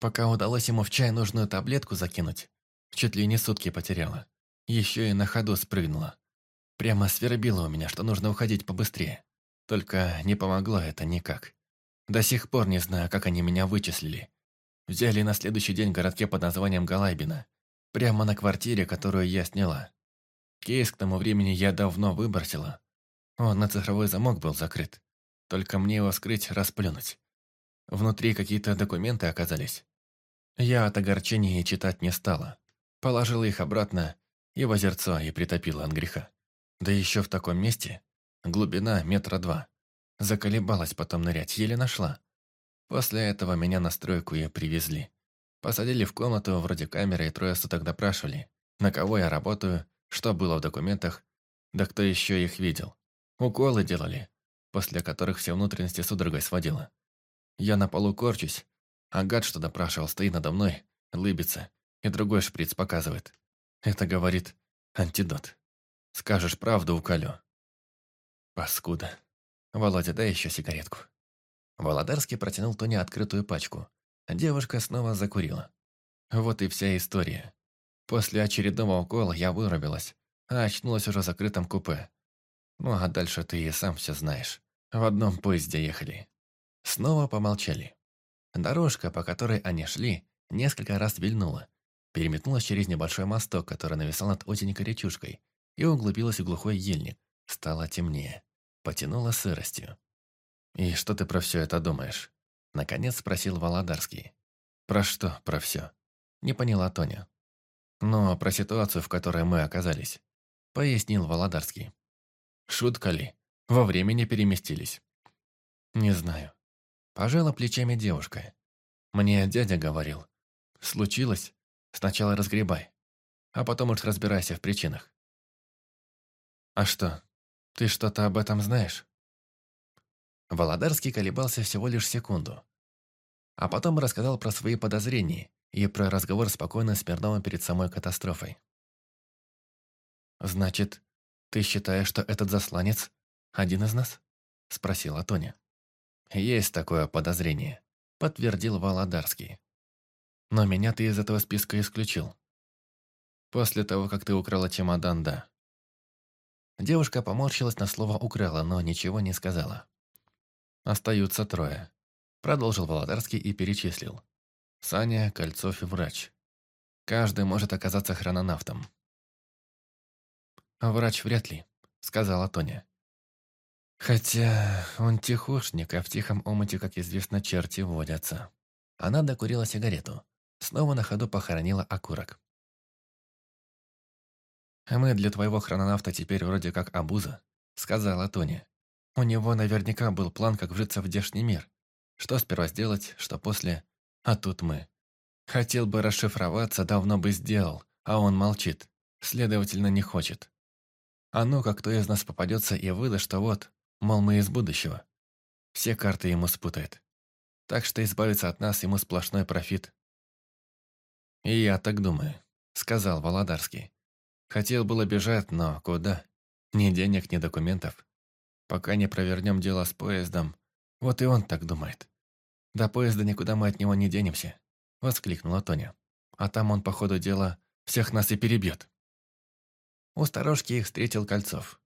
Пока удалось ему в чай нужную таблетку закинуть, чуть ли не сутки потеряла. Еще и на ходу спрыгнула. Прямо свербило у меня, что нужно уходить побыстрее. Только не помогло это никак. До сих пор не знаю, как они меня вычислили. Взяли на следующий день в городке под названием Галайбина. Прямо на квартире, которую я сняла. Кейс к тому времени я давно выбросила. Он на цифровой замок был закрыт. Только мне его скрыть, расплюнуть. Внутри какие-то документы оказались. Я от огорчения читать не стала. Положила их обратно и в озерцо и притопила от греха. Да еще в таком месте. Глубина метра два. Заколебалась потом нырять, еле нашла. После этого меня на стройку и привезли. Посадили в комнату, вроде камеры, и трое суток допрашивали, на кого я работаю, что было в документах, да кто еще их видел. Уколы делали, после которых все внутренности судорогой сводило. Я на полу корчусь, а гад, что допрашивал, стоит надо мной, лыбится, и другой шприц показывает. Это, говорит, антидот. Скажешь правду, уколю. Паскуда. Володя, дай еще сигаретку. Володарский протянул Тоне открытую пачку. Девушка снова закурила. Вот и вся история. После очередного укола я вырубилась, а очнулась уже в закрытом купе. Ну, а дальше ты и сам все знаешь. В одном поезде ехали. Снова помолчали. Дорожка, по которой они шли, несколько раз вильнула, переметнулась через небольшой мосток, который нависал над осенней речушкой, и углубилась в глухой ельник. Стало темнее. Потянуло сыростью. «И что ты про все это думаешь?» Наконец спросил Володарский. «Про что про все?» Не поняла Тоня. «Но про ситуацию, в которой мы оказались», пояснил Володарский. «Шутка ли? Во времени переместились?» «Не знаю». Пожала плечами девушка. «Мне дядя говорил. Случилось? Сначала разгребай, а потом уж разбирайся в причинах». «А что, ты что-то об этом знаешь?» Володарский колебался всего лишь секунду. А потом рассказал про свои подозрения и про разговор спокойно с Смирновым перед самой катастрофой. «Значит, ты считаешь, что этот засланец один из нас?» – спросила Тоня. «Есть такое подозрение», – подтвердил Володарский. «Но меня ты из этого списка исключил. После того, как ты украла чемодан, да». Девушка поморщилась на слово «украла», но ничего не сказала. «Остаются трое», – продолжил Володарский и перечислил. Саня, Кольцов и врач. Каждый может оказаться хрононавтом. «Врач вряд ли», — сказала Тоня. «Хотя он тихушник, а в тихом омуте, как известно, черти водятся». Она докурила сигарету. Снова на ходу похоронила окурок. «Мы для твоего хрононавта теперь вроде как обуза», — сказала Тоня. «У него наверняка был план, как вжиться в дешний мир. Что сперва сделать, что после. А тут мы. Хотел бы расшифроваться, давно бы сделал, а он молчит. Следовательно, не хочет. А ну, как кто из нас попадется и выдаст, что вот, мол, мы из будущего. Все карты ему спутает. Так что избавиться от нас ему сплошной профит. «И я так думаю», — сказал Володарский. «Хотел было бежать, но куда? Ни денег, ни документов. Пока не провернем дело с поездом, вот и он так думает. «До поезда никуда мы от него не денемся», — воскликнула Тоня. «А там он, по ходу дела, всех нас и перебьет». У сторожки их встретил Кольцов.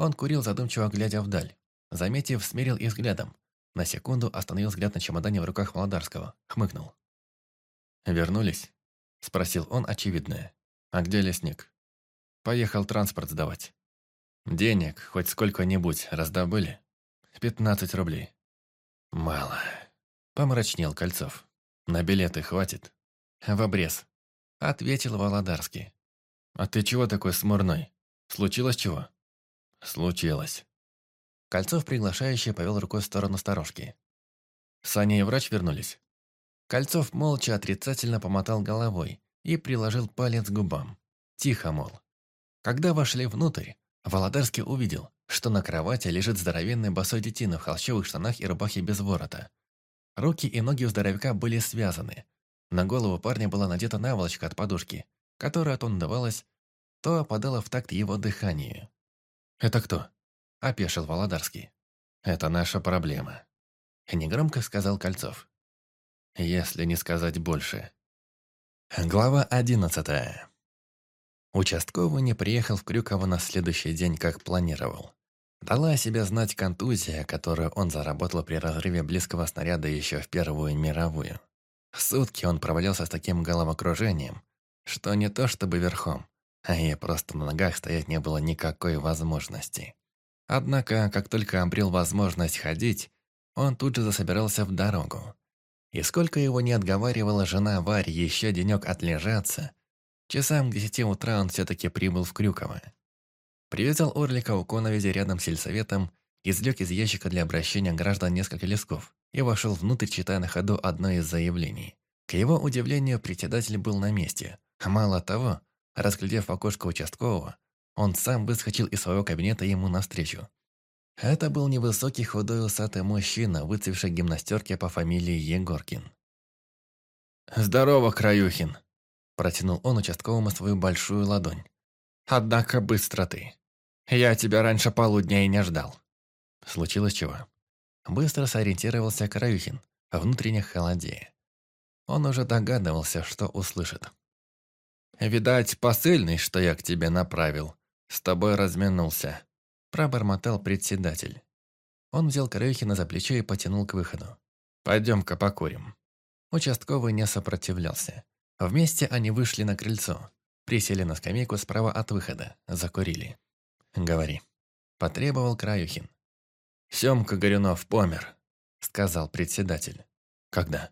Он курил, задумчиво глядя вдаль. Заметив, смерил их взглядом. На секунду остановил взгляд на чемодане в руках Володарского. Хмыкнул. «Вернулись?» — спросил он очевидное. «А где лесник?» «Поехал транспорт сдавать». «Денег хоть сколько-нибудь раздобыли?» «Пятнадцать рублей». «Мало», Помрачнел Кольцов. «На билеты хватит?» «В обрез», — ответил Володарский. «А ты чего такой смурной? Случилось чего?» «Случилось». Кольцов приглашающе повел рукой в сторону сторожки. «Саня и врач вернулись?» Кольцов молча отрицательно помотал головой и приложил палец к губам. Тихо, мол. Когда вошли внутрь, Володарский увидел, что на кровати лежит здоровенный босой детина в холщовых штанах и рубахе без ворота. Руки и ноги у здоровяка были связаны. На голову парня была надета наволочка от подушки, которая то надавалась, то опадала в такт его дыханию. «Это кто?» – опешил Володарский. «Это наша проблема», – негромко сказал Кольцов. «Если не сказать больше». Глава одиннадцатая. Участковый не приехал в Крюково на следующий день, как планировал. Дала о себе знать контузия, которую он заработал при разрыве близкого снаряда еще в Первую мировую. Сутки он провалился с таким головокружением, что не то чтобы верхом, а и просто на ногах стоять не было никакой возможности. Однако, как только обрел возможность ходить, он тут же засобирался в дорогу. И сколько его не отговаривала жена Варь еще денек отлежаться, часам к десяти утра он все-таки прибыл в Крюково. Привязал Орлика у коновизи рядом с сельсоветом, извлек из ящика для обращения граждан несколько лесков и вошел внутрь, читая на ходу одно из заявлений. К его удивлению, председатель был на месте. Мало того, разглядев в окошко участкового, он сам выскочил из своего кабинета ему навстречу. Это был невысокий худой усатый мужчина, выцвевший гимнастерке по фамилии Егоркин. «Здорово, Краюхин!» Протянул он участковому свою большую ладонь. «Однако быстро ты. Я тебя раньше полудня и не ждал. Случилось чего? Быстро сориентировался Караюхин, внутренне холодея. Он уже догадывался, что услышит. «Видать, посыльный, что я к тебе направил, с тобой разминулся. Пробормотал председатель. Он взял Краюхина за плечо и потянул к выходу. «Пойдем-ка покурим». Участковый не сопротивлялся. Вместе они вышли на крыльцо. Присели на скамейку справа от выхода. Закурили. «Говори». Потребовал Краюхин. «Семка Горюнов помер», — сказал председатель. «Когда?»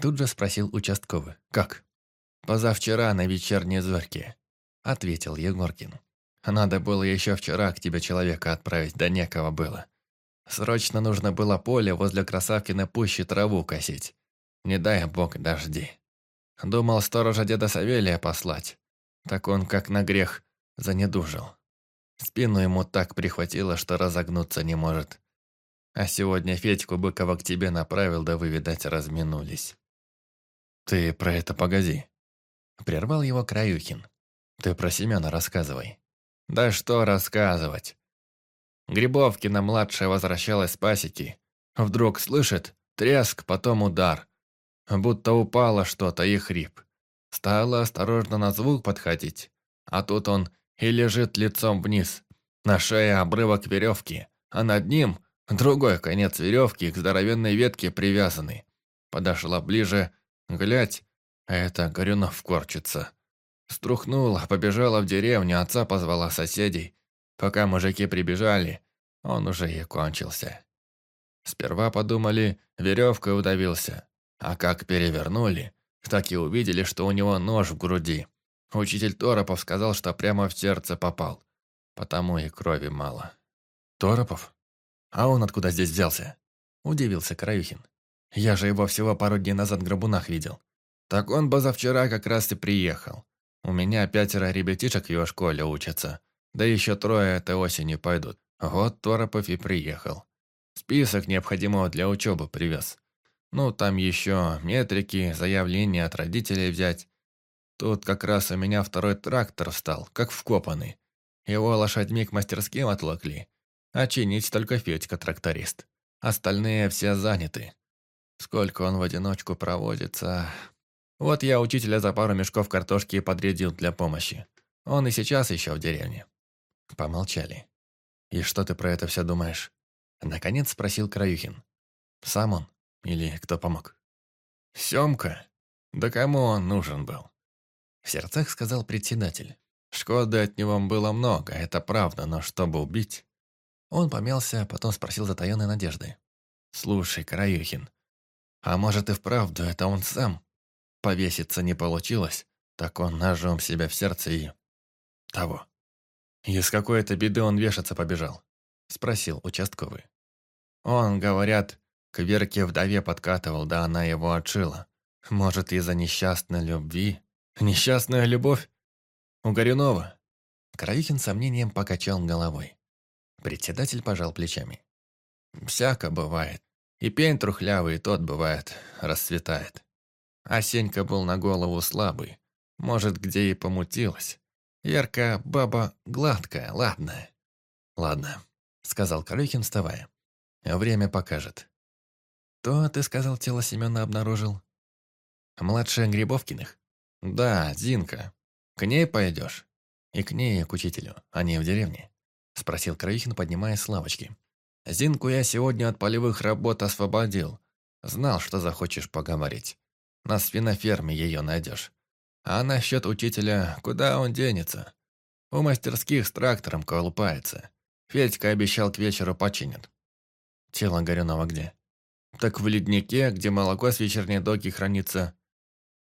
Тут же спросил участковый. «Как?» «Позавчера на вечерней зорьке», — ответил Егоркин. «Надо было еще вчера к тебе человека отправить, да некого было. Срочно нужно было поле возле красавки на пуще траву косить. Не дай бог дожди. Думал сторожа деда Савелия послать. Так он, как на грех, занедужил. Спину ему так прихватило, что разогнуться не может. А сегодня Федьку Быкова к тебе направил, да вы, видать, разминулись. Ты про это погоди. Прервал его Краюхин. Ты про Семена рассказывай. Да что рассказывать. Грибовкина-младшая возвращалась с пасеки. Вдруг слышит треск, потом удар. Будто упало что-то и хрип. Стала осторожно на звук подходить. А тут он и лежит лицом вниз. На шее обрывок веревки, а над ним другой конец веревки к здоровенной ветке привязанный. Подошла ближе, глядь, это Горюнов корчится. Струхнула, побежала в деревню, отца позвала соседей. Пока мужики прибежали, он уже и кончился. Сперва подумали, веревкой удавился, а как перевернули, так и увидели, что у него нож в груди. Учитель Торопов сказал, что прямо в сердце попал, потому и крови мало. «Торопов? А он откуда здесь взялся?» Удивился Краюхин. «Я же его всего пару дней назад в Грабунах видел». «Так он позавчера как раз и приехал. У меня пятеро ребятишек в его школе учатся. Да еще трое этой осенью пойдут. Вот Торопов и приехал. Список необходимого для учебы привез. Ну, там еще метрики, заявления от родителей взять. Тут как раз у меня второй трактор встал, как вкопанный. Его лошадьми к мастерским отлокли. А чинить только Федька тракторист. Остальные все заняты. Сколько он в одиночку проводится. Вот я учителя за пару мешков картошки подрядил для помощи. Он и сейчас еще в деревне. Помолчали. «И что ты про это все думаешь?» Наконец спросил Краюхин. «Сам он? Или кто помог?» «Семка? Да кому он нужен был?» В сердцах сказал председатель. «Шкоды от него было много, это правда, но чтобы убить...» Он помялся, потом спросил затаенной надежды. «Слушай, Краюхин, а может и вправду это он сам? Повеситься не получилось, так он ножом себя в сердце и... того. «Из какой-то беды он вешаться побежал?» – спросил участковый. «Он, говорят, к Верке вдове подкатывал, да она его отшила. Может, из-за несчастной любви? Несчастная любовь? У Горюнова?» Кровихин сомнением покачал головой. Председатель пожал плечами. «Всяко бывает. И пень трухлявый, тот, бывает, расцветает. А Сенька был на голову слабый. Может, где и помутилась. Яркая баба гладкая, ладно. Ладно, сказал Корюхин, вставая. Время покажет. То, ты сказал, тело Семена обнаружил? Младшая Грибовкиных? Да, Зинка. К ней пойдешь? И к ней, и к учителю. Они в деревне? Спросил Краюхин, поднимаясь с лавочки. Зинку я сегодня от полевых работ освободил. Знал, что захочешь поговорить. На свиноферме ее найдешь. А насчет учителя, куда он денется? У мастерских с трактором колупается. Федька обещал к вечеру починит. Тело Горюнова где? Так в леднике, где молоко с вечерней доки хранится.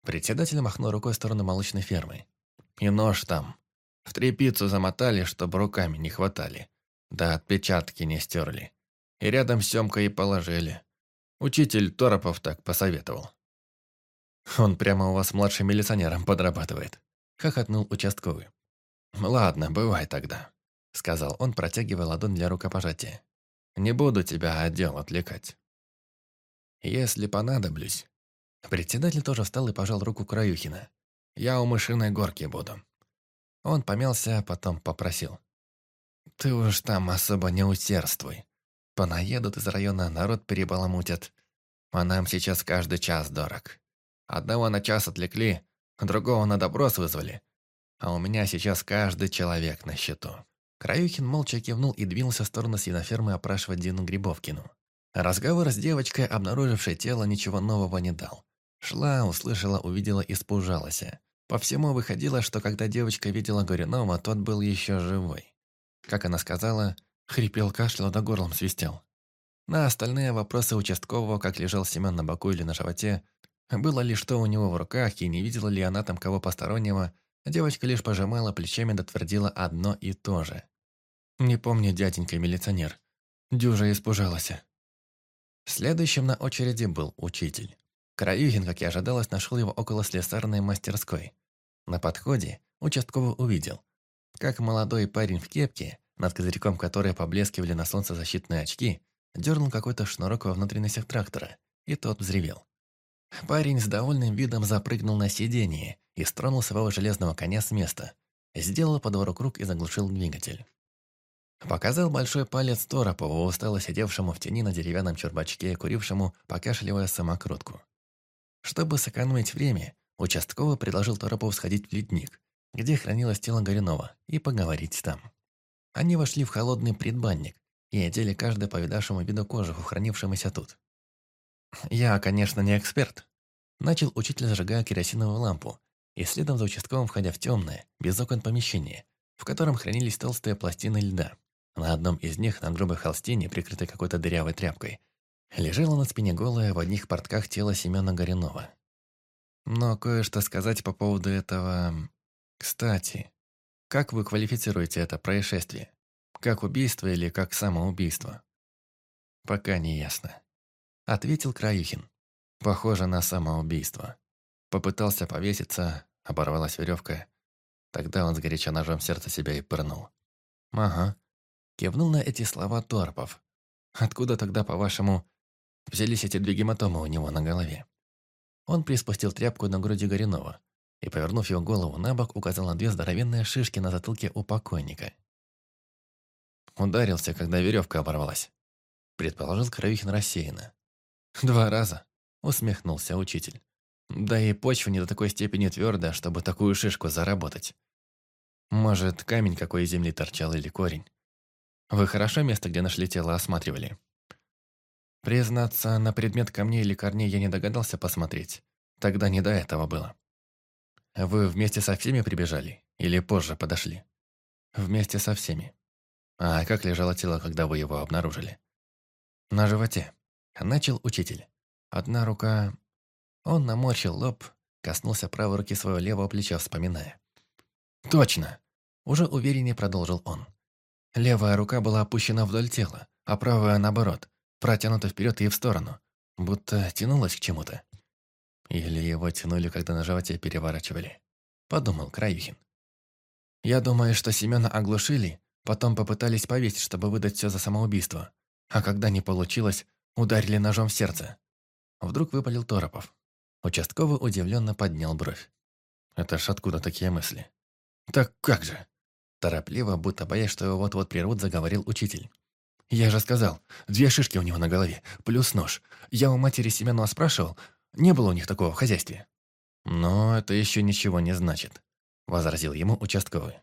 Председатель махнул рукой в сторону молочной фермы. И нож там. В трепицу замотали, чтобы руками не хватали. Да отпечатки не стерли. И рядом Семка и положили. Учитель Торопов так посоветовал. «Он прямо у вас младшим милиционером подрабатывает», — хохотнул участковый. «Ладно, бывай тогда», — сказал он, протягивая ладонь для рукопожатия. «Не буду тебя отдел отвлекать». «Если понадоблюсь...» Председатель тоже встал и пожал руку Краюхина. «Я у мышиной горки буду». Он помялся, а потом попросил. «Ты уж там особо не усердствуй. Понаедут из района, народ перебаламутят. А нам сейчас каждый час дорог. Одного на час отвлекли, другого на допрос вызвали. А у меня сейчас каждый человек на счету. Краюхин молча кивнул и двинулся в сторону свинофермы опрашивать Дину Грибовкину. Разговор с девочкой, обнаружившей тело, ничего нового не дал. Шла, услышала, увидела, испужалась. По всему выходило, что когда девочка видела Горюнова, тот был еще живой. Как она сказала, хрипел, кашлял да горлом свистел. На остальные вопросы участкового, как лежал Семен на боку или на животе, было ли что у него в руках и не видела ли она там кого постороннего, девочка лишь пожимала плечами да твердила одно и то же. «Не помню, дяденька-милиционер. Дюжа испужалась». Следующим на очереди был учитель. Краюхин, как и ожидалось, нашел его около слесарной мастерской. На подходе участковый увидел, как молодой парень в кепке, над козырьком которой поблескивали на солнце защитные очки, дернул какой-то шнурок во внутренностях трактора, и тот взревел. Парень с довольным видом запрыгнул на сиденье и стронул своего железного коня с места, сделал по двору круг и заглушил двигатель. Показал большой палец Торопову, устало сидевшему в тени на деревянном чербачке и курившему, покашливая самокрутку. Чтобы сэкономить время, участковый предложил Торопову сходить в ледник, где хранилось тело Горюнова, и поговорить там. Они вошли в холодный предбанник и одели каждый по видавшему виду кожуху, хранившемуся тут. «Я, конечно, не эксперт», – начал учитель, зажигая керосиновую лампу, и следом за участковым входя в темное, без окон помещение, в котором хранились толстые пластины льда. На одном из них, на грубой холстине, прикрытой какой-то дырявой тряпкой, лежало на спине голое в одних портках тело Семена Горюнова. Но кое-что сказать по поводу этого... Кстати, как вы квалифицируете это происшествие? Как убийство или как самоубийство? Пока не ясно. Ответил Краюхин. Похоже на самоубийство. Попытался повеситься, оборвалась веревка. Тогда он сгоряча ножом сердце себя и пырнул. Ага, Кивнул на эти слова Торпов. «Откуда тогда, по-вашему, взялись эти две гематомы у него на голове?» Он приспустил тряпку на груди Горюнова и, повернув его голову на бок, указал на две здоровенные шишки на затылке у покойника. Ударился, когда веревка оборвалась. Предположил Кровихин рассеянно. «Два раза», — усмехнулся учитель. «Да и почва не до такой степени твердая, чтобы такую шишку заработать. Может, камень какой из земли торчал или корень. Вы хорошо место, где нашли тело, осматривали? Признаться, на предмет камней или корней я не догадался посмотреть. Тогда не до этого было. Вы вместе со всеми прибежали? Или позже подошли? Вместе со всеми. А как лежало тело, когда вы его обнаружили? На животе. Начал учитель. Одна рука... Он наморщил лоб, коснулся правой руки своего левого плеча, вспоминая. «Точно!» Уже увереннее продолжил он. Левая рука была опущена вдоль тела, а правая, наоборот, протянута вперед и в сторону, будто тянулась к чему-то. Или его тянули, когда на животе переворачивали. Подумал Краюхин. Я думаю, что Семена оглушили, потом попытались повесить, чтобы выдать все за самоубийство. А когда не получилось, ударили ножом в сердце. Вдруг выпалил Торопов. Участковый удивленно поднял бровь. Это ж откуда такие мысли? Так как же? Торопливо, будто боясь, что его вот-вот прервут, заговорил учитель. «Я же сказал, две шишки у него на голове, плюс нож. Я у матери Семенова спрашивал, не было у них такого в хозяйстве». «Но это еще ничего не значит», — возразил ему участковый.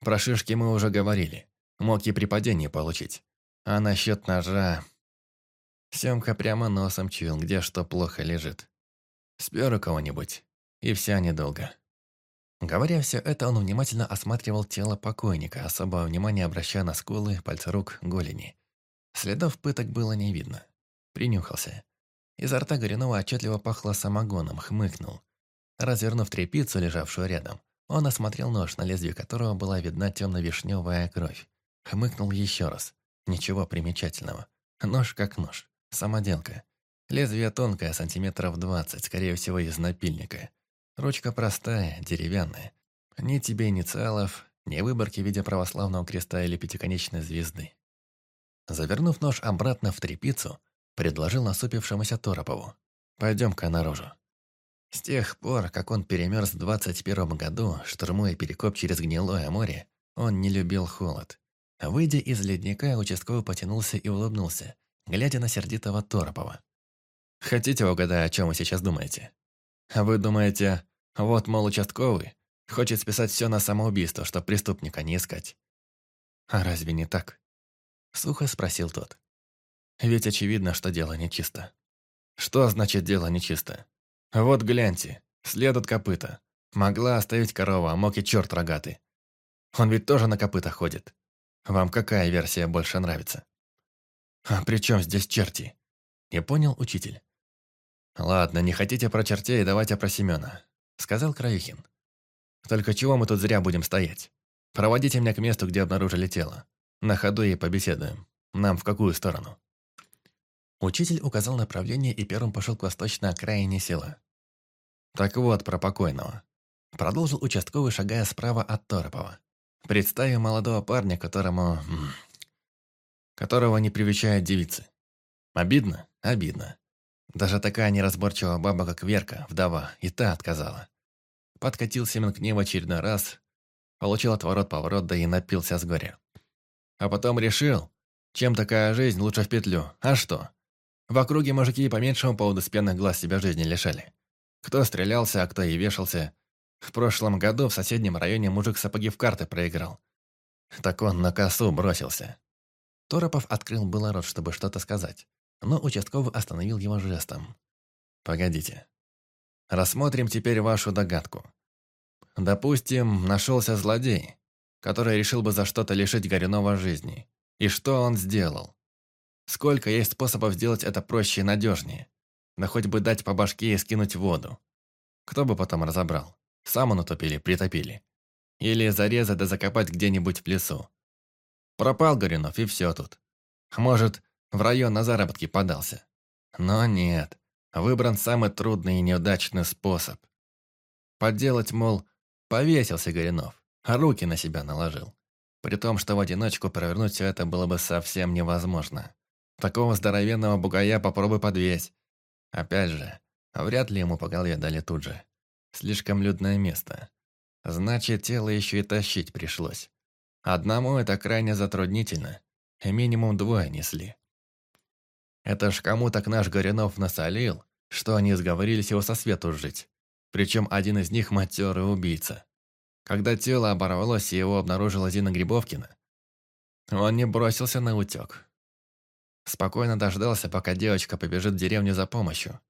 «Про шишки мы уже говорили. Мог и при падении получить. А насчет ножа...» Семка прямо носом чуял, где что плохо лежит. Спер у кого-нибудь, и вся недолго. Говоря все это, он внимательно осматривал тело покойника, особое внимание обращая на скулы, пальцы рук, голени. Следов пыток было не видно. Принюхался. Изо рта Горюнова отчетливо пахло самогоном, хмыкнул. Развернув трепицу, лежавшую рядом, он осмотрел нож, на лезвии которого была видна темно-вишневая кровь. Хмыкнул еще раз. Ничего примечательного. Нож как нож. Самоделка. Лезвие тонкое, сантиметров двадцать, скорее всего, из напильника. Ручка простая, деревянная. Ни тебе инициалов, ни выборки в виде православного креста или пятиконечной звезды. Завернув нож обратно в трепицу, предложил насупившемуся Торопову. «Пойдем-ка наружу». С тех пор, как он перемерз в 21 году, штурмуя перекоп через гнилое море, он не любил холод. Выйдя из ледника, участковый потянулся и улыбнулся, глядя на сердитого Торопова. «Хотите угадать, о чем вы сейчас думаете? Вы думаете, вот, мол, участковый хочет списать все на самоубийство, чтобы преступника не искать. «А разве не так?» Сухо спросил тот. «Ведь очевидно, что дело нечисто». «Что значит дело нечисто? Вот гляньте, след от копыта. Могла оставить корова, а мог и черт рогатый. Он ведь тоже на копытах ходит. Вам какая версия больше нравится?» «А при чем здесь черти?» Не понял учитель. «Ладно, не хотите про чертей, давайте про Семена», — сказал Краюхин. «Только чего мы тут зря будем стоять? Проводите меня к месту, где обнаружили тело. На ходу и побеседуем. Нам в какую сторону?» Учитель указал направление и первым пошел к восточной окраине села. «Так вот, про покойного». Продолжил участковый, шагая справа от Торопова. Представим молодого парня, которому... которого не привечают девицы. Обидно? Обидно. Даже такая неразборчивая баба, как Верка, вдова, и та отказала. Подкатил Семен к ней в очередной раз, получил отворот-поворот, да и напился с горя. А потом решил, чем такая жизнь, лучше в петлю. А что? В округе мужики по меньшему поводу с пьяных глаз себя жизни лишали. Кто стрелялся, а кто и вешался. В прошлом году в соседнем районе мужик сапоги в карты проиграл. Так он на косу бросился. Торопов открыл было рот, чтобы что-то сказать но участковый остановил его жестом. «Погодите. Рассмотрим теперь вашу догадку. Допустим, нашелся злодей, который решил бы за что-то лишить Горюнова жизни. И что он сделал? Сколько есть способов сделать это проще и надежнее? Да хоть бы дать по башке и скинуть воду. Кто бы потом разобрал? Сам он утопили, притопили. Или зарезать да закопать где-нибудь в лесу. Пропал Горюнов, и все тут. Может, в район на заработки подался. Но нет, выбран самый трудный и неудачный способ. Подделать, мол, повесился Горинов, а руки на себя наложил. При том, что в одиночку провернуть все это было бы совсем невозможно. Такого здоровенного бугая попробуй подвесь. Опять же, вряд ли ему по голове дали тут же. Слишком людное место. Значит, тело еще и тащить пришлось. Одному это крайне затруднительно. Минимум двое несли. Это ж кому так наш Горюнов насолил, что они сговорились его со свету жить. Причем один из них матерый убийца. Когда тело оборвалось и его обнаружила Зина Грибовкина, он не бросился на утек. Спокойно дождался, пока девочка побежит в деревню за помощью.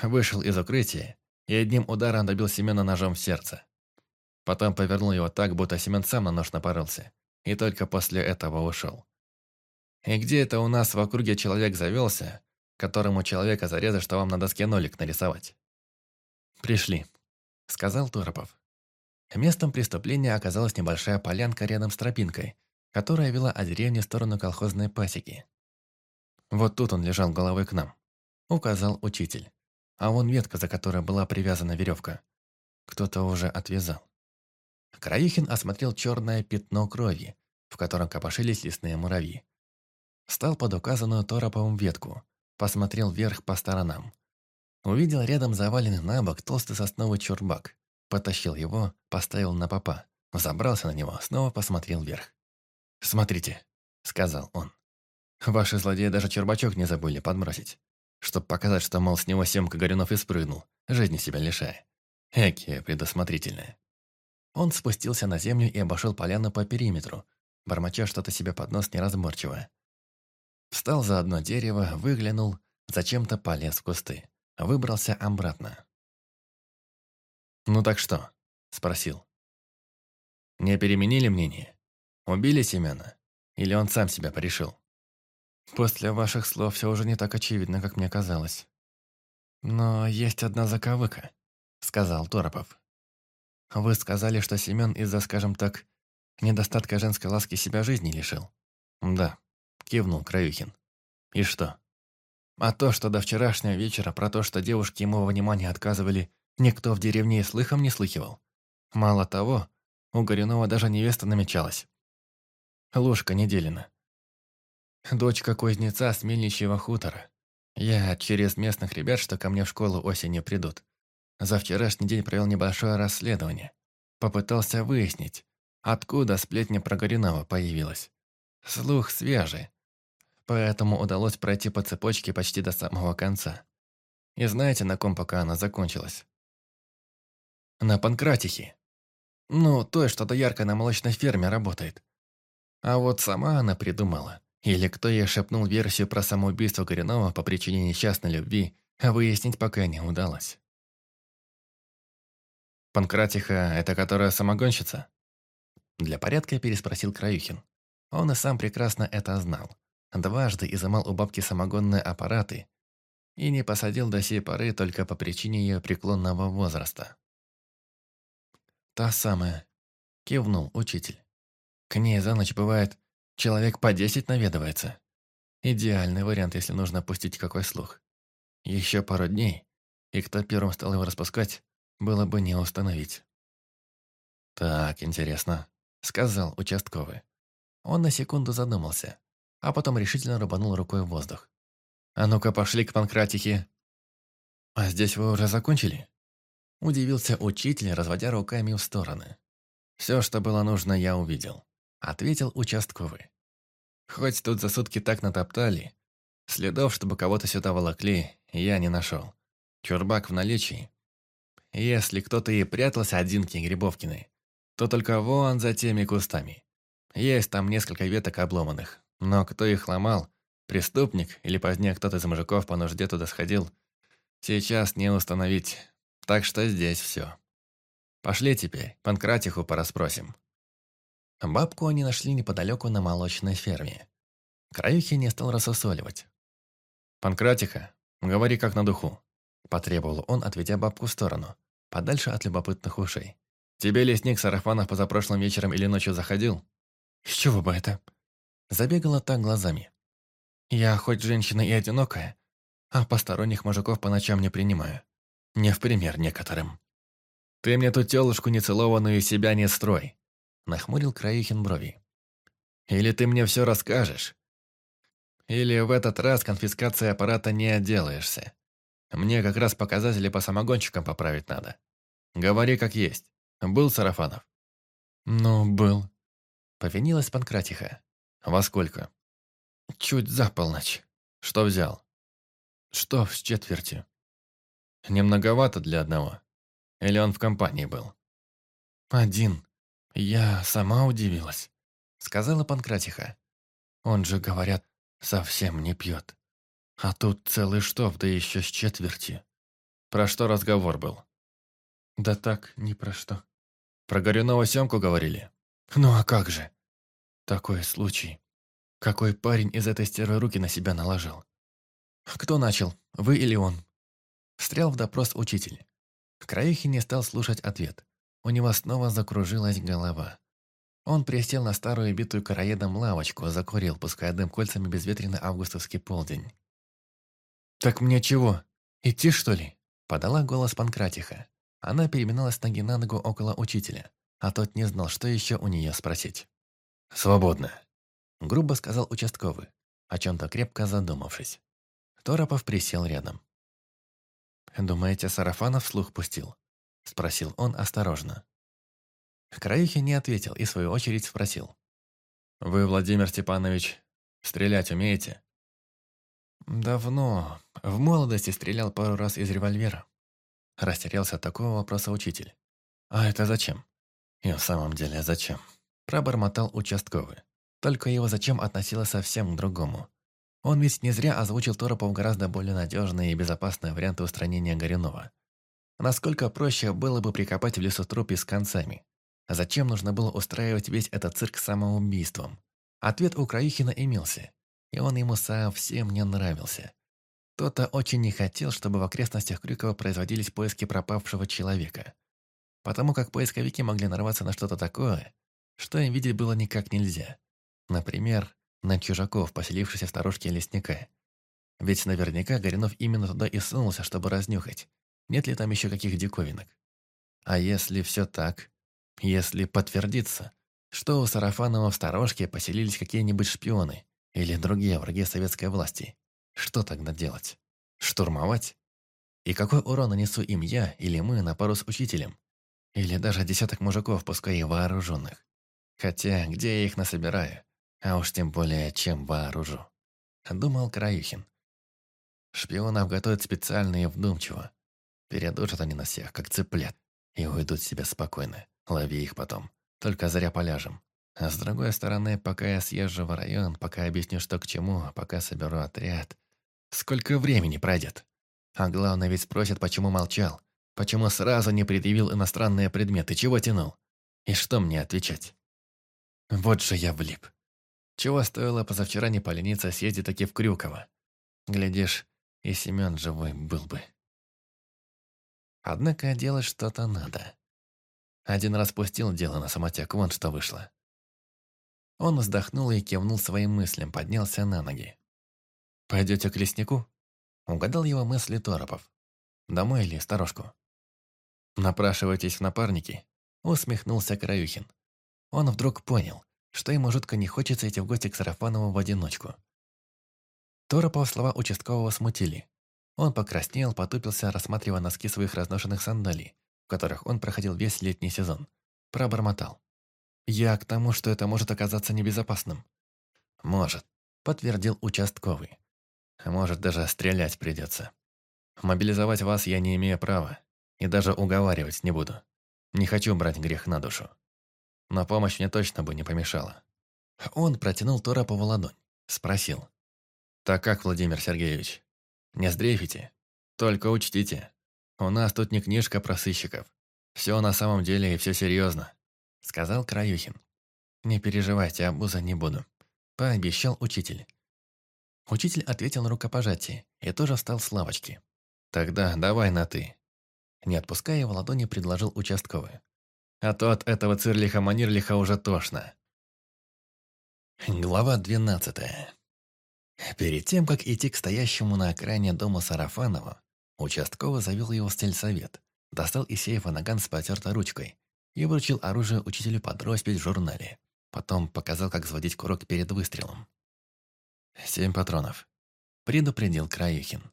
Вышел из укрытия и одним ударом добил Семена ножом в сердце. Потом повернул его так, будто Семен сам на нож напоролся, и только после этого ушел. И где это у нас в округе человек завелся, которому человека зарезать, что вам на доске нолик нарисовать? «Пришли», — сказал Торопов. Местом преступления оказалась небольшая полянка рядом с тропинкой, которая вела от деревни в сторону колхозной пасеки. «Вот тут он лежал головой к нам», — указал учитель. А вон ветка, за которой была привязана веревка. Кто-то уже отвязал. Краихин осмотрел черное пятно крови, в котором копошились лесные муравьи. Встал под указанную Тороповым ветку, посмотрел вверх по сторонам. Увидел рядом заваленный на бок толстый сосновый чурбак. Потащил его, поставил на попа. Забрался на него, снова посмотрел вверх. «Смотрите», — сказал он. «Ваши злодеи даже чурбачок не забыли подбросить, чтоб показать, что, мол, с него Семка Горюнов и спрыгнул, жизни себя лишая. Эки предусмотрительные». Он спустился на землю и обошел поляну по периметру, бормоча что-то себе под нос неразборчивое. Встал за одно дерево, выглянул, зачем-то полез в кусты. Выбрался обратно. «Ну так что?» – спросил. «Не переменили мнение? Убили Семена? Или он сам себя порешил?» «После ваших слов все уже не так очевидно, как мне казалось. Но есть одна заковыка», – сказал Торопов. «Вы сказали, что Семен из-за, скажем так, недостатка женской ласки себя жизни лишил?» «Да», кивнул Краюхин. «И что?» «А то, что до вчерашнего вечера про то, что девушки ему во внимании отказывали, никто в деревне и слыхом не слыхивал. Мало того, у Горюнова даже невеста намечалась. Ложка Неделина. Дочка кузнеца с мельничьего хутора. Я через местных ребят, что ко мне в школу осенью придут. За вчерашний день провел небольшое расследование. Попытался выяснить, откуда сплетня про Горюнова появилась. Слух свежий, Поэтому удалось пройти по цепочке почти до самого конца. И знаете, на ком пока она закончилась? На Панкратихе. Ну, той, что доярка на молочной ферме работает. А вот сама она придумала. Или кто ей шепнул версию про самоубийство Горюнова по причине несчастной любви, а выяснить пока не удалось. «Панкратиха – это которая самогонщица?» Для порядка переспросил Краюхин. Он и сам прекрасно это знал. Дважды изымал у бабки самогонные аппараты и не посадил до сей поры только по причине ее преклонного возраста. «Та самая», – кивнул учитель. «К ней за ночь бывает человек по десять наведывается. Идеальный вариант, если нужно пустить какой слух. Еще пару дней, и кто первым стал его распускать, было бы не установить». «Так, интересно», – сказал участковый. Он на секунду задумался, а потом решительно рубанул рукой в воздух. «А ну-ка, пошли к Панкратихе!» «А здесь вы уже закончили?» Удивился учитель, разводя руками в стороны. «Все, что было нужно, я увидел», — ответил участковый. «Хоть тут за сутки так натоптали, следов, чтобы кого-то сюда волокли, я не нашел. Чурбак в наличии. Если кто-то и прятался от Динки Грибовкиной, то только вон за теми кустами. Есть там несколько веток обломанных, но кто их ломал, Преступник или позднее кто-то из мужиков по нужде туда сходил, сейчас не установить. Так что здесь все. Пошли теперь, Панкратиху пораспросим. Бабку они нашли неподалеку на молочной ферме. Краюхи не стал рассусоливать. «Панкратиха, говори как на духу», – потребовал он, отведя бабку в сторону, подальше от любопытных ушей. «Тебе лесник Сарафанов позапрошлым вечером или ночью заходил?» «С чего бы это?» Забегала так глазами. Я хоть женщина и одинокая, а посторонних мужиков по ночам не принимаю. Не в пример некоторым. «Ты мне тут тёлушку нецелованную себя не строй», — нахмурил Краюхин брови. «Или ты мне все расскажешь, или в этот раз конфискация аппарата не отделаешься. Мне как раз показатели по самогончикам поправить надо. Говори как есть. Был Сарафанов?» «Ну, был», — повинилась Панкратиха. «Во сколько?» Чуть за полночь. Что взял? Что с четвертью? Немноговато для одного. Или он в компании был? Один. Я сама удивилась. Сказала Панкратиха. Он же, говорят, совсем не пьет. А тут целый штоф, да еще с четверти. Про что разговор был? Да так, ни про что. Про горюного семку говорили? Ну а как же? Такой случай. Какой парень из этой стервы руки на себя наложил? Кто начал, вы или он? Встрял в допрос учитель. Краихи не стал слушать ответ. У него снова закружилась голова. Он присел на старую битую короедом лавочку, закурил, пуская дым кольцами безветренный августовский полдень. «Так мне чего? Идти, что ли?» Подала голос Панкратиха. Она переминалась ноги на ногу около учителя, а тот не знал, что еще у нее спросить. «Свободно», грубо сказал участковый, о чем-то крепко задумавшись. Торопов присел рядом. «Думаете, Сарафанов вслух пустил?» – спросил он осторожно. Краюхин не ответил и, в свою очередь, спросил. «Вы, Владимир Степанович, стрелять умеете?» «Давно. В молодости стрелял пару раз из револьвера». Растерялся от такого вопроса учитель. «А это зачем?» «И в самом деле зачем?» Пробормотал участковый. Только его зачем относило совсем к другому. Он ведь не зря озвучил Торопов гораздо более надежные и безопасные варианты устранения Горюнова. Насколько проще было бы прикопать в лесу трупе с концами? Зачем нужно было устраивать весь этот цирк самоубийством? Ответ у Краюхина имелся, и он ему совсем не нравился. Кто-то очень не хотел, чтобы в окрестностях Крюкова производились поиски пропавшего человека. Потому как поисковики могли нарваться на что-то такое, что им видеть было никак нельзя. Например, на чужаков, поселившихся в сторожке лесника. Ведь наверняка Горинов именно туда и сунулся, чтобы разнюхать, нет ли там еще каких диковинок. А если все так, если подтвердится, что у Сарафанова в сторожке поселились какие-нибудь шпионы или другие враги советской власти, что тогда делать? Штурмовать? И какой урон нанесу им я или мы на пару с учителем? Или даже десяток мужиков, пускай и вооруженных? Хотя, где я их насобираю? А уж тем более, чем вооружу. Думал Краюхин. Шпионов готовят специально и вдумчиво. Передушат они на всех, как цыплят, и уйдут себе спокойно. Лови их потом. Только зря поляжем. А с другой стороны, пока я съезжу в район, пока объясню, что к чему, пока соберу отряд, сколько времени пройдет? А главное, ведь спросят, почему молчал, почему сразу не предъявил иностранные предметы, чего тянул? И что мне отвечать? Вот же я влип. Чего стоило позавчера не полениться съездить таки в Крюково? Глядишь, и Семен живой был бы. Однако делать что-то надо. Один раз пустил дело на самотек, вон что вышло. Он вздохнул и кивнул своим мыслям, поднялся на ноги. «Пойдете к леснику?» Угадал его мысли Торопов. «Домой или сторожку?» «Напрашивайтесь в напарники?» Усмехнулся Краюхин. Он вдруг понял, что ему жутко не хочется идти в гости к Сарафанову в одиночку. Торопов слова участкового смутили. Он покраснел, потупился, рассматривая носки своих разношенных сандалий, в которых он проходил весь летний сезон. Пробормотал. «Я к тому, что это может оказаться небезопасным». «Может», — подтвердил участковый. «Может, даже стрелять придется. Мобилизовать вас я не имею права, и даже уговаривать не буду. Не хочу брать грех на душу. Но помощь мне точно бы не помешала». Он протянул Торопову ладонь, спросил. «Так как, Владимир Сергеевич, не сдрейфите? Только учтите, у нас тут не книжка про сыщиков. Все на самом деле и все серьезно сказал Краюхин. «Не переживайте, обуза не буду», – пообещал учитель. Учитель ответил на рукопожатие и тоже встал с лавочки. «Тогда давай на «ты». Не отпуская его ладони, предложил участковый. «А то от этого цирлиха-манирлиха уже тошно». Глава двенадцатая. Перед тем, как идти к стоящему на окраине дома Сарафанову, участковый завел его в стельсовет, достал из сейфа наган с потертой ручкой и вручил оружие учителю под роспись в журнале. Потом показал, как взводить курок перед выстрелом. «Семь патронов», — предупредил Краюхин.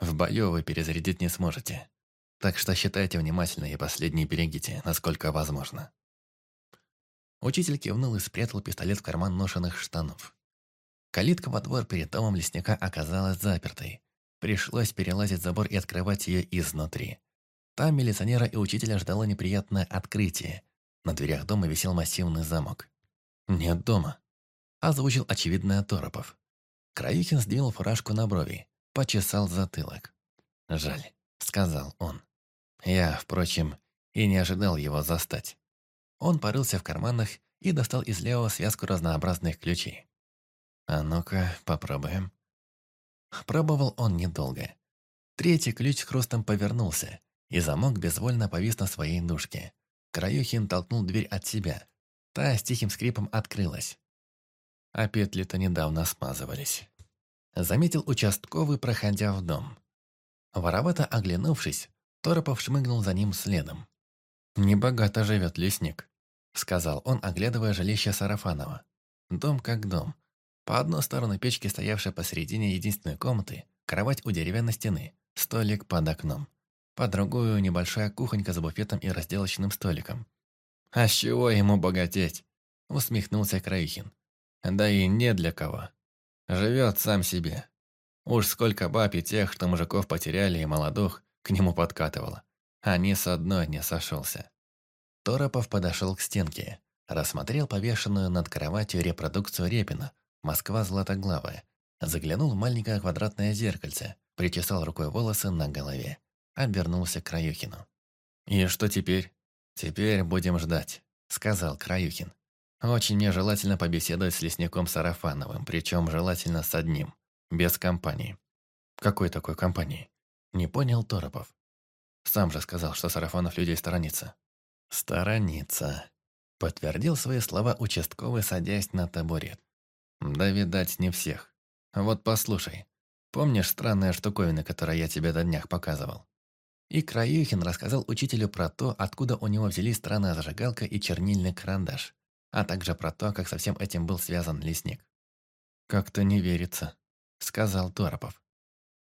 «В бою вы перезарядить не сможете, так что считайте внимательно и последние берегите, насколько возможно». Учитель кивнул и спрятал пистолет в карман ношенных штанов. Калитка во двор перед домом лесника оказалась запертой. Пришлось перелазить забор и открывать ее изнутри. Там милиционера и учителя ждало неприятное открытие. На дверях дома висел массивный замок. «Нет дома», – озвучил очевидное Торопов. Краюхин сдвинул фуражку на брови, почесал затылок. «Жаль», – сказал он. Я, впрочем, и не ожидал его застать. Он порылся в карманах и достал из левого связку разнообразных ключей. «А ну-ка, попробуем». Пробовал он недолго. Третий ключ с хрустом повернулся, и замок безвольно повис на своей ножке. Краюхин толкнул дверь от себя. Та с тихим скрипом открылась. А петли-то недавно смазывались. Заметил участковый, проходя в дом. Воровато оглянувшись, Торопов шмыгнул за ним следом. «Небогато живет лесник», — сказал он, оглядывая жилище Сарафанова. Дом как дом. По одну сторону печки, стоявшая посередине единственной комнаты, кровать у деревянной стены, столик под окном. По другую небольшая кухонька с буфетом и разделочным столиком. «А с чего ему богатеть?» – усмехнулся Краюхин. «Да и не для кого. Живет сам себе. Уж сколько баб и тех, что мужиков потеряли и молодых, к нему подкатывало. А ни с одной не сошелся». Торопов подошел к стенке, рассмотрел повешенную над кроватью репродукцию Репина «Москва златоглавая», заглянул в маленькое квадратное зеркальце, причесал рукой волосы на голове обернулся к Краюхину. «И что теперь?» «Теперь будем ждать», — сказал Краюхин. «Очень нежелательно побеседовать с лесником Сарафановым, причем желательно с одним, без компании». «Какой такой компании?» Не понял Торопов. Сам же сказал, что Сарафанов людей сторонится. «Сторонится», — подтвердил свои слова участковый, садясь на табурет. «Да, видать, не всех. Вот послушай. Помнишь странные штуковины, которые я тебе до днях показывал? И Краюхин рассказал учителю про то, откуда у него взялись странная зажигалка и чернильный карандаш, а также про то, как со всем этим был связан лесник. «Как-то не верится», — сказал Торопов.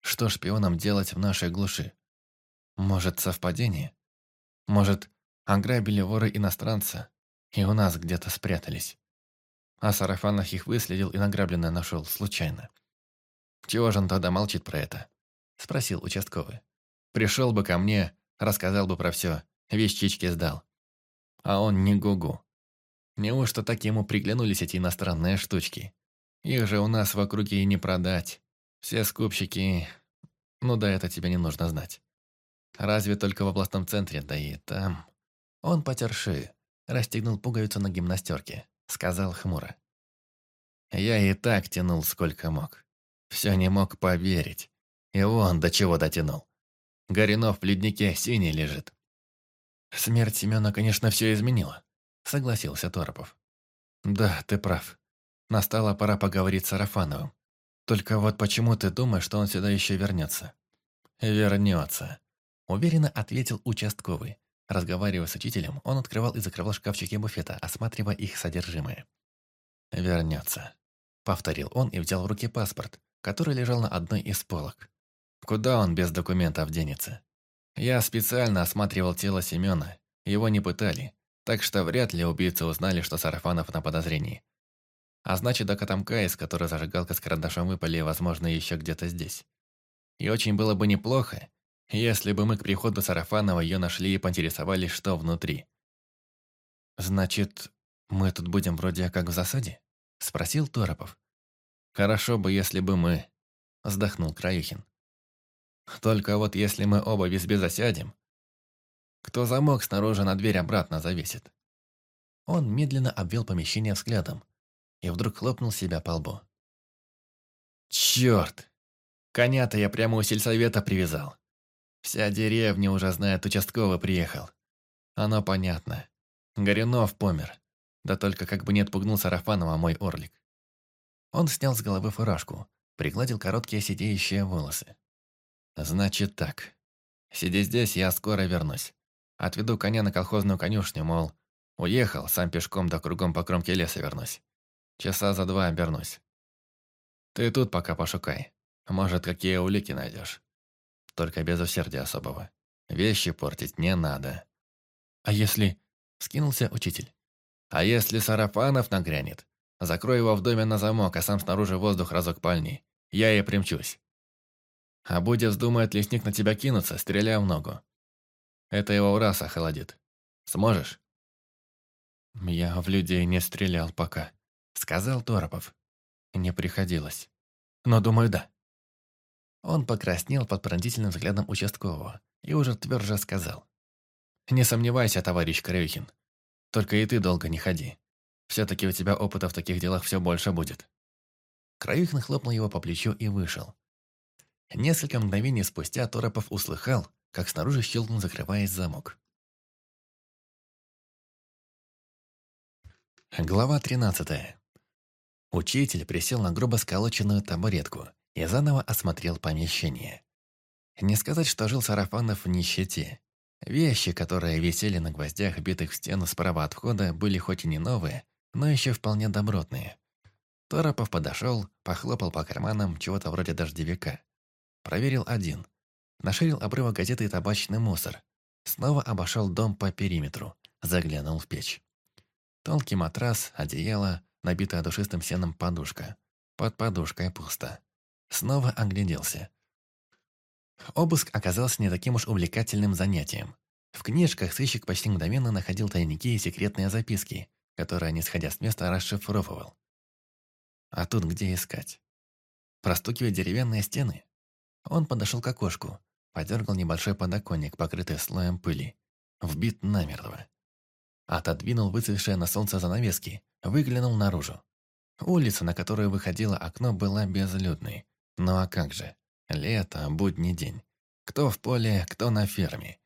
«Что шпионам делать в нашей глуши? Может, совпадение? Может, ограбили воры иностранца и у нас где-то спрятались? А Сарафанах их выследил и награбленное нашел случайно. Чего же он тогда молчит про это?» — спросил участковый. Пришел бы ко мне, рассказал бы про все, вещички сдал. А он не гугу. Неужто так ему приглянулись эти иностранные штучки? Их же у нас в округе и не продать. Все скупщики... Ну да, это тебе не нужно знать. Разве только в областном центре, да и там... Он потер шею, расстегнул пуговицу на гимнастерке, сказал хмуро. Я и так тянул сколько мог. Все не мог поверить. И он до чего дотянул. Горинов в леднике синий лежит. Смерть Семена, конечно, все изменила, согласился Торопов. Да, ты прав. Настала пора поговорить с Сарафановым. Только вот почему ты думаешь, что он сюда еще вернется? Вернется. Уверенно ответил участковый. Разговаривая с учителем, он открывал и закрывал шкафчики буфета, осматривая их содержимое. «Вернется», — повторил он и взял в руки паспорт, который лежал на одной из полок. «Куда он без документов денется?» Я специально осматривал тело Семена, его не пытали, так что вряд ли убийцы узнали, что Сарафанов на подозрении. А значит, до Катамка, из которой зажигалка с карандашом выпали, возможно, еще где-то здесь. И очень было бы неплохо, если бы мы к приходу Сарафанова ее нашли и поинтересовались, что внутри. «Значит, мы тут будем вроде как в засаде?» – спросил Торопов. «Хорошо бы, если бы мы...» – вздохнул Краюхин. «Только вот если мы оба избе засядем, кто замок снаружи на дверь обратно завесит?» Он медленно обвел помещение взглядом и вдруг хлопнул себя по лбу. «Черт! Коня-то я прямо у сельсовета привязал. Вся деревня уже знает, участковый приехал. Оно понятно. Горюнов помер. Да только как бы не отпугнул Сарафанова мой орлик. Он снял с головы фуражку, пригладил короткие сидеющие волосы. «Значит так. Сиди здесь, я скоро вернусь. Отведу коня на колхозную конюшню, мол, уехал, сам пешком до кругом по кромке леса вернусь. Часа за два обернусь. Ты тут пока пошукай. Может, какие улики найдешь только без усердия особого. Вещи портить не надо. А если... Скинулся учитель. А если Сарафанов нагрянет? Закрой его в доме на замок, а сам снаружи воздух разок пальни. Я и примчусь. А будет вздумает лесник на тебя кинуться, стреляй в ногу. Это его в раз охладит. Сможешь? Я в людей не стрелял пока, сказал Торопов. Не приходилось. Но думаю, да. Он покраснел под пронзительным взглядом участкового и уже тверже сказал. «Не сомневайся, товарищ Краюхин. Только и ты долго не ходи. Все-таки у тебя опыта в таких делах все больше будет». Краюхин хлопнул его по плечу и вышел. Несколько мгновений спустя Торопов услыхал, как снаружи щелкнул, закрываясь замок. Глава 13. Учитель присел на грубо сколоченную табуретку и заново осмотрел помещение. Не сказать, что жил Сарафанов в нищете. Вещи, которые висели на гвоздях, битых в стену справа от входа, были хоть и не новые, но еще вполне добротные. Торопов подошел, похлопал по карманам чего-то вроде дождевика. Проверил один. Наширил обрывок газеты и табачный мусор. Снова обошел дом по периметру. Заглянул в печь. Тонкий матрас, одеяло, набитая душистым сеном подушка. Под подушкой пусто. Снова огляделся. Обыск оказался не таким уж увлекательным занятием. В книжках сыщик почти мгновенно находил тайники и секретные записки, которые, не сходя с места, расшифровывал. А тут где искать? Простукивая деревянные стены, он подошел к окошку, подергал небольшой подоконник, покрытый слоем пыли, вбит намертво. Отодвинул выцветшие на солнце занавески, выглянул наружу. Улица, на которую выходило окно, была безлюдной. Ну а как же? Лето, будний день. Кто в поле, кто на ферме.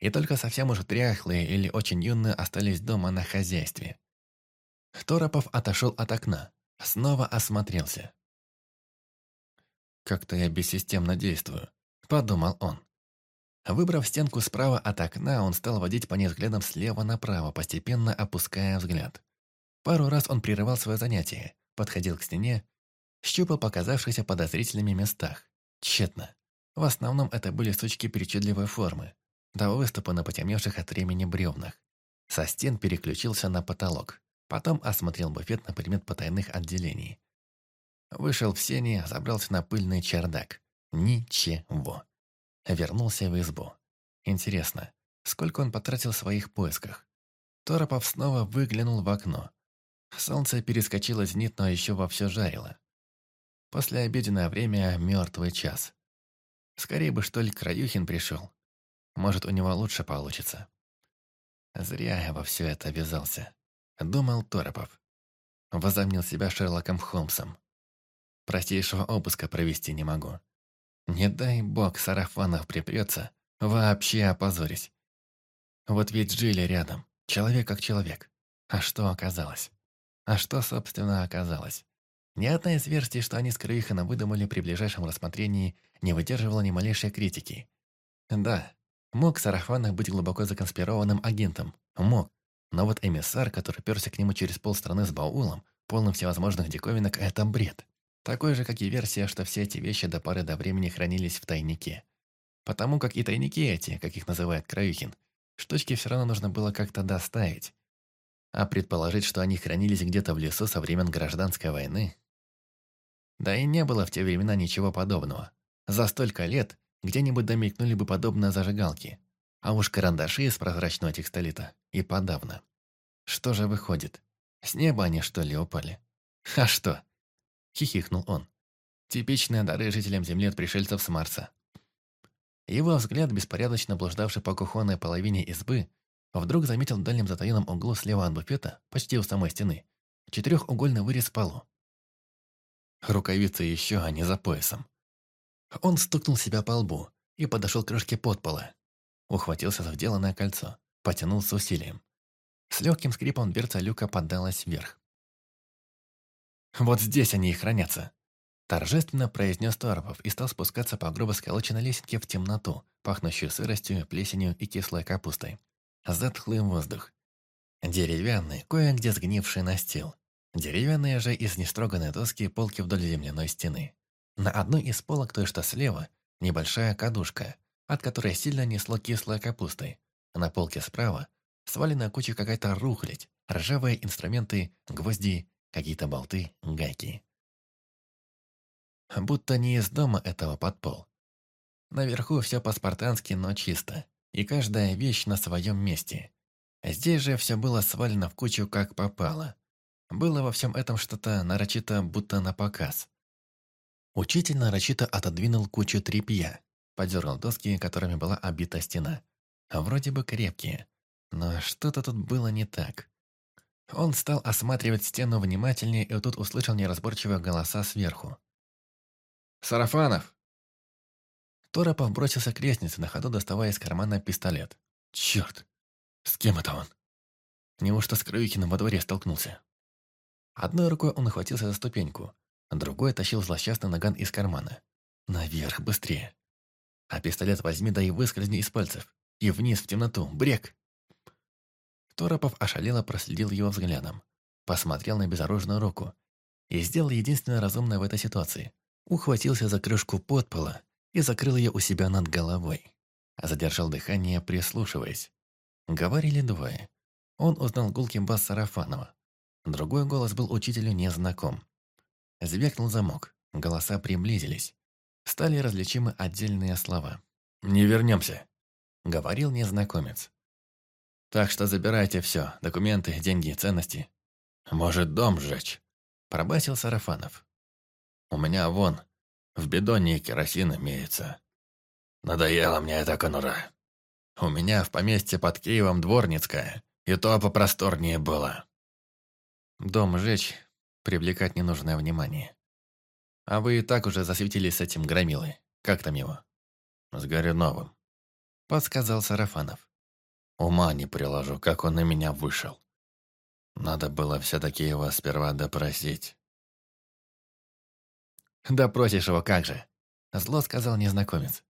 И только совсем уж тряхлые или очень юные остались дома на хозяйстве. Торопов отошел от окна, снова осмотрелся. «Как-то я бессистемно действую», — подумал он. Выбрав стенку справа от окна, он стал водить по ней взглядом слева направо, постепенно опуская взгляд. Пару раз он прерывал свое занятие, подходил к стене щупал показавшихся подозрительными местах. Тщетно. В основном это были сучки причудливой формы, до выступа на потемневших от времени бревнах. Со стен переключился на потолок. Потом осмотрел буфет на предмет потайных отделений. Вышел в сени, забрался на пыльный чердак. Ничего. Вернулся в избу. Интересно, сколько он потратил в своих поисках? Торопов снова выглянул в окно. Солнце перескочило зенит, но еще вовсю жарило. После обеденное время мертвый час. Скорее бы, что ли, Краюхин пришел. Может, у него лучше получится. Зря я во все это ввязался. Думал Торопов. Возомнил себя Шерлоком Холмсом. Простейшего обыска провести не могу. Не дай бог Сарафанов припрется, вообще опозорись. Вот ведь жили рядом, человек как человек. А что оказалось? А что, собственно, оказалось? Ни одна из версий, что они с Крюиханом выдумали при ближайшем рассмотрении, не выдерживала ни малейшей критики. Да, мог Сарафанов быть глубоко законспированным агентом. Мог. Но вот эмиссар, который перся к нему через полстраны с баулом, полным всевозможных диковинок, это бред. Такой же, как и версия, что все эти вещи до поры до времени хранились в тайнике. Потому как и тайники эти, как их называет Краюхин, штучки все равно нужно было как-то доставить. А предположить, что они хранились где-то в лесу со времен гражданской войны, да и не было в те времена ничего подобного. За столько лет где-нибудь домикнули бы подобные зажигалки. А уж карандаши из прозрачного текстолита и подавно. Что же выходит? С неба они, что ли, упали? А что? Хихикнул он. Типичные дары жителям Земли от пришельцев с Марса. Его взгляд, беспорядочно блуждавший по кухонной половине избы, вдруг заметил в дальнем затаенном углу слева от буфета, почти у самой стены, четырехугольный вырез полу. Рукавицы еще, а не за поясом. Он стукнул себя по лбу и подошел к крышке подпола. Ухватился за вделанное кольцо, потянул с усилием. С легким скрипом дверца люка поддалась вверх. «Вот здесь они и хранятся», – торжественно произнес Торопов и стал спускаться по грубо сколоченной лесенке в темноту, пахнущую сыростью, плесенью и кислой капустой. Затхлый воздух. Деревянный, кое-где сгнивший настил. Деревянные же из нестроганной доски полки вдоль земляной стены. На одной из полок, той что слева, небольшая кадушка, от которой сильно несло кислой капустой. На полке справа свалена куча какая-то рухлядь, ржавые инструменты, гвозди, какие-то болты, гайки. Будто не из дома этого подпол. Наверху все по-спартански, но чисто, и каждая вещь на своем месте. Здесь же все было свалено в кучу как попало. Было во всем этом что-то нарочито, будто на показ. Учитель нарочито отодвинул кучу тряпья, подергал доски, которыми была обита стена. Вроде бы крепкие, но что-то тут было не так. Он стал осматривать стену внимательнее и тут услышал неразборчивые голоса сверху. «Сарафанов!» Торопов бросился к лестнице, на ходу доставая из кармана пистолет. «Черт! С кем это он?» Неужто с Краюкиным во дворе столкнулся? Одной рукой он охватился за ступеньку, другой тащил злосчастный наган из кармана. Наверх, быстрее. А пистолет возьми, да и выскользни из пальцев. И вниз, в темноту. Брек! Торопов ошалело проследил его взглядом. Посмотрел на безоружную руку. И сделал единственное разумное в этой ситуации. Ухватился за крышку подпола и закрыл ее у себя над головой. Задержал дыхание, прислушиваясь. Говорили двое. Он узнал гулкий бас Сарафанова. Другой голос был учителю незнаком. Звякнул замок, голоса приблизились. Стали различимы отдельные слова. «Не вернемся», — говорил незнакомец. «Так что забирайте все, документы, деньги, ценности. Может, дом сжечь?» — пробасил Сарафанов. «У меня вон, в бидоне керосин имеется. Надоела мне эта конура. У меня в поместье под Киевом дворницкая, и то попросторнее было. Дом сжечь, привлекать ненужное внимание. А вы и так уже засветились с этим громилой. Как там его? С Горюновым. Подсказал Сарафанов. Ума не приложу, как он на меня вышел. Надо было все-таки его сперва допросить. «Допросишь его как же?» Зло сказал незнакомец.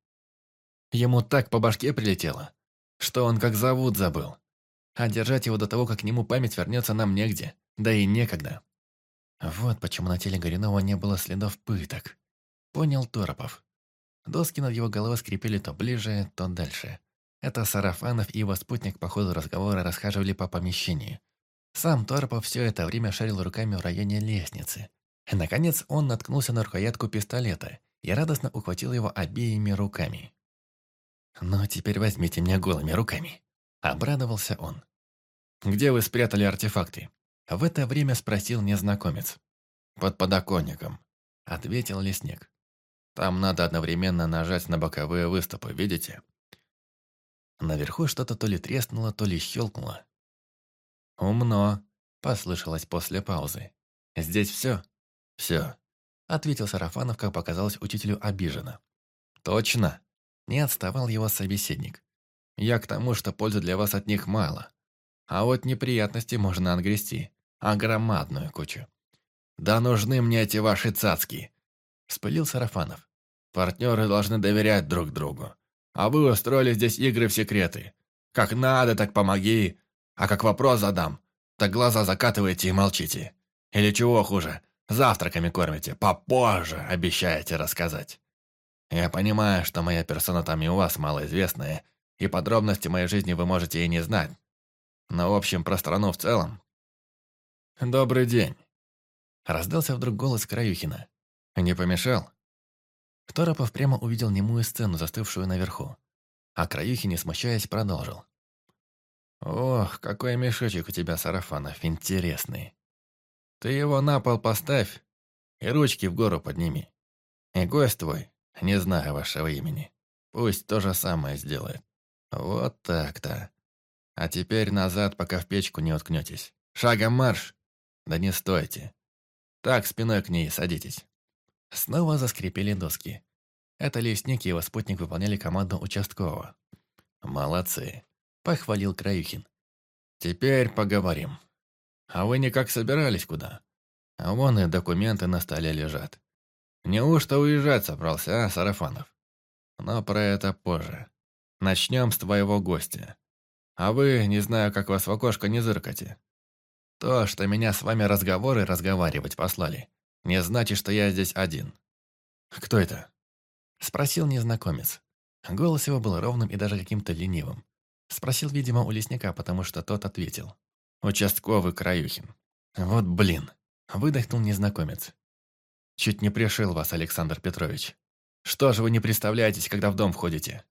Ему так по башке прилетело, что он как зовут забыл. А держать его до того, как к нему память вернется, нам негде. Да и некогда. Вот почему на теле Горюнова не было следов пыток. Понял Торопов. Доски над его головой скрипели то ближе, то дальше. Это Сарафанов и его спутник по ходу разговора расхаживали по помещению. Сам Торопов все это время шарил руками в районе лестницы. Наконец он наткнулся на рукоятку пистолета и радостно ухватил его обеими руками. «Ну, теперь возьмите меня голыми руками», — обрадовался он. Где вы спрятали артефакты?» В это время спросил незнакомец. «Под подоконником», — ответил лесник. «Там надо одновременно нажать на боковые выступы, видите?» Наверху что-то то ли треснуло, то ли щелкнуло. «Умно», — послышалось после паузы. «Здесь все?» «Все», — ответил Сарафанов, как показалось учителю обиженно. «Точно?» — не отставал его собеседник. «Я к тому, что пользы для вас от них мало. А вот неприятности можно отгрести, а громадную кучу. «Да нужны мне эти ваши цацки!» – вспылил Сарафанов. «Партнеры должны доверять друг другу. А вы устроили здесь игры в секреты. Как надо, так помоги. А как вопрос задам, так глаза закатываете и молчите. Или чего хуже, завтраками кормите, попозже обещаете рассказать. Я понимаю, что моя персона там и у вас малоизвестная, и подробности моей жизни вы можете и не знать. Но в общем, про страну в целом. «Добрый день!» Раздался вдруг голос Краюхина. «Не помешал?» Торопов прямо увидел немую сцену, застывшую наверху. А Краюхин, не смущаясь, продолжил. «Ох, какой мешочек у тебя, Сарафанов, интересный. Ты его на пол поставь и ручки в гору подними. И гость твой, не знаю вашего имени, пусть то же самое сделает. Вот так-то. А теперь назад, пока в печку не уткнетесь. Шагом марш! Да не стойте. Так, спиной к ней садитесь». Снова заскрипели доски. Это лесник и его спутник выполняли команду участкового. «Молодцы», — похвалил Краюхин. «Теперь поговорим. А вы никак собирались куда? А вон и документы на столе лежат. Неужто уезжать собрался, а, Сарафанов? Но про это позже. Начнем с твоего гостя. А вы, не знаю, как вас в окошко, не зыркайте. То, что меня с вами разговоры разговаривать послали, не значит, что я здесь один. Кто это? Спросил незнакомец. Голос его был ровным и даже каким-то ленивым. Спросил, видимо, у лесника, потому что тот ответил. «Участковый Краюхин». «Вот блин!» – выдохнул незнакомец. «Чуть не пришил вас, Александр Петрович. Что же вы не представляетесь, когда в дом входите?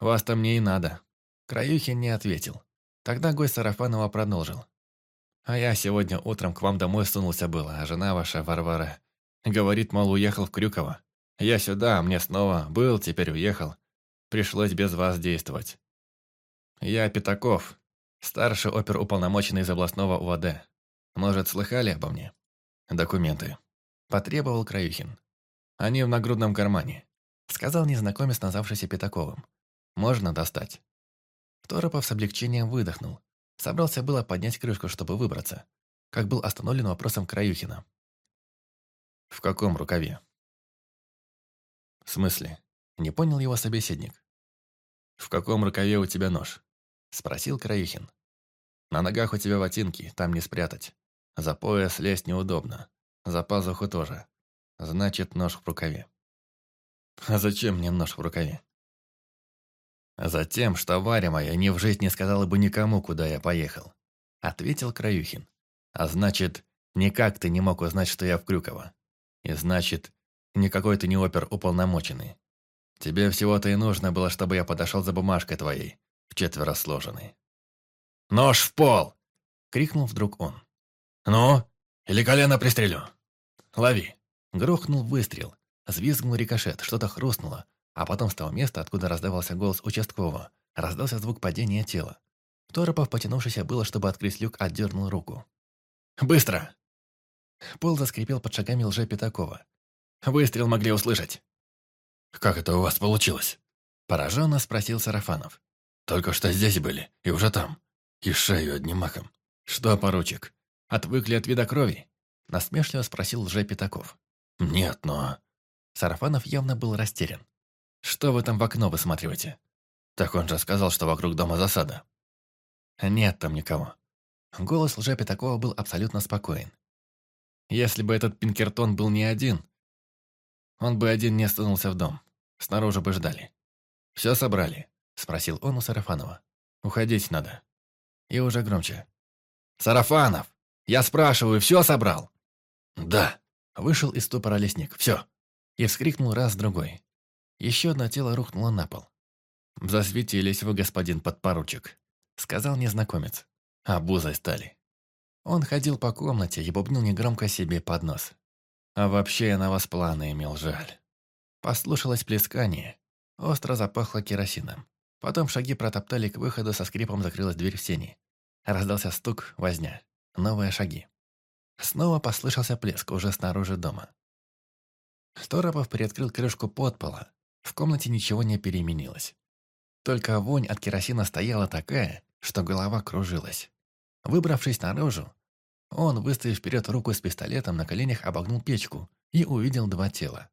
Вас-то мне и надо». Краюхин не ответил. Тогда гость Сарафанова продолжил. «А я сегодня утром к вам домой сунулся было, а жена ваша, Варвара, говорит, мол, уехал в Крюково. Я сюда, мне снова был, теперь уехал. Пришлось без вас действовать. Я Пятаков, старший оперуполномоченный из областного УВД. Может, слыхали обо мне? Документы. Потребовал Краюхин. Они в нагрудном кармане. Сказал незнакомец, назвавшийся Пятаковым. Можно достать. Торопов с облегчением выдохнул. Собрался было поднять крышку, чтобы выбраться, как был остановлен вопросом Краюхина. «В каком рукаве?» «В смысле?» – не понял его собеседник. «В каком рукаве у тебя нож?» – спросил Краюхин. «На ногах у тебя ботинки, там не спрятать. За пояс лезть неудобно. За пазуху тоже. Значит, нож в рукаве». «А зачем мне нож в рукаве?» «Затем, что Варя моя ни в жизнь не сказала бы никому, куда я поехал», — ответил Краюхин. «А значит, никак ты не мог узнать, что я в Крюково. И значит, никакой ты не опер уполномоченный. Тебе всего-то и нужно было, чтобы я подошел за бумажкой твоей, в четверо сложенной». «Нож в пол!» — крикнул вдруг он. «Ну, или колено пристрелю? Лови!» Грохнул выстрел, взвизгнул рикошет, что-то хрустнуло, а потом с того места, откуда раздавался голос участкового, раздался звук падения тела. Торопов, потянувшийся было, чтобы открыть люк, отдернул руку. «Быстро!» Пол заскрипел под шагами лже Пятакова. «Выстрел могли услышать». «Как это у вас получилось?» Пораженно спросил Сарафанов. «Только что здесь были, и уже там. И шею одним махом». «Что, поручик, отвыкли от вида крови?» Насмешливо спросил лже Пятаков. «Нет, но...» Сарафанов явно был растерян. Что вы там в окно высматриваете? Так он же сказал, что вокруг дома засада. Нет там никого. Голос лже Пятакова был абсолютно спокоен. Если бы этот Пинкертон был не один, он бы один не стунулся в дом. Снаружи бы ждали. «Все собрали?» – спросил он у Сарафанова. «Уходить надо». И уже громче. «Сарафанов! Я спрашиваю, все собрал?» «Да». Вышел из ступора лесник. «Все». И вскрикнул раз-другой. Еще одно тело рухнуло на пол. «Засветились вы, господин подпоручик», — сказал незнакомец. обузой стали. Он ходил по комнате и бубнил негромко себе под нос. А вообще я на вас планы имел, жаль. Послушалось плескание. Остро запахло керосином. Потом шаги протоптали к выходу, со скрипом закрылась дверь в сени. Раздался стук, возня. Новые шаги. Снова послышался плеск уже снаружи дома. Торопов приоткрыл крышку подпола. В комнате ничего не переменилось. Только вонь от керосина стояла такая, что голова кружилась. Выбравшись наружу, он, выставив вперед руку с пистолетом, на коленях обогнул печку и увидел два тела.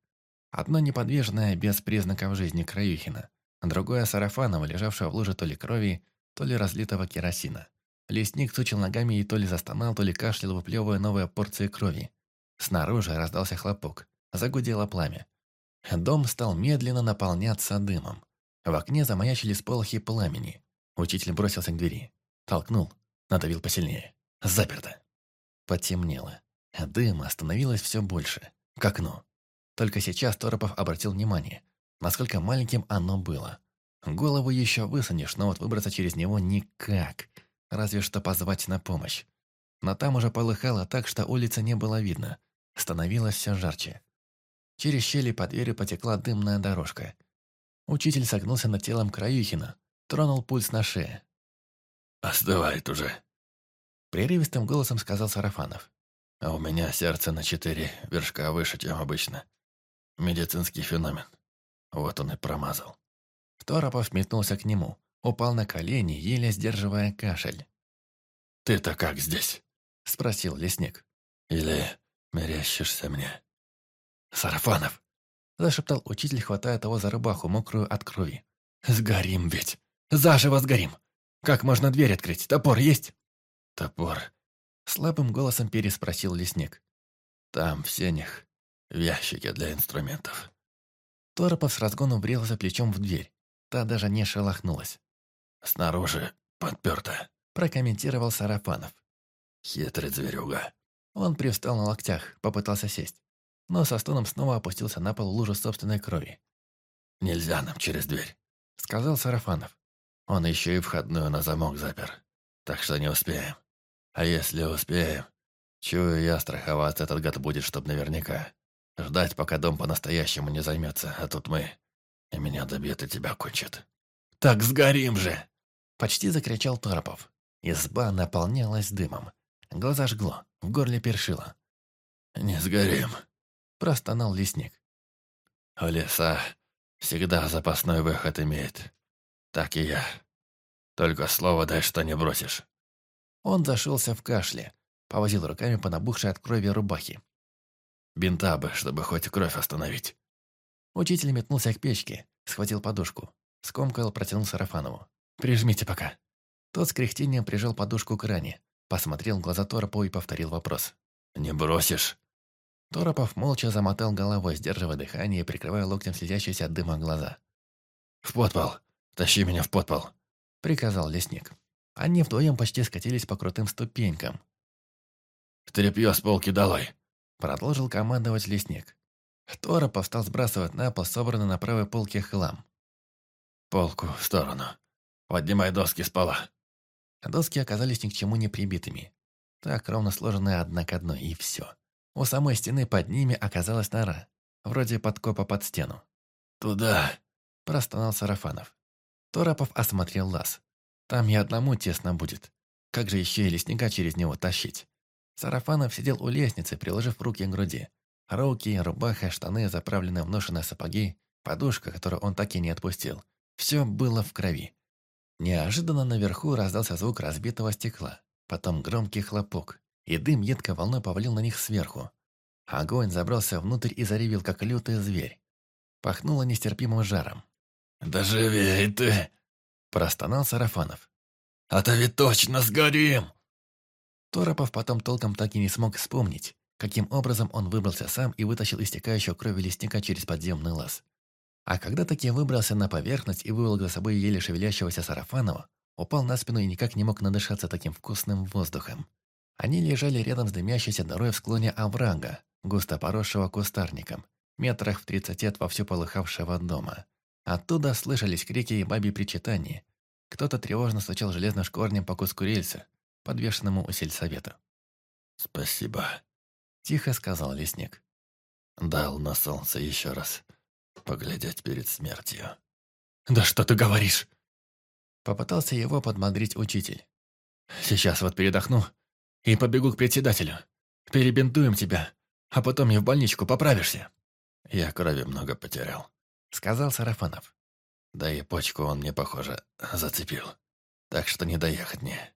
Одно неподвижное, без признаков жизни Краюхина, другое Сарафанова, лежавшего в луже то ли крови, то ли разлитого керосина. Лесник сучил ногами и то ли застонал, то ли кашлял, выплевывая новые порции крови. Снаружи раздался хлопок. Загудело пламя. Дом стал медленно наполняться дымом. В окне замаячили сполохи пламени. Учитель бросился к двери. Толкнул. Надавил посильнее. Заперто. Потемнело. Дыма становилось все больше. К окну. Только сейчас Торопов обратил внимание, насколько маленьким оно было. Голову еще высунешь, но вот выбраться через него никак. Разве что позвать на помощь. Но там уже полыхало так, что улицы не было видно. Становилось все жарче. Через щели под дверью потекла дымная дорожка. Учитель согнулся над телом Краюхина, тронул пульс на шее. «Остывает уже», — прерывистым голосом сказал Сарафанов. «А у меня сердце на четыре вершка выше, чем обычно. Медицинский феномен. Вот он и промазал». Торопов метнулся к нему, упал на колени, еле сдерживая кашель. «Ты-то как здесь?» — спросил лесник. «Или мерещишься мне?» «Сарафанов!» – зашептал учитель, хватая того за рубаху, мокрую от крови. «Сгорим ведь! Заживо сгорим! Как можно дверь открыть? Топор есть?» «Топор?» – слабым голосом переспросил лесник. «Там, в сенях, в ящике для инструментов». Торопов с разгоном врезался плечом в дверь. Та даже не шелохнулась. «Снаружи подперто», – прокомментировал Сарафанов. «Хитрый зверюга». Он привстал на локтях, попытался сесть но со стоном снова опустился на пол лужу собственной крови. «Нельзя нам через дверь», — сказал Сарафанов. «Он еще и входную на замок запер, так что не успеем. А если успеем, чую я, страховаться этот гад будет, чтоб наверняка. Ждать, пока дом по-настоящему не займется, а тут мы, и меня добьет, и тебя кончат». «Так сгорим же!» — почти закричал Торопов. Изба наполнялась дымом. Глаза жгло, в горле першило. «Не сгорим», простонал лесник. «У леса всегда запасной выход имеет. Так и я. Только слово дай, что не бросишь». Он зашелся в кашле, повозил руками по набухшей от крови рубахе. «Бинта бы, чтобы хоть кровь остановить». Учитель метнулся к печке, схватил подушку, скомкал, протянул Сарафанову. «Прижмите пока». Тот с кряхтением прижал подушку к ране, посмотрел в глаза Торопу и повторил вопрос. «Не бросишь?» Торопов молча замотал головой, сдерживая дыхание и прикрывая локтем слезящиеся от дыма глаза. «В подпол! Тащи меня в подпол!» — приказал лесник. Они вдвоем почти скатились по крутым ступенькам. «Тряпье с полки долой!» — продолжил командовать лесник. Торопов стал сбрасывать на пол собранный на правой полке хлам. «Полку в сторону. Поднимай доски с пола». Доски оказались ни к чему не прибитыми. Так ровно сложенные одна к одной, и все. У самой стены под ними оказалась нора, вроде подкопа под стену. «Туда!» – простонал Сарафанов. Торопов осмотрел лаз. «Там и одному тесно будет. Как же еще и лесника через него тащить?» Сарафанов сидел у лестницы, приложив руки к груди. Руки, рубаха, штаны, заправленные в ношеные сапоги, подушка, которую он так и не отпустил. Все было в крови. Неожиданно наверху раздался звук разбитого стекла, потом громкий хлопок, и дым едко волной повалил на них сверху. Огонь забрался внутрь и заревел, как лютый зверь. Пахнуло нестерпимым жаром. «Да живей ты!» – простонал Сарафанов. «А то ведь точно сгорим!» Торопов потом толком так и не смог вспомнить, каким образом он выбрался сам и вытащил истекающего крови лесника через подземный лаз. А когда таки выбрался на поверхность и вывел за собой еле шевелящегося Сарафанова, упал на спину и никак не мог надышаться таким вкусным воздухом. Они лежали рядом с дымящейся норой в склоне оврага, густо поросшего кустарником, метрах в тридцати от вовсю полыхавшего дома. Оттуда слышались крики и бабьи причитания. Кто-то тревожно стучал железным шкорнем по куску рельса. подвешенному у сельсовета. «Спасибо», — тихо сказал лесник. «Дал на солнце еще раз поглядеть перед смертью». «Да что ты говоришь?» Попытался его подмодрить учитель. «Сейчас вот передохну и побегу к председателю. Перебинтуем тебя, а потом и в больничку поправишься». «Я крови много потерял», — сказал Сарафанов. «Да и почку он мне, похоже, зацепил. Так что не доехать мне.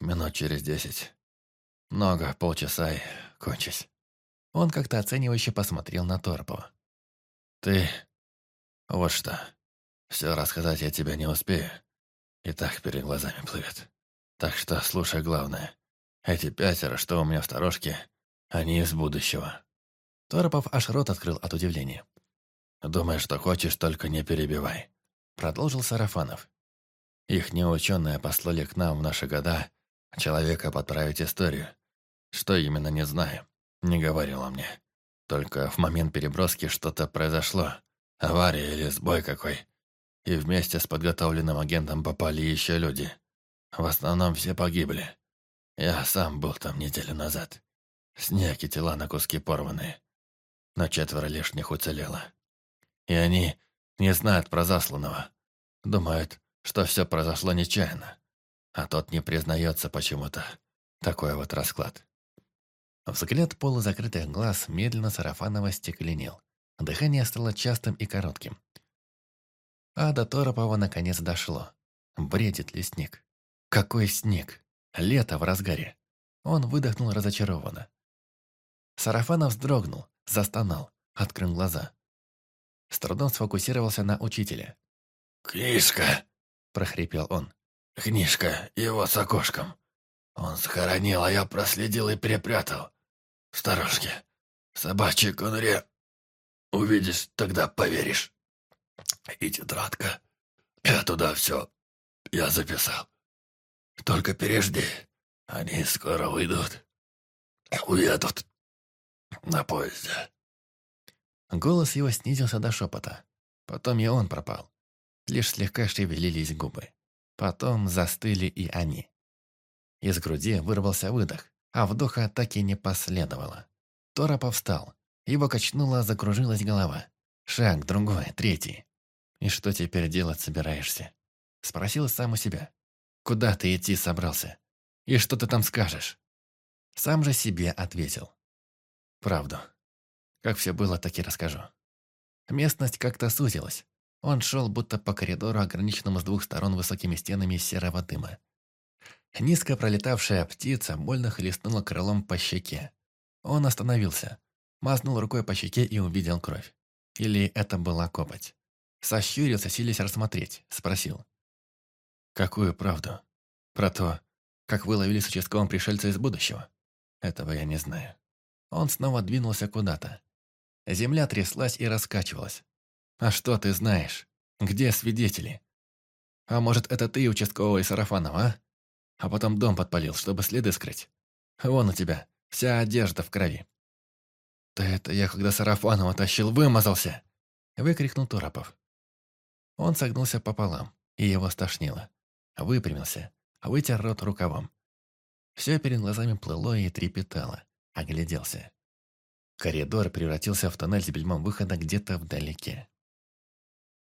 Минут через десять. Много, полчаса и кончись». Он как-то оценивающе посмотрел на Торпова. «Ты... Вот что. Все рассказать я тебе не успею. И так перед глазами плывет. Так что слушай главное. Эти пятеро, что у меня в сторожке, они из будущего». Торопов аж рот открыл от удивления. «Думай, что хочешь, только не перебивай», — продолжил Сарафанов. «Их неученые послали к нам в наши года человека подправить историю. Что именно, не знаю. Не говорила мне. Только в момент переброски что-то произошло. Авария или сбой какой. И вместе с подготовленным агентом попали еще люди. В основном все погибли. Я сам был там неделю назад. Снег и тела на куски порванные. Но четверо лишних уцелело. И они не знают про засланного. Думают, что все произошло нечаянно. А тот не признается почему-то. Такой вот расклад. Взгляд полузакрытых глаз медленно Сарафанова стекленел. Дыхание стало частым и коротким. А до Торопова наконец дошло. Бредит ли снег? Какой снег? Лето в разгаре. Он выдохнул разочарованно. Сарафанов вздрогнул, застонал, открыл глаза. С трудом сфокусировался на учителе. «Книжка!» – прохрипел он. «Книжка, его с окошком. Он схоронил, а я проследил и перепрятал. В сторожке. Собачьей конуре. Увидишь, тогда поверишь. И тетрадка. Я туда все. Я записал. Только пережди. Они скоро выйдут. Уедут. На поезде. Голос его снизился до шепота. Потом и он пропал. Лишь слегка шевелились губы. Потом застыли и они. Из груди вырвался выдох, а вдоха так и не последовало. Торопов встал. Его качнула, закружилась голова. Шаг, другой, третий. «И что теперь делать собираешься?» Спросил сам у себя. «Куда ты идти собрался? И что ты там скажешь?» Сам же себе ответил. «Правду. Как все было, так и расскажу». Местность как-то сузилась. Он шел будто по коридору, ограниченному с двух сторон высокими стенами серого дыма. Низко пролетавшая птица больно хлестнула крылом по щеке. Он остановился, мазнул рукой по щеке и увидел кровь. Или это была копоть. Сощурился, силясь рассмотреть, спросил. «Какую правду? Про то, как вы ловили с участковым пришельца из будущего? Этого я не знаю». Он снова двинулся куда-то. Земля тряслась и раскачивалась. «А что ты знаешь? Где свидетели? А может, это ты, участковый Сарафанов, а? а потом дом подпалил, чтобы следы скрыть. Вон у тебя, вся одежда в крови». «Да это я, когда Сарафанова тащил, вымазался!» Выкрикнул Торопов. Он согнулся пополам, и его стошнило. Выпрямился, вытер рот рукавом. Все перед глазами плыло и трепетало. Огляделся. Коридор превратился в тоннель с бельмом выхода где-то вдалеке.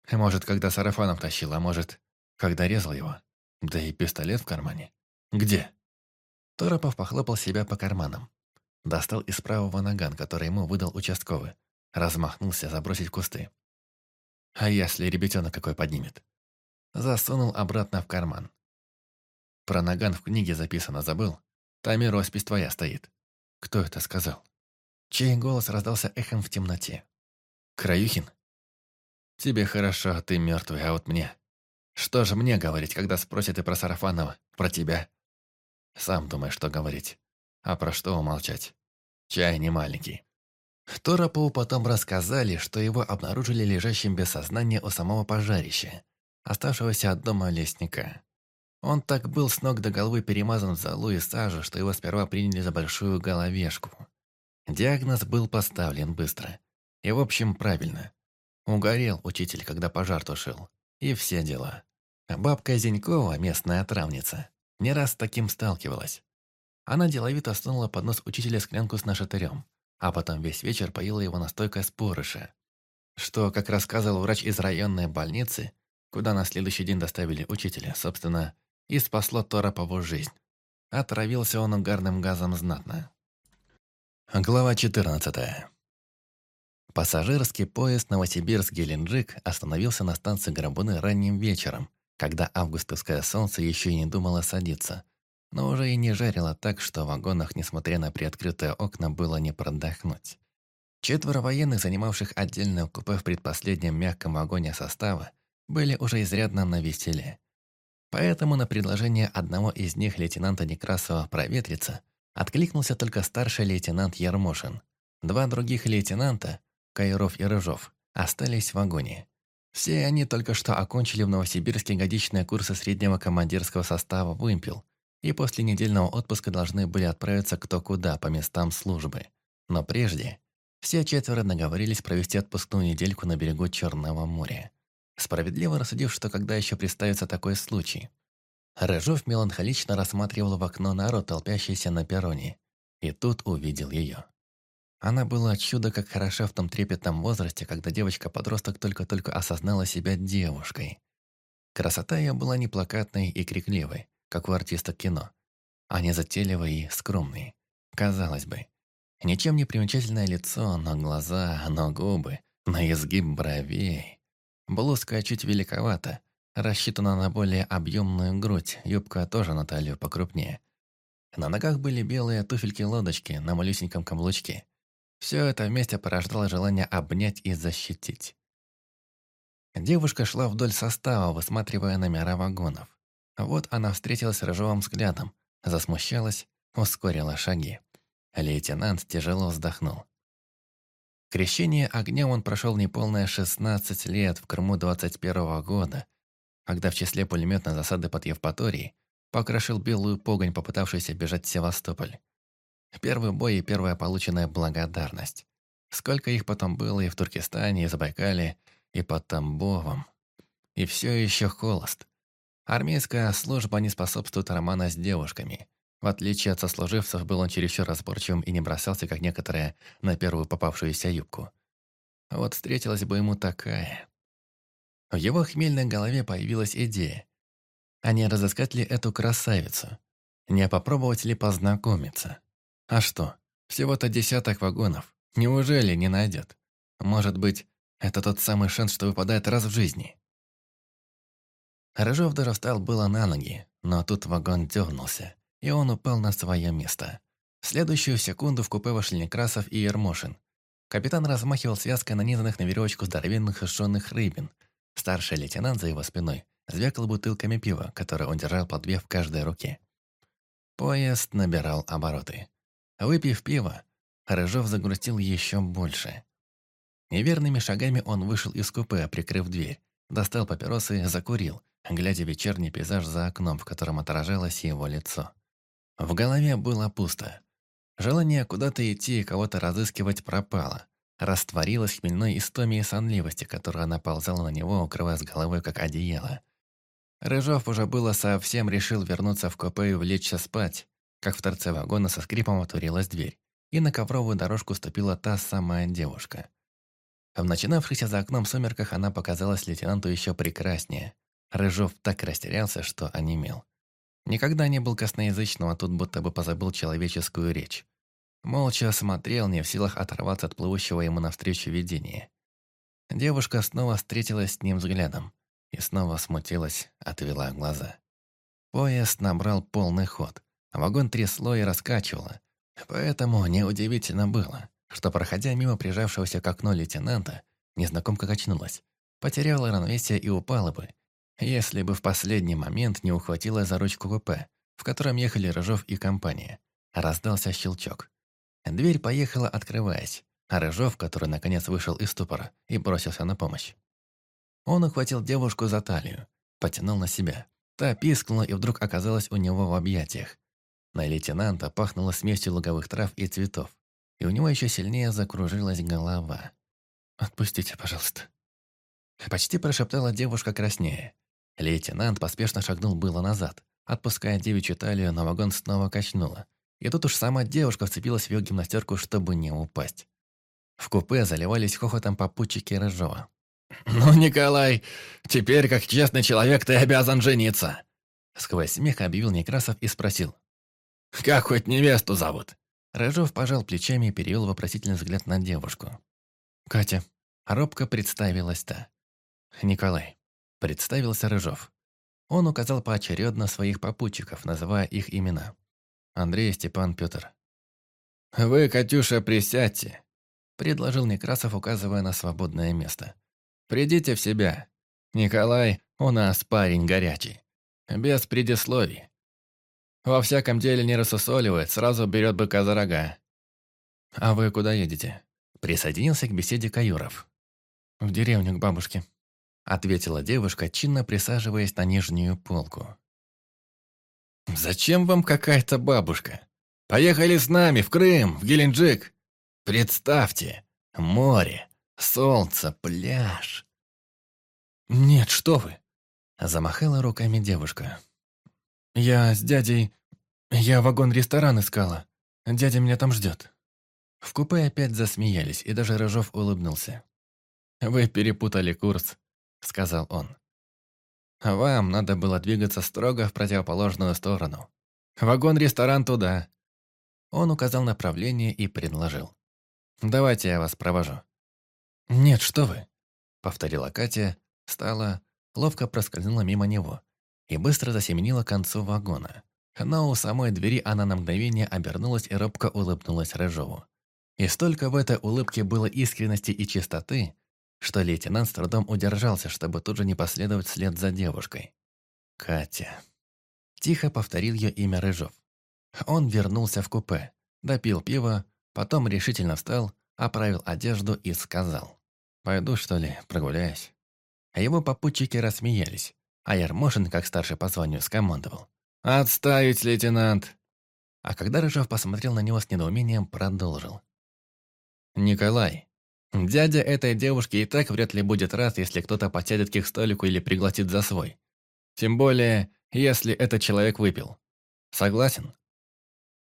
Может, когда Сарафанов тащил, а может, когда резал его. Да и пистолет в кармане. «Где?» Торопов похлопал себя по карманам. Достал из правого наган, который ему выдал участковый. Размахнулся забросить кусты. А если ребятенок какой поднимет? Засунул обратно в карман. Про наган в книге записано, забыл? Там и роспись твоя стоит. Кто это сказал? Чей голос раздался эхом в темноте? Краюхин? Тебе хорошо, а ты мертвый, а вот мне... Что же мне говорить, когда спросят и про Сарафанова, про тебя? Сам думай, что говорить. А про что умолчать? Чай не маленький. Торопову потом рассказали, что его обнаружили лежащим без сознания у самого пожарища, оставшегося от дома лесника. Он так был с ног до головы перемазан в золу и сажу, что его сперва приняли за большую головешку. Диагноз был поставлен быстро. И, в общем, правильно. Угорел учитель, когда пожар тушил. И все дела. Бабка Зинькова, местная травница, Не раз с таким сталкивалась. Она деловито сунула под нос учителя склянку с нашатырем, а потом весь вечер поила его настойкой с порыша. Что, как рассказывал врач из районной больницы, куда на следующий день доставили учителя, собственно, и спасло Торопову жизнь. Отравился он угарным газом знатно. Глава 14. Пассажирский поезд Новосибирск-Геленджик остановился на станции Грабуны ранним вечером, когда августовское солнце еще и не думало садиться, но уже и не жарило так, что в вагонах, несмотря на приоткрытые окна, было не продохнуть. Четверо военных, занимавших отдельное купе в предпоследнем мягком вагоне состава, были уже изрядно навеселе. Поэтому на предложение одного из них, лейтенанта Некрасова, проветриться, откликнулся только старший лейтенант Ермошин. Два других лейтенанта, Кайров и Рыжов, остались в вагоне. Все они только что окончили в Новосибирске годичные курсы среднего командирского состава «Вымпел» и после недельного отпуска должны были отправиться кто куда по местам службы. Но прежде все четверо договорились провести отпускную недельку на берегу Черного моря. Справедливо рассудив, что когда еще представится такой случай. Рыжов меланхолично рассматривал в окно народ, толпящийся на перроне, и тут увидел ее. Она была чудо как хороша в том трепетном возрасте, когда девочка-подросток только-только осознала себя девушкой. Красота ее была не плакатной и крикливой, как у артиста кино, а не затейливой и скромной. Казалось бы, ничем не примечательное лицо, но глаза, но губы, на изгиб бровей. Блузка чуть великовата, рассчитана на более объемную грудь, юбка тоже на талию покрупнее. На ногах были белые туфельки-лодочки на малюсеньком каблучке. Все это вместе порождало желание обнять и защитить. Девушка шла вдоль состава, высматривая номера вагонов. Вот она встретилась с рыжовым взглядом, засмущалась, ускорила шаги. Лейтенант тяжело вздохнул. Крещение огнем он прошел неполное 16 лет в Крыму 21 -го года, когда в числе пулеметной засады под Евпаторией покрошил белую погонь, попытавшуюся бежать в Севастополь. Первый бой и первая полученная благодарность. Сколько их потом было и в Туркестане, и Забайкале, и под Тамбовом. И все еще холост. Армейская служба не способствует романа с девушками. В отличие от сослуживцев, был он чересчур разборчивым и не бросался, как некоторые, на первую попавшуюся юбку. Вот встретилась бы ему такая. В его хмельной голове появилась идея. А не разыскать ли эту красавицу? Не попробовать ли познакомиться? А что, всего-то десяток вагонов. Неужели не найдет? Может быть, это тот самый шанс, что выпадает раз в жизни? Рыжов даже встал было на ноги, но тут вагон дернулся, и он упал на свое место. В следующую секунду в купе вошли Некрасов и Ермошин. Капитан размахивал связкой нанизанных на веревочку здоровенных сушеных рыбин. Старший лейтенант за его спиной звякал бутылками пива, которые он держал по две в каждой руке. Поезд набирал обороты. Выпив пиво, Рыжов загрустил еще больше. Неверными шагами он вышел из купе, прикрыв дверь, достал папиросы, закурил, глядя вечерний пейзаж за окном, в котором отражалось его лицо. В голове было пусто. Желание куда-то идти и кого-то разыскивать пропало. Растворилась хмельной истомией сонливости, которая наползала на него, укрывая с головой как одеяло. Рыжов уже было совсем решил вернуться в купе и влечься спать, как в торце вагона со скрипом отворилась дверь, и на ковровую дорожку ступила та самая девушка. В начинавшихся за окном сумерках она показалась лейтенанту еще прекраснее. Рыжов так растерялся, что онемел. Никогда не был косноязычным, а тут будто бы позабыл человеческую речь. Молча смотрел, не в силах оторваться от плывущего ему навстречу видения. Девушка снова встретилась с ним взглядом и снова смутилась, отвела глаза. Поезд набрал полный ход. Вагон трясло и раскачивало. Поэтому неудивительно было, что, проходя мимо прижавшегося к окну лейтенанта, незнакомка качнулась, потеряла равновесие и упала бы, если бы в последний момент не ухватила за ручку купе, в котором ехали Рыжов и компания. Раздался щелчок. Дверь поехала, открываясь, а Рыжов, который наконец вышел из ступора и бросился на помощь. Он ухватил девушку за талию, потянул на себя. Та пискнула и вдруг оказалась у него в объятиях. На лейтенанта пахнуло смесью луговых трав и цветов, и у него еще сильнее закружилась голова. «Отпустите, пожалуйста». Почти прошептала девушка краснее. Лейтенант поспешно шагнул было назад, отпуская девичью талию, на вагон снова качнула. И тут уж сама девушка вцепилась в ее гимнастерку, чтобы не упасть. В купе заливались хохотом попутчики Рыжова. «Ну, Николай, теперь, как честный человек, ты обязан жениться!» Сквозь смех объявил Некрасов и спросил. «Как хоть невесту зовут?» Рыжов пожал плечами и перевел вопросительный взгляд на девушку. «Катя». Робко представилась та. «Николай». Представился Рыжов. Он указал поочередно своих попутчиков, называя их имена. Андрей, Степан, Петр. «Вы, Катюша, присядьте», — предложил Некрасов, указывая на свободное место. «Придите в себя. Николай, у нас парень горячий. Без предисловий. Во всяком деле не рассусоливает, сразу берет быка за рога». «А вы куда едете?» Присоединился к беседе Каюров. «В деревню к бабушке», — ответила девушка, чинно присаживаясь на нижнюю полку. «Зачем вам какая-то бабушка? Поехали с нами в Крым, в Геленджик. Представьте, море, солнце, пляж». «Нет, что вы!» — замахала руками девушка. «Я с дядей... Я вагон-ресторан искала. Дядя меня там ждет». В купе опять засмеялись, и даже Рыжов улыбнулся. «Вы перепутали курс», — сказал он. «Вам надо было двигаться строго в противоположную сторону. Вагон-ресторан туда». Он указал направление и предложил. «Давайте я вас провожу». «Нет, что вы», — повторила Катя, встала, ловко проскользнула мимо него и быстро засеменила к концу вагона. Но у самой двери она на мгновение обернулась и робко улыбнулась Рыжову. И столько в этой улыбке было искренности и чистоты, что лейтенант с трудом удержался, чтобы тут же не последовать вслед за девушкой. «Катя». Тихо повторил ее имя Рыжов. Он вернулся в купе, допил пиво, потом решительно встал, оправил одежду и сказал. «Пойду, что ли, прогуляюсь?» А его попутчики рассмеялись, а Ермошин, как старший по званию, скомандовал. «Отставить, лейтенант!» А когда Рыжов посмотрел на него с недоумением, продолжил. «Николай, дядя этой девушки и так вряд ли будет рад, если кто-то подсядет к их столику или пригласит за свой. Тем более, если этот человек выпил. Согласен?»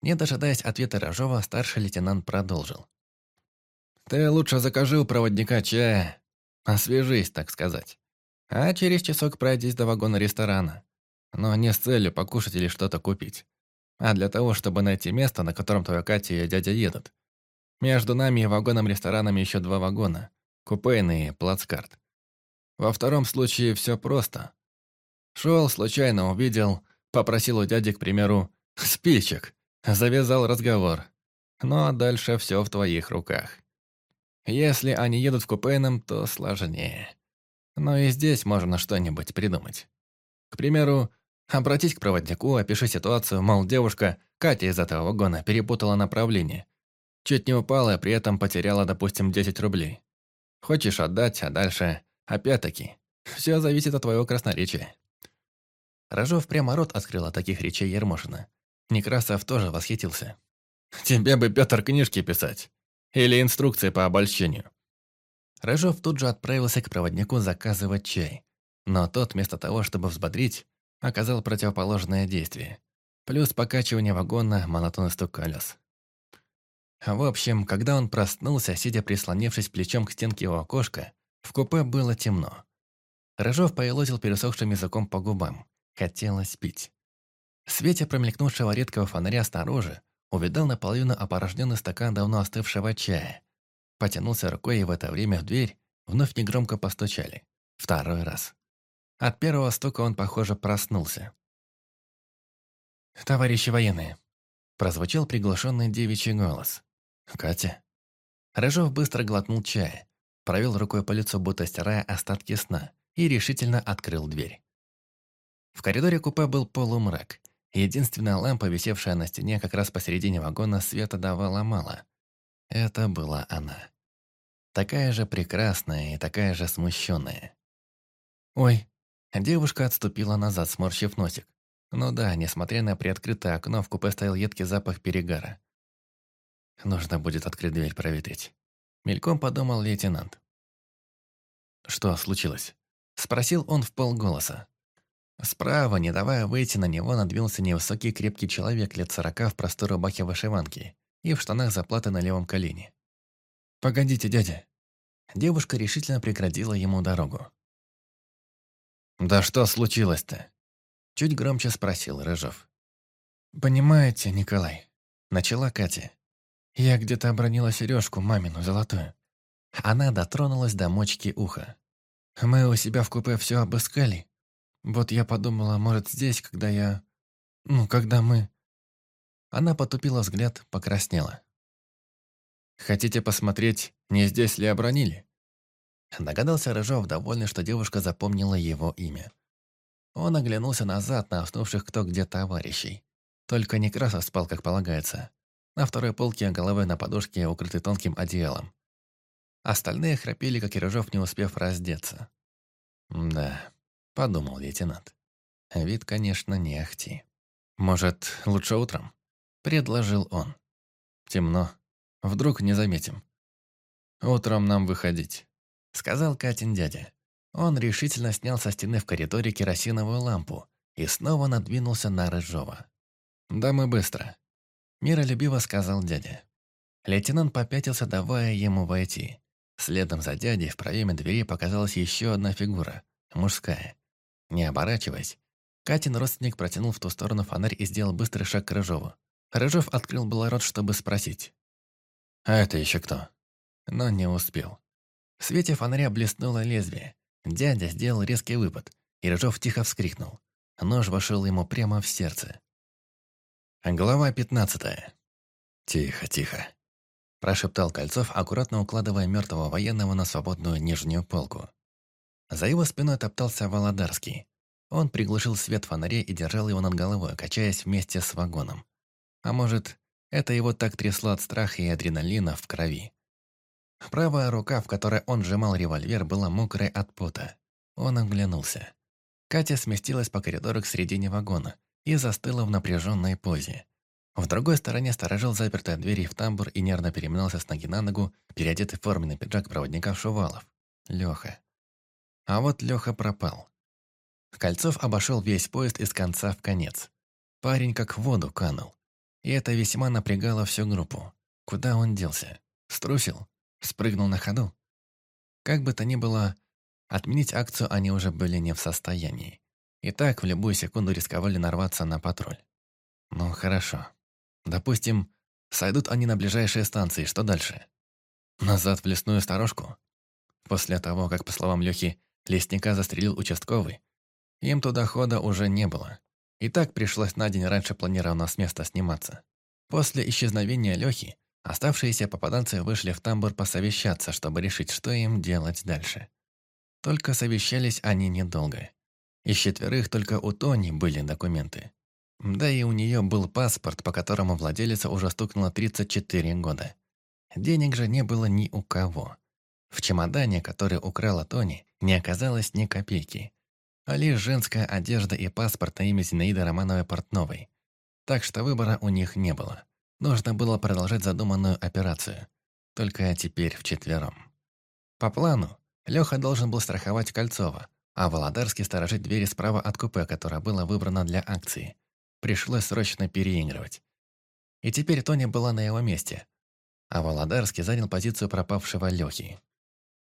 Не дожидаясь ответа Рожова, старший лейтенант продолжил. «Ты лучше закажи у проводника чая. Освежись, так сказать. А через часок пройдись до вагона ресторана. Но не с целью покушать или что-то купить, а для того, чтобы найти место, на котором твоя Катя и дядя едут. Между нами и вагоном-ресторанами еще два вагона. Купейный и плацкарт. Во втором случае все просто. Шел, случайно увидел, попросил у дяди, к примеру, спичек. Завязал разговор. Но дальше все в твоих руках. Если они едут в купейном, то сложнее. Но и здесь можно что-нибудь придумать. К примеру, обратись к проводнику, опиши ситуацию, мол, девушка, Катя из этого вагона, перепутала направление. Чуть не упала, при этом потеряла, допустим, 10 рублей. Хочешь отдать, а дальше... Опять-таки, все зависит от твоего красноречия. Рожов прямо рот открыл от таких речей Ермошина. Некрасов тоже восхитился. «Тебе бы, Петр, книжки писать. Или инструкции по обольщению». Рожов тут же отправился к проводнику заказывать чай. Но тот, вместо того, чтобы взбодрить, оказал противоположное действие. Плюс покачивание вагона, монотонный стук колес. В общем, когда он проснулся, сидя прислонившись плечом к стенке его окошка, в купе было темно. Рыжов поелозил пересохшим языком по губам. Хотелось пить. В свете промелькнувшего редкого фонаря снаружи увидал наполовину опорожненный стакан давно остывшего чая. Потянулся рукой, и в это время в дверь вновь негромко постучали. Второй раз. От первого стука он, похоже, проснулся. «Товарищи военные!» Прозвучал приглашенный девичий голос. «Катя?» Рыжов быстро глотнул чая, провел рукой по лицу, будто стирая остатки сна, и решительно открыл дверь. В коридоре купе был полумрак. Единственная лампа, висевшая на стене как раз посередине вагона, света давала мало. Это была она. Такая же прекрасная и такая же смущенная. «Ой!» Девушка отступила назад, сморщив носик. Ну да, несмотря на приоткрытое окно, в купе стоял едкий запах перегара. Нужно будет открыть дверь, проветрить. Мельком подумал лейтенант. «Что случилось?» Спросил он в полголоса. Справа, не давая выйти на него, надвинулся невысокий крепкий человек лет сорока в простой рубахе вышиванки и в штанах заплаты на левом колене. «Погодите, дядя!» Девушка решительно преградила ему дорогу. «Да что случилось-то?» Чуть громче спросил Рыжов. «Понимаете, Николай», — начала Катя. «Я где-то обронила сережку мамину золотую». Она дотронулась до мочки уха. «Мы у себя в купе все обыскали, вот я подумала, может, здесь, когда я... Ну, когда мы... Она потупила взгляд, покраснела. «Хотите посмотреть, не здесь ли обронили?» Догадался Рыжов, довольный, что девушка запомнила его имя. Он оглянулся назад на уснувших кто где товарищей. Только Некрасов спал, как полагается. На второй полке головой на подушке, укрытый тонким одеялом. Остальные храпели, как и Рыжов, не успев раздеться. Да, — подумал лейтенант. Вид, конечно, не ахти. «Может, лучше утром?» — предложил он. «Темно. Вдруг не заметим». «Утром нам выходить», — сказал Катин дядя. Он решительно снял со стены в коридоре керосиновую лампу и снова надвинулся на Рыжова. «Да мы быстро», — миролюбиво сказал дядя. Лейтенант попятился, давая ему войти. Следом за дядей в проеме двери показалась еще одна фигура, мужская. Не оборачиваясь, Катин родственник протянул в ту сторону фонарь и сделал быстрый шаг к Рыжову. Рыжов открыл было рот, чтобы спросить. «А это еще кто?» Но не успел. В свете фонаря блеснуло лезвие. Дядя сделал резкий выпад, и Рыжов тихо вскрикнул. Нож вошел ему прямо в сердце. Глава пятнадцатая. «Тихо, тихо», – прошептал Кольцов, аккуратно укладывая мертвого военного на свободную нижнюю полку. За его спиной топтался Володарский. Он приглушил свет фонаря и держал его над головой, качаясь вместе с вагоном. А может, это его так трясло от страха и адреналина в крови. Правая рука, в которой он сжимал револьвер, была мокрой от пота. Он оглянулся. Катя сместилась по коридору к середине вагона и застыла в напряженной позе. В другой стороне сторожил запертая дверь в тамбур и нервно переминался с ноги на ногу, переодетый в форменный пиджак проводника Шувалов. Леха. А вот Леха пропал. Кольцов обошел весь поезд из конца в конец. Парень как в воду канул. И это весьма напрягало всю группу. Куда он делся? Струсил? Спрыгнул на ходу? Как бы то ни было, отменить акцию они уже были не в состоянии. И так в любую секунду рисковали нарваться на патруль. Ну, хорошо. Допустим, сойдут они на ближайшие станции, что дальше? Назад в лесную сторожку? После того, как, по словам Лехи, Лесника застрелил участковый. Им туда хода уже не было. И так пришлось на день раньше планированного с места сниматься. После исчезновения Лехи, оставшиеся попаданцы вышли в тамбур посовещаться, чтобы решить, что им делать дальше. Только совещались они недолго. Из четверых только у Тони были документы. Да и у нее был паспорт, по которому владелица уже стукнуло 34 года. Денег же не было ни у кого. В чемодане, который украла Тони, не оказалось ни копейки, а лишь женская одежда и паспорт на имя Зинаиды Романовой-Портновой. Так что выбора у них не было. Нужно было продолжать задуманную операцию. Только теперь вчетвером. По плану, Леха должен был страховать Кольцова, а Володарский сторожить двери справа от купе, которое было выбрано для акции. Пришлось срочно переигрывать. И теперь Тоня была на его месте, а Володарский занял позицию пропавшего Лехи.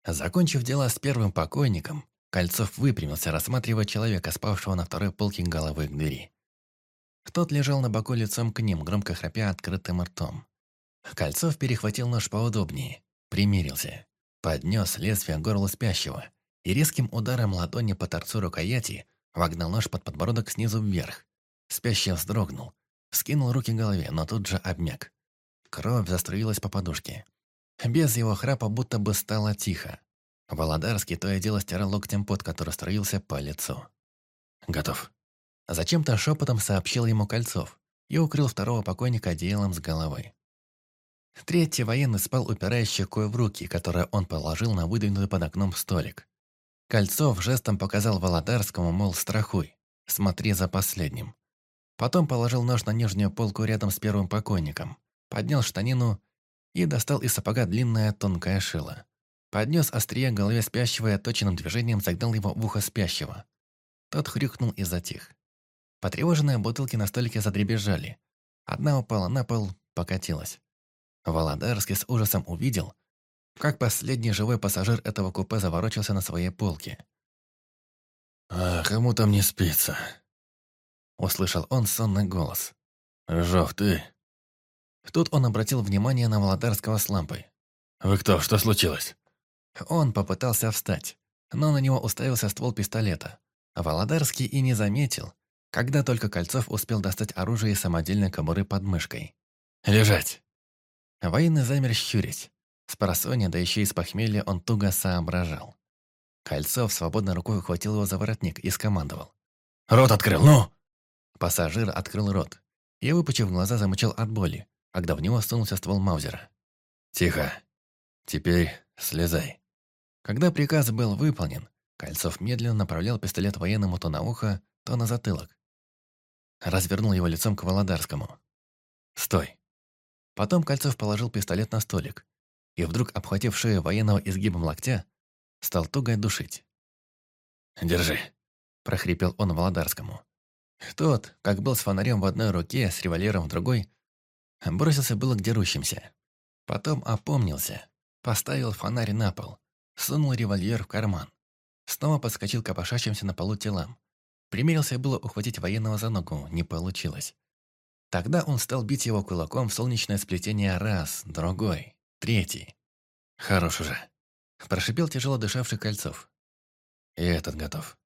Закончив дела с первым покойником, Кольцов выпрямился, рассматривая человека, спавшего на второй полке головы к двери. Тот лежал на боку лицом к ним, громко храпя открытым ртом. Кольцов перехватил нож поудобнее, примирился, поднес лезвие к горлу спящего и резким ударом ладони по торцу рукояти вогнал нож под подбородок снизу вверх. Спящий вздрогнул, скинул руки к голове, но тут же обмяк. Кровь заструилась по подушке. Без его храпа будто бы стало тихо. Володарский то и дело стирал локтем пот, который строился по лицу. «Готов». Зачем-то шепотом сообщил ему Кольцов и укрыл второго покойника одеялом с головой. Третий военный спал, упирая щекой в руки, которые он положил на выдвинутый под окном столик. Кольцов жестом показал Володарскому, мол, страхуй, смотри за последним. Потом положил нож на нижнюю полку рядом с первым покойником, поднял штанину и достал из сапога длинное тонкое шило. Поднес острие к голове спящего и точным движением загнал его в ухо спящего. Тот хрюкнул и затих. Потревоженные бутылки на столике задребезжали. Одна упала на пол, покатилась. Володарский с ужасом увидел, как последний живой пассажир этого купе заворочился на своей полке. «А кому там не спится?» Услышал он сонный голос. «Жов, ты?» Тут он обратил внимание на Володарского с лампой. «Вы кто? Что случилось?» Он попытался встать, но на него уставился ствол пистолета. Володарский и не заметил, когда только Кольцов успел достать оружие из самодельной кобуры под мышкой. «Лежать!» Военный замер щурить. С просонья, да еще и с похмелья, он туго соображал. Кольцов свободной рукой ухватил его за воротник и скомандовал. «Рот открыл, ну!» Пассажир открыл рот и, выпучив глаза, замычал от боли, когда в него сунулся ствол Маузера. «Тихо. Теперь слезай». Когда приказ был выполнен, Кольцов медленно направлял пистолет военному то на ухо, то на затылок. Развернул его лицом к Володарскому. «Стой!» Потом Кольцов положил пистолет на столик и, вдруг обхватив шею военного изгибом локтя, стал туго душить. «Держи», – прохрипел он Володарскому. Тот, как был с фонарем в одной руке, с револьвером в другой, бросился было к дерущимся. Потом опомнился, поставил фонарь на пол, сунул револьвер в карман. Снова подскочил к опошащимся на полу телам. Примерился было ухватить военного за ногу, не получилось. Тогда он стал бить его кулаком в солнечное сплетение раз, другой, третий. «Хорош уже», – прошипел тяжело дышавший Кольцов. «И этот готов».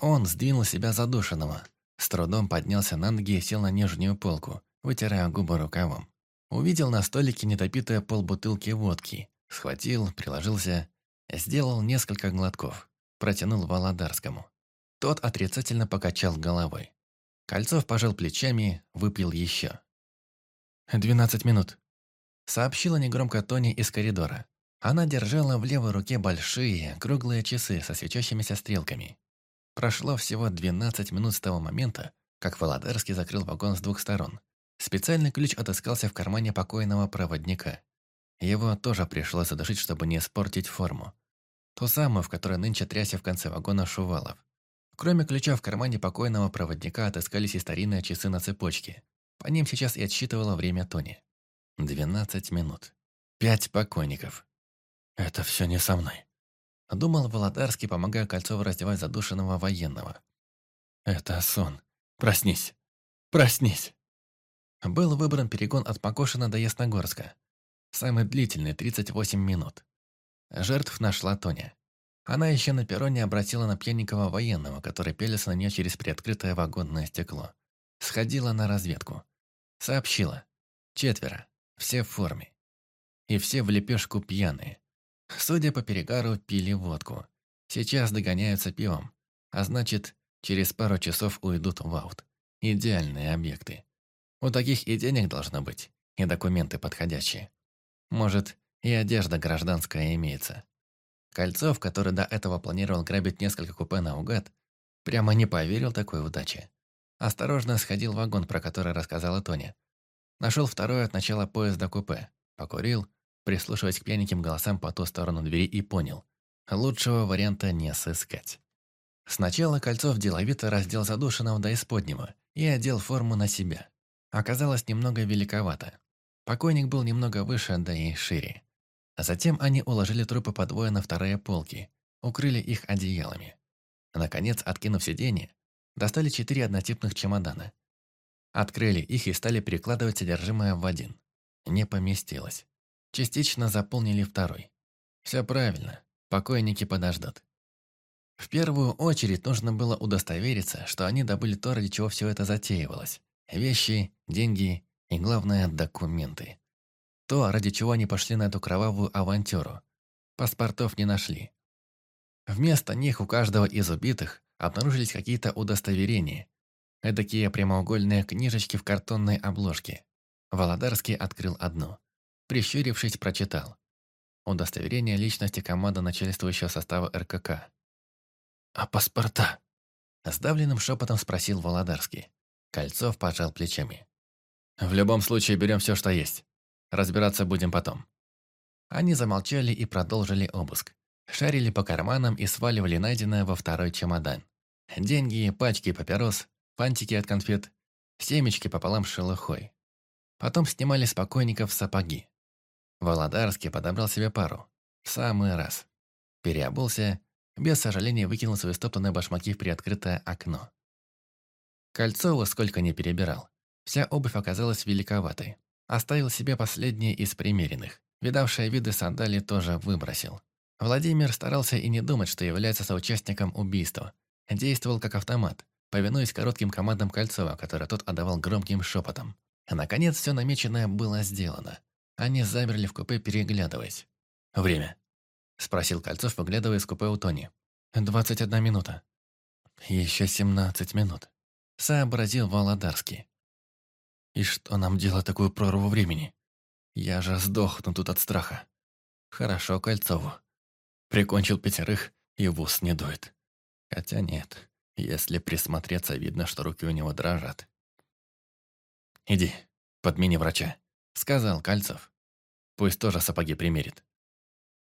Он сдвинул себя задушенного, с трудом поднялся на ноги и сел на нижнюю полку, вытирая губы рукавом. Увидел на столике недопитое полбутылки водки, схватил, приложился, сделал несколько глотков, протянул Володарскому. Тот отрицательно покачал головой. Кольцов пожал плечами, выпил еще. «Двенадцать минут», — сообщила негромко Тони из коридора. Она держала в левой руке большие, круглые часы со свечащимися стрелками. Прошло всего двенадцать минут с того момента, как Володарский закрыл вагон с двух сторон. Специальный ключ отыскался в кармане покойного проводника. Его тоже пришлось задушить, чтобы не испортить форму. Ту самую, в которой нынче тряся в конце вагона Шувалов. Кроме ключа в кармане покойного проводника отыскались и старинные часы на цепочке. По ним сейчас и отсчитывало время Тони. Двенадцать минут. Пять покойников. Это все не со мной. Думал Володарский, помогая Кольцову раздевать задушенного военного. Это сон. Проснись. Проснись. Был выбран перегон от Покошина до Ясногорска. Самый длительный, 38 минут. Жертв нашла Тоня. Она еще на перроне обратила на пьяненького военного, который пелился на нее через приоткрытое вагонное стекло. Сходила на разведку. Сообщила. Четверо. Все в форме. И все в лепешку пьяные. Судя по перегару, пили водку. Сейчас догоняются пивом. А значит, через пару часов уйдут в аут. Идеальные объекты. У таких и денег должно быть, и документы подходящие. Может, и одежда гражданская имеется. Кольцов, который до этого планировал грабить несколько купе наугад, прямо не поверил такой удаче. Осторожно сходил в вагон, про который рассказала Тоня. Нашел второе от начала поезда купе. Покурил, прислушиваясь к пьяненьким голосам по ту сторону двери и понял. Лучшего варианта не сыскать. Сначала Кольцов деловито раздел задушенного до исподнего и одел форму на себя. Оказалось немного великовато. Покойник был немного выше, да и шире. А затем они уложили трупы по двое на вторые полки, укрыли их одеялами. Наконец, откинув сиденье, достали четыре однотипных чемодана. Открыли их и стали перекладывать содержимое в один. Не поместилось. Частично заполнили второй. Все правильно, покойники подождут. В первую очередь нужно было удостовериться, что они добыли то, ради чего все это затеивалось. Вещи, деньги и, главное, документы. То, ради чего они пошли на эту кровавую авантюру. Паспортов не нашли. Вместо них у каждого из убитых обнаружились какие-то удостоверения. Эдакие прямоугольные книжечки в картонной обложке. Володарский открыл одну. Прищурившись, прочитал. Удостоверение личности команды начальствующего состава РКК. «А паспорта?» Сдавленным шепотом спросил Володарский. Кольцов пожал плечами. «В любом случае берем все, что есть. Разбираться будем потом». Они замолчали и продолжили обыск. Шарили по карманам и сваливали найденное во второй чемодан. Деньги, пачки папирос, фантики от конфет, семечки пополам с шелухой. Потом снимали с покойников сапоги. Володарский подобрал себе пару. В самый раз. Переобулся, без сожаления выкинул свои стоптанные башмаки в приоткрытое окно. Кольцова сколько не перебирал. Вся обувь оказалась великоватой. Оставил себе последние из примеренных. Видавшие виды сандали тоже выбросил. Владимир старался и не думать, что является соучастником убийства. Действовал как автомат, повинуясь коротким командам Кольцова, которые тот отдавал громким шепотом. Наконец, все намеченное было сделано. Они замерли в купе, переглядываясь. «Время?» – спросил Кольцов, выглядывая из купе у Тони. «Двадцать одна минута». «Еще семнадцать минут», – сообразил Володарский. «И что нам делать такую прорву времени? Я же сдохну тут от страха. Хорошо Кольцову. Прикончил пятерых и в ус не дует. Хотя нет, если присмотреться, видно, что руки у него дрожат. «Иди, подмени врача», — сказал Кольцов. «Пусть тоже сапоги примерит».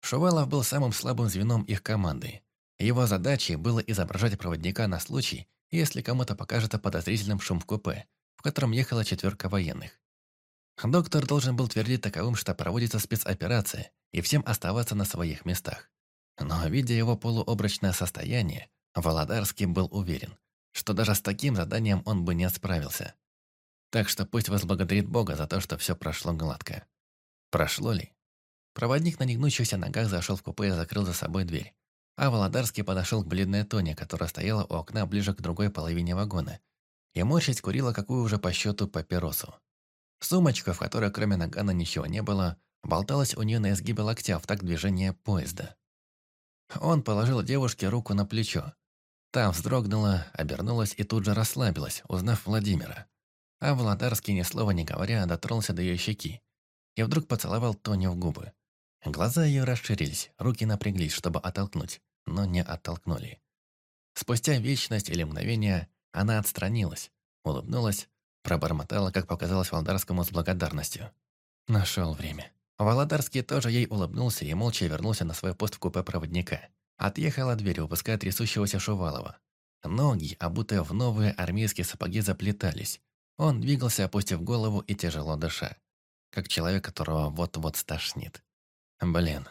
Шувалов был самым слабым звеном их команды. Его задачей было изображать проводника на случай, если кому-то покажется подозрительным шум в купе, в котором ехала четверка военных. Доктор должен был твердить таковым, что проводится спецоперация, и всем оставаться на своих местах. Но, видя его полуобрачное состояние, Володарский был уверен, что даже с таким заданием он бы не справился. Так что пусть возблагодарит Бога за то, что все прошло гладко. Прошло ли? Проводник на негнущихся ногах зашел в купе и закрыл за собой дверь. А Володарский подошел к бледной Тоне, которая стояла у окна ближе к другой половине вагона, и морщить курила какую уже по счету папиросу. Сумочка, в которой кроме нагана ничего не было, болталась у нее на изгибе локтя в такт движения поезда. Он положил девушке руку на плечо. Та вздрогнула, обернулась и тут же расслабилась, узнав Владимира. А Володарский, ни слова не говоря, дотронулся до ее щеки. И вдруг поцеловал Тоню в губы. Глаза ее расширились, руки напряглись, чтобы оттолкнуть, но не оттолкнули. Спустя вечность или мгновение она отстранилась, улыбнулась, пробормотала, как показалось Володарскому с благодарностью. Нашел время. Володарский тоже ей улыбнулся и молча вернулся на свой пост в купе проводника. Отъехал от двери, выпуская трясущегося Шувалова. Ноги, обутые в новые армейские сапоги, заплетались. Он двигался, опустив голову и тяжело дыша. Как человек, которого вот-вот стошнит. Блин,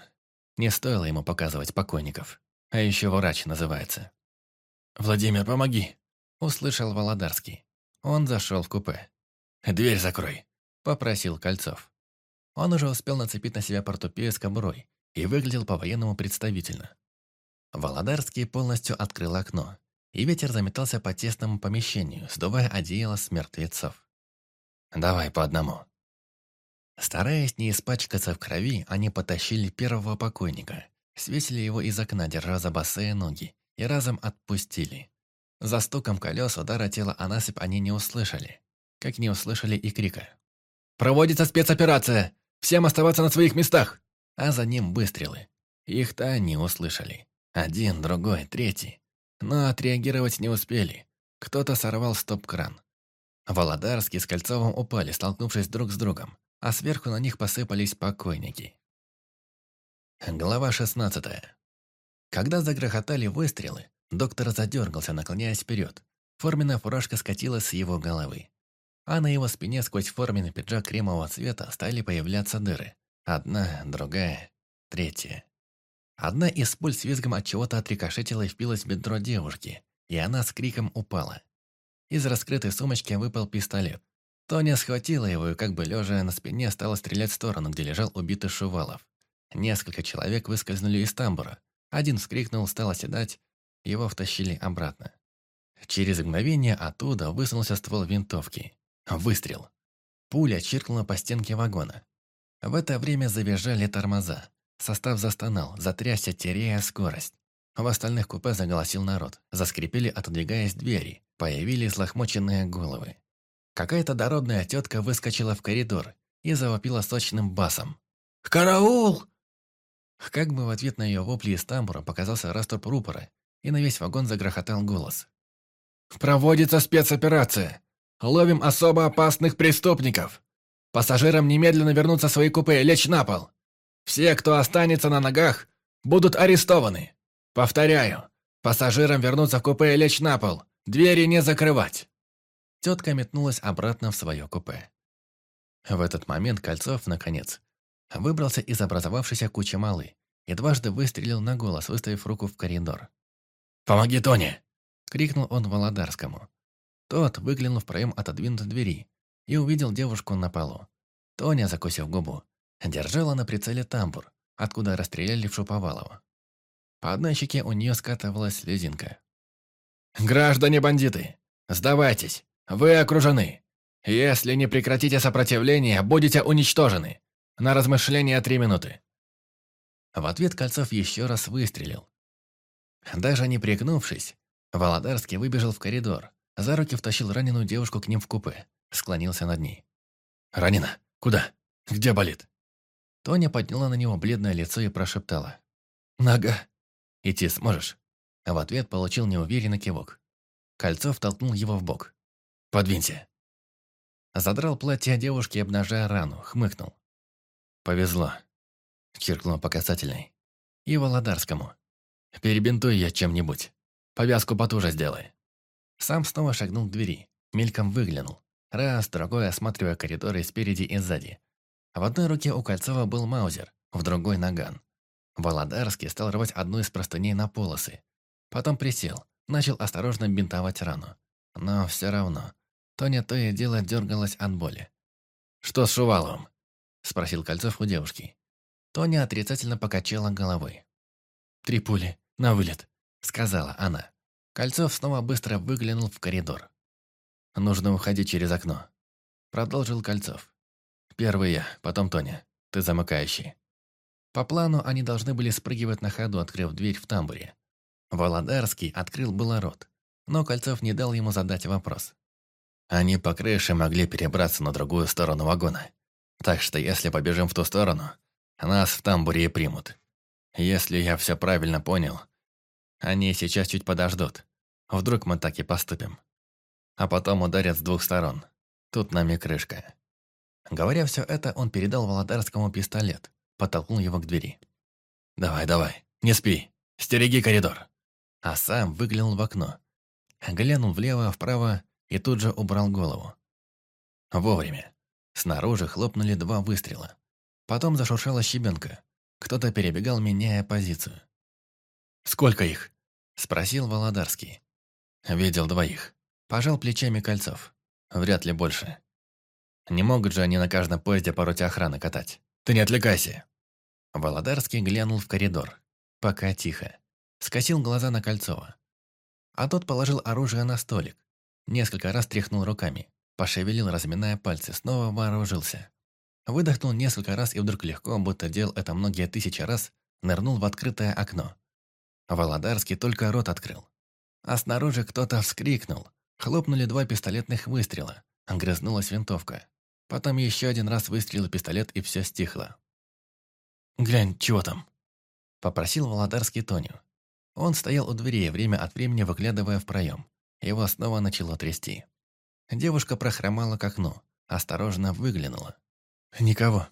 не стоило ему показывать покойников. А еще врач называется. «Владимир, помоги!» Услышал Володарский. Он зашел в купе. «Дверь закрой!» Попросил Кольцов. Он уже успел нацепить на себя портупею с кобурой и выглядел по-военному представительно. Володарский полностью открыл окно, и ветер заметался по тесному помещению, сдувая одеяло с мертвецов. «Давай по одному». Стараясь не испачкаться в крови, они потащили первого покойника, свесили его из окна, держа за босые ноги, и разом отпустили. За стуком колес удара тела о насыпь они не услышали, как не услышали и крика. «Проводится спецоперация! Всем оставаться на своих местах!» А за ним выстрелы. Их-то они услышали. Один, другой, третий. Но отреагировать не успели. Кто-то сорвал стоп-кран. Володарский с Кольцовым упали, столкнувшись друг с другом, а сверху на них посыпались покойники. Глава 16. Когда загрохотали выстрелы, доктор задергался, наклоняясь вперед. Форменная фуражка скатилась с его головы а на его спине сквозь форменный пиджак кремового цвета стали появляться дыры. Одна, другая, третья. Одна из пуль с визгом от чего-то отрикошетила и впилась в бедро девушки, и она с криком упала. Из раскрытой сумочки выпал пистолет. Тоня схватила его и, как бы лежа на спине, стала стрелять в сторону, где лежал убитый Шувалов. Несколько человек выскользнули из тамбура. Один вскрикнул, стал оседать, его втащили обратно. Через мгновение оттуда высунулся ствол винтовки. Выстрел. Пуля чиркнула по стенке вагона. В это время завизжали тормоза. Состав застонал, затрясся, теряя скорость. В остальных купе заголосил народ. Заскрипели, отодвигаясь двери. Появились лохмоченные головы. Какая-то дородная тетка выскочила в коридор и завопила сочным басом. «Караул!» Как бы в ответ на ее вопли из тамбура показался расторп рупора, и на весь вагон загрохотал голос. «Проводится спецоперация! Ловим особо опасных преступников. Пассажирам немедленно вернуться в свои купе и лечь на пол. Все, кто останется на ногах, будут арестованы. Повторяю, Пассажирам вернуться в купе и лечь на пол! Двери не закрывать!» Тетка метнулась обратно в свое купе. В этот момент Кольцов, наконец, выбрался из образовавшейся кучи малы и дважды выстрелил на голос, выставив руку в коридор. «Помоги Тоне!» — крикнул он Володарскому. Тот выглянул в проем отодвинутой двери и увидел девушку на полу. Тоня, закусив губу, держала на прицеле тамбур, откуда расстреляли в Шуповалова. По одной щеке у нее скатывалась слезинка. «Граждане-бандиты, сдавайтесь, вы окружены. Если не прекратите сопротивление, будете уничтожены. На размышление три минуты». В ответ Кольцов еще раз выстрелил. Даже не пригнувшись, Володарский выбежал в коридор, за руки втащил раненую девушку к ним в купе, склонился над ней. «Ранена? Куда? Где болит?» Тоня подняла на него бледное лицо и прошептала. «Нога. Идти сможешь?» А в ответ получил неуверенный кивок. Кольцов толкнул его в бок. «Подвинься». Задрал платье девушки, обнажая рану, хмыкнул. «Повезло», — чиркнул по касательной. «И Володарскому. Перебинтуй я чем-нибудь. Повязку потуже сделай». Сам снова шагнул к двери, мельком выглянул. Раз, другой, осматривая коридоры спереди и сзади. В одной руке у Кольцова был маузер, в другой – наган. Володарский стал рвать одну из простыней на полосы. Потом присел, начал осторожно бинтовать рану. Но все равно, Тоня то и дело дергалась от боли. «Что с Шуваловым?» – спросил Кольцов у девушки. Тоня отрицательно покачала головой. «Три пули, на вылет», – сказала она. Кольцов снова быстро выглянул в коридор. «Нужно уходить через окно», — продолжил Кольцов. «Первый я, потом Тоня. Ты замыкающий». По плану они должны были спрыгивать на ходу, открыв дверь в тамбуре. Володарский открыл было рот, но Кольцов не дал ему задать вопрос. Они по крыше могли перебраться на другую сторону вагона. Так что если побежим в ту сторону, нас в тамбуре и примут. Если я все правильно понял, они сейчас чуть подождут. Вдруг мы так и поступим. А потом ударят с двух сторон. Тут нами крышка. Говоря все это, он передал Володарскому пистолет, подтолкнул его к двери. «Давай, давай, не спи, стереги коридор». А сам выглянул в окно. Глянул влево, вправо и тут же убрал голову. Вовремя. Снаружи хлопнули два выстрела. Потом зашуршала щебенка. Кто-то перебегал, меняя позицию. «Сколько их?» – спросил Володарский. «Видел двоих. Пожал плечами Кольцов. Вряд ли больше. Не могут же они на каждом поезде по роте охраны катать. Ты не отвлекайся!» Володарский глянул в коридор. Пока тихо. Скосил глаза на Кольцова. А тот положил оружие на столик. Несколько раз тряхнул руками. Пошевелил, разминая пальцы, снова вооружился. Выдохнул несколько раз и вдруг легко, будто делал это многие тысячи раз, нырнул в открытое окно. Володарский только рот открыл. А снаружи кто-то вскрикнул. Хлопнули два пистолетных выстрела. Грызнулась винтовка. Потом еще один раз выстрелил пистолет, и все стихло. «Глянь, чего там?» Попросил Володарский Тоню. Он стоял у дверей, время от времени выглядывая в проем. Его снова начало трясти. Девушка прохромала к окну, осторожно выглянула. «Никого».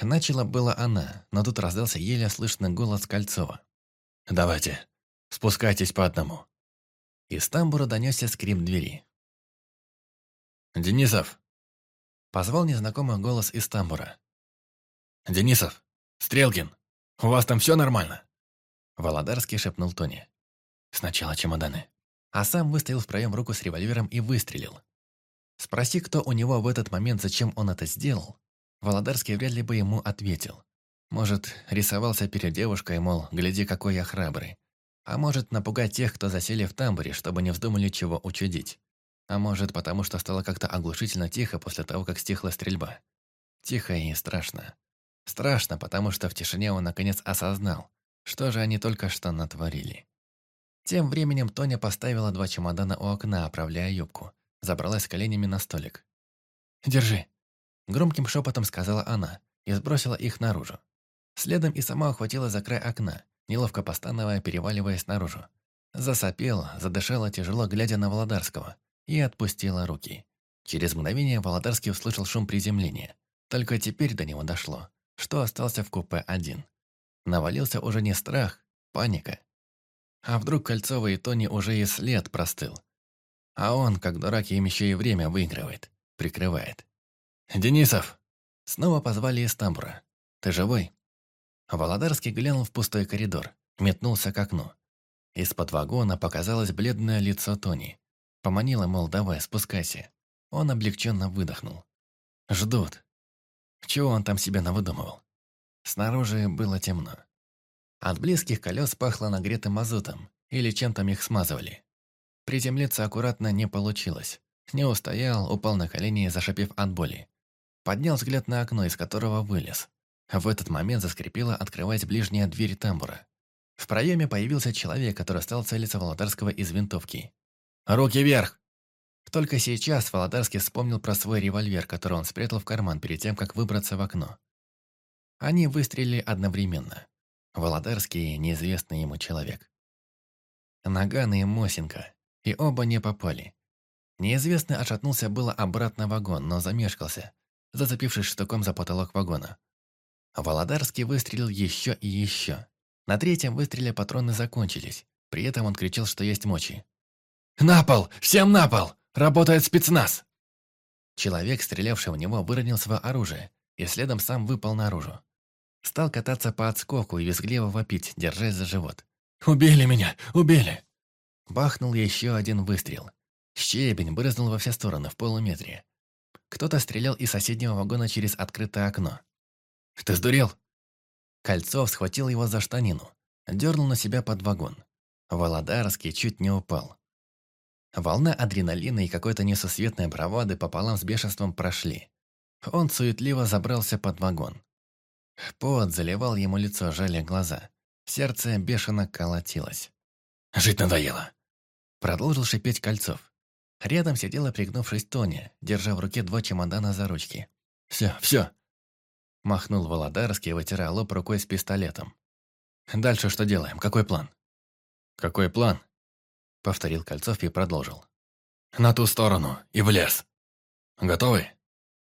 Начала была она, но тут раздался еле слышный голос Кольцова. «Давайте, спускайтесь по одному». Из тамбура донесся скрип двери. «Денисов!» Позвал незнакомый голос из тамбура. «Денисов! Стрелкин! У вас там все нормально?» Володарский шепнул Тони. «Сначала чемоданы». А сам выставил в проем руку с револьвером и выстрелил. Спроси, кто у него в этот момент, зачем он это сделал, Володарский вряд ли бы ему ответил. Может, рисовался перед девушкой, мол, гляди, какой я храбрый. А может, напугать тех, кто засели в тамбуре, чтобы не вздумали чего учудить. А может, потому что стало как-то оглушительно тихо после того, как стихла стрельба. Тихо и страшно. Страшно, потому что в тишине он наконец осознал, что же они только что натворили. Тем временем Тоня поставила два чемодана у окна, оправляя юбку. Забралась коленями на столик. «Держи», — громким шепотом сказала она и сбросила их наружу. Следом и сама ухватила за край окна, неловко постановая, переваливаясь наружу. Засопела, задышала тяжело, глядя на Володарского, и отпустила руки. Через мгновение Володарский услышал шум приземления. Только теперь до него дошло, что остался в купе один. Навалился уже не страх, паника. А вдруг Кольцова и Тони уже и след простыл? А он, как дурак, им еще и время выигрывает, прикрывает. «Денисов!» Снова позвали из тамбура. «Ты живой?» Володарский глянул в пустой коридор, метнулся к окну. Из-под вагона показалось бледное лицо Тони. Поманила, мол, давай, спускайся. Он облегченно выдохнул. Ждут. Чего он там себе навыдумывал? Снаружи было темно. От близких колес пахло нагретым мазутом, или чем-то их смазывали. Приземлиться аккуратно не получилось. Не устоял, упал на колени, зашипев от боли. Поднял взгляд на окно, из которого вылез. В этот момент заскрипела, открываясь ближняя дверь тамбура. В проеме появился человек, который стал целиться Володарского из винтовки. «Руки вверх!» Только сейчас Володарский вспомнил про свой револьвер, который он спрятал в карман перед тем, как выбраться в окно. Они выстрелили одновременно. Володарский – неизвестный ему человек. Наган и Мосинка. И оба не попали. Неизвестный отшатнулся было обратно в вагон, но замешкался, зацепившись штуком за потолок вагона. Володарский выстрелил еще и еще. На третьем выстреле патроны закончились. При этом он кричал, что есть мочи. «На пол! Всем на пол! Работает спецназ!» Человек, стрелявший в него, выронил свое оружие и следом сам выпал наружу. Стал кататься по отскоку и визгливо вопить, держась за живот. «Убили меня! Убили!» Бахнул еще один выстрел. Щебень брызнул во все стороны в полуметре. Кто-то стрелял из соседнего вагона через открытое окно. «Ты сдурел?» Кольцов схватил его за штанину, дернул на себя под вагон. Володарский чуть не упал. Волна адреналина и какой-то несусветной бравады пополам с бешенством прошли. Он суетливо забрался под вагон. Пот заливал ему лицо, жали глаза. Сердце бешено колотилось. «Жить надоело!» Продолжил шипеть Кольцов. Рядом сидела, пригнувшись Тоня, держа в руке два чемодана за ручки. «Все, все!» Махнул Володарский, вытирая лоб рукой с пистолетом. «Дальше что делаем? Какой план?» «Какой план?» Повторил Кольцов и продолжил. «На ту сторону и в лес. Готовы?»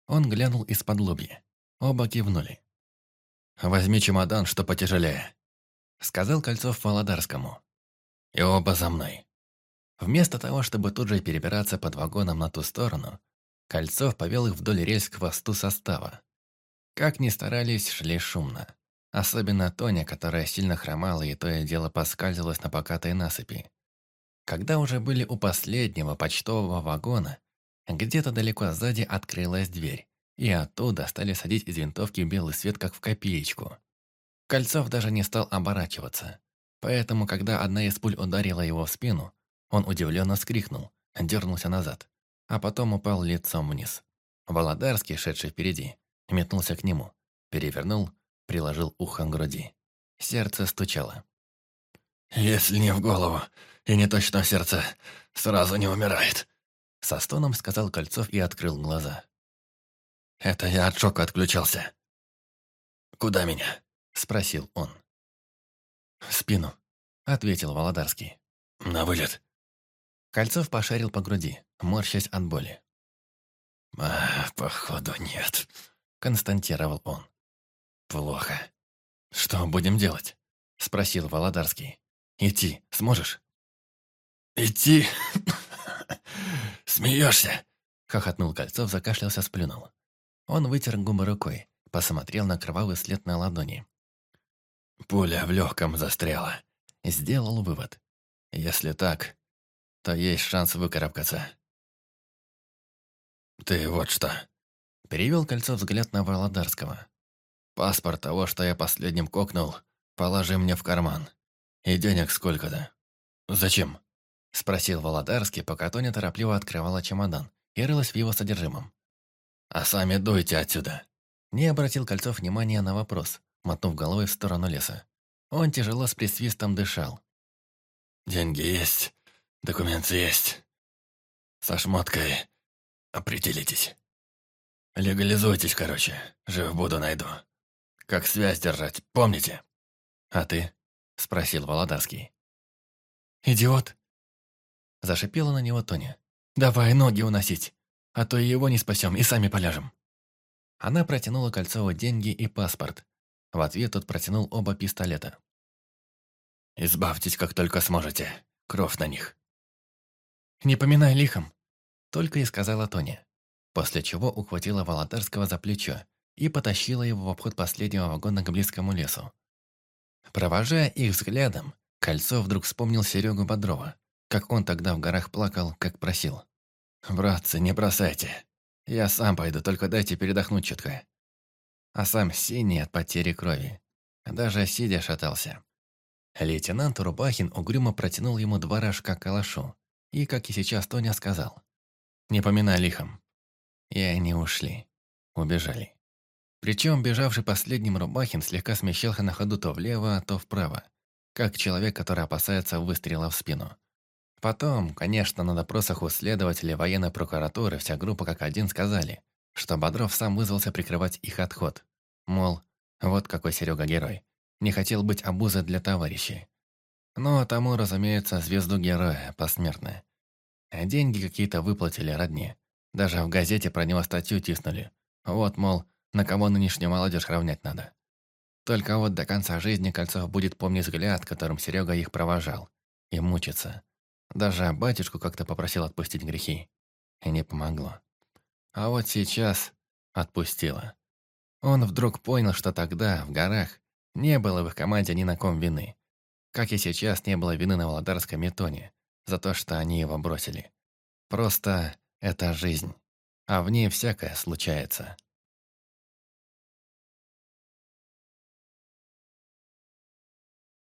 Он глянул из-под лобья. Оба кивнули. «Возьми чемодан, что потяжелее», — сказал Кольцов Володарскому. «И оба за мной». Вместо того, чтобы тут же перебираться под вагоном на ту сторону, Кольцов повел их вдоль рельс к хвосту состава. Как ни старались, шли шумно. Особенно Тоня, которая сильно хромала и то и дело поскальзывалась на покатой насыпи. Когда уже были у последнего почтового вагона, где-то далеко сзади открылась дверь, и оттуда стали садить из винтовки белый свет, как в копеечку. Кольцов даже не стал оборачиваться. Поэтому, когда одна из пуль ударила его в спину, он удивленно вскрикнул, дернулся назад, а потом упал лицом вниз. Володарский, шедший впереди, метнулся к нему, перевернул, приложил ухо к груди. Сердце стучало. «Если не в голову и не точно в сердце, сразу не умирает», со стоном сказал Кольцов и открыл глаза. «Это я от шока отключался». «Куда меня?» – спросил он. «В спину», – ответил Володарский. «На вылет». Кольцов пошарил по груди, морщась от боли. «А, походу, нет», – константировал он. «Плохо». «Что будем делать?» – спросил Володарский. «Идти сможешь?» «Идти? Смеешься?» – хохотнул Кольцов, закашлялся, сплюнул. Он вытер губы рукой, посмотрел на кровавый след на ладони. «Пуля в легком застряла», – сделал вывод. «Если так, то есть шанс выкарабкаться». «Ты вот что», – перевел Кольцов взгляд на Володарского. «Паспорт того, что я последним кокнул, положи мне в карман. И денег сколько-то». «Зачем?» – спросил Володарский, пока Тоня торопливо открывала чемодан и рылась в его содержимом. «А сами дуйте отсюда!» Не обратил Кольцов внимания на вопрос, мотнув головой в сторону леса. Он тяжело с присвистом дышал. «Деньги есть, документы есть. Со шмоткой определитесь. Легализуйтесь, короче, жив буду найду. Как связь держать, помните?» «А ты?» – спросил Володарский. «Идиот!» Зашипела на него Тоня. «Давай ноги уносить, а то и его не спасем, и сами поляжем». Она протянула Кольцову деньги и паспорт. В ответ тот протянул оба пистолета. Избавьтесь, как только сможете. Кровь на них. Не поминай лихом, только и сказала Тоня. После чего ухватила Володарского за плечо и потащила его в обход последнего вагона к близкому лесу. Провожая их взглядом, Кольцо вдруг вспомнил Серегу Бодрова, как он тогда в горах плакал, как просил. «Братцы, не бросайте. Я сам пойду, только дайте передохнуть чутко». А сам синий от потери крови. Даже сидя шатался. Лейтенант Рубахин угрюмо протянул ему два рожка калашу. И, как и сейчас Тоня сказал, «Не поминай лихом». И они ушли. Убежали. Причем бежавший последним Рубахин слегка смещался на ходу то влево, то вправо, как человек, который опасается выстрела в спину. Потом, конечно, на допросах у следователей военной прокуратуры вся группа как один сказали, что Бодров сам вызвался прикрывать их отход. Мол, вот какой Серега герой. Не хотел быть обузой для товарищей. Но тому, разумеется, звезду героя, посмертно. Деньги какие-то выплатили родне. Даже в газете про него статью тиснули. Вот, мол, на кого нынешнюю молодежь равнять надо. Только вот до конца жизни Кольцов будет помнить взгляд, которым Серега их провожал. И мучиться. Даже батюшку как-то попросил отпустить грехи. И не помогло. А вот сейчас отпустила. Он вдруг понял, что тогда, в горах, не было в их команде ни на ком вины. Как и сейчас не было вины на Володарском метоне за то, что они его бросили. Просто это жизнь, а в ней всякое случается.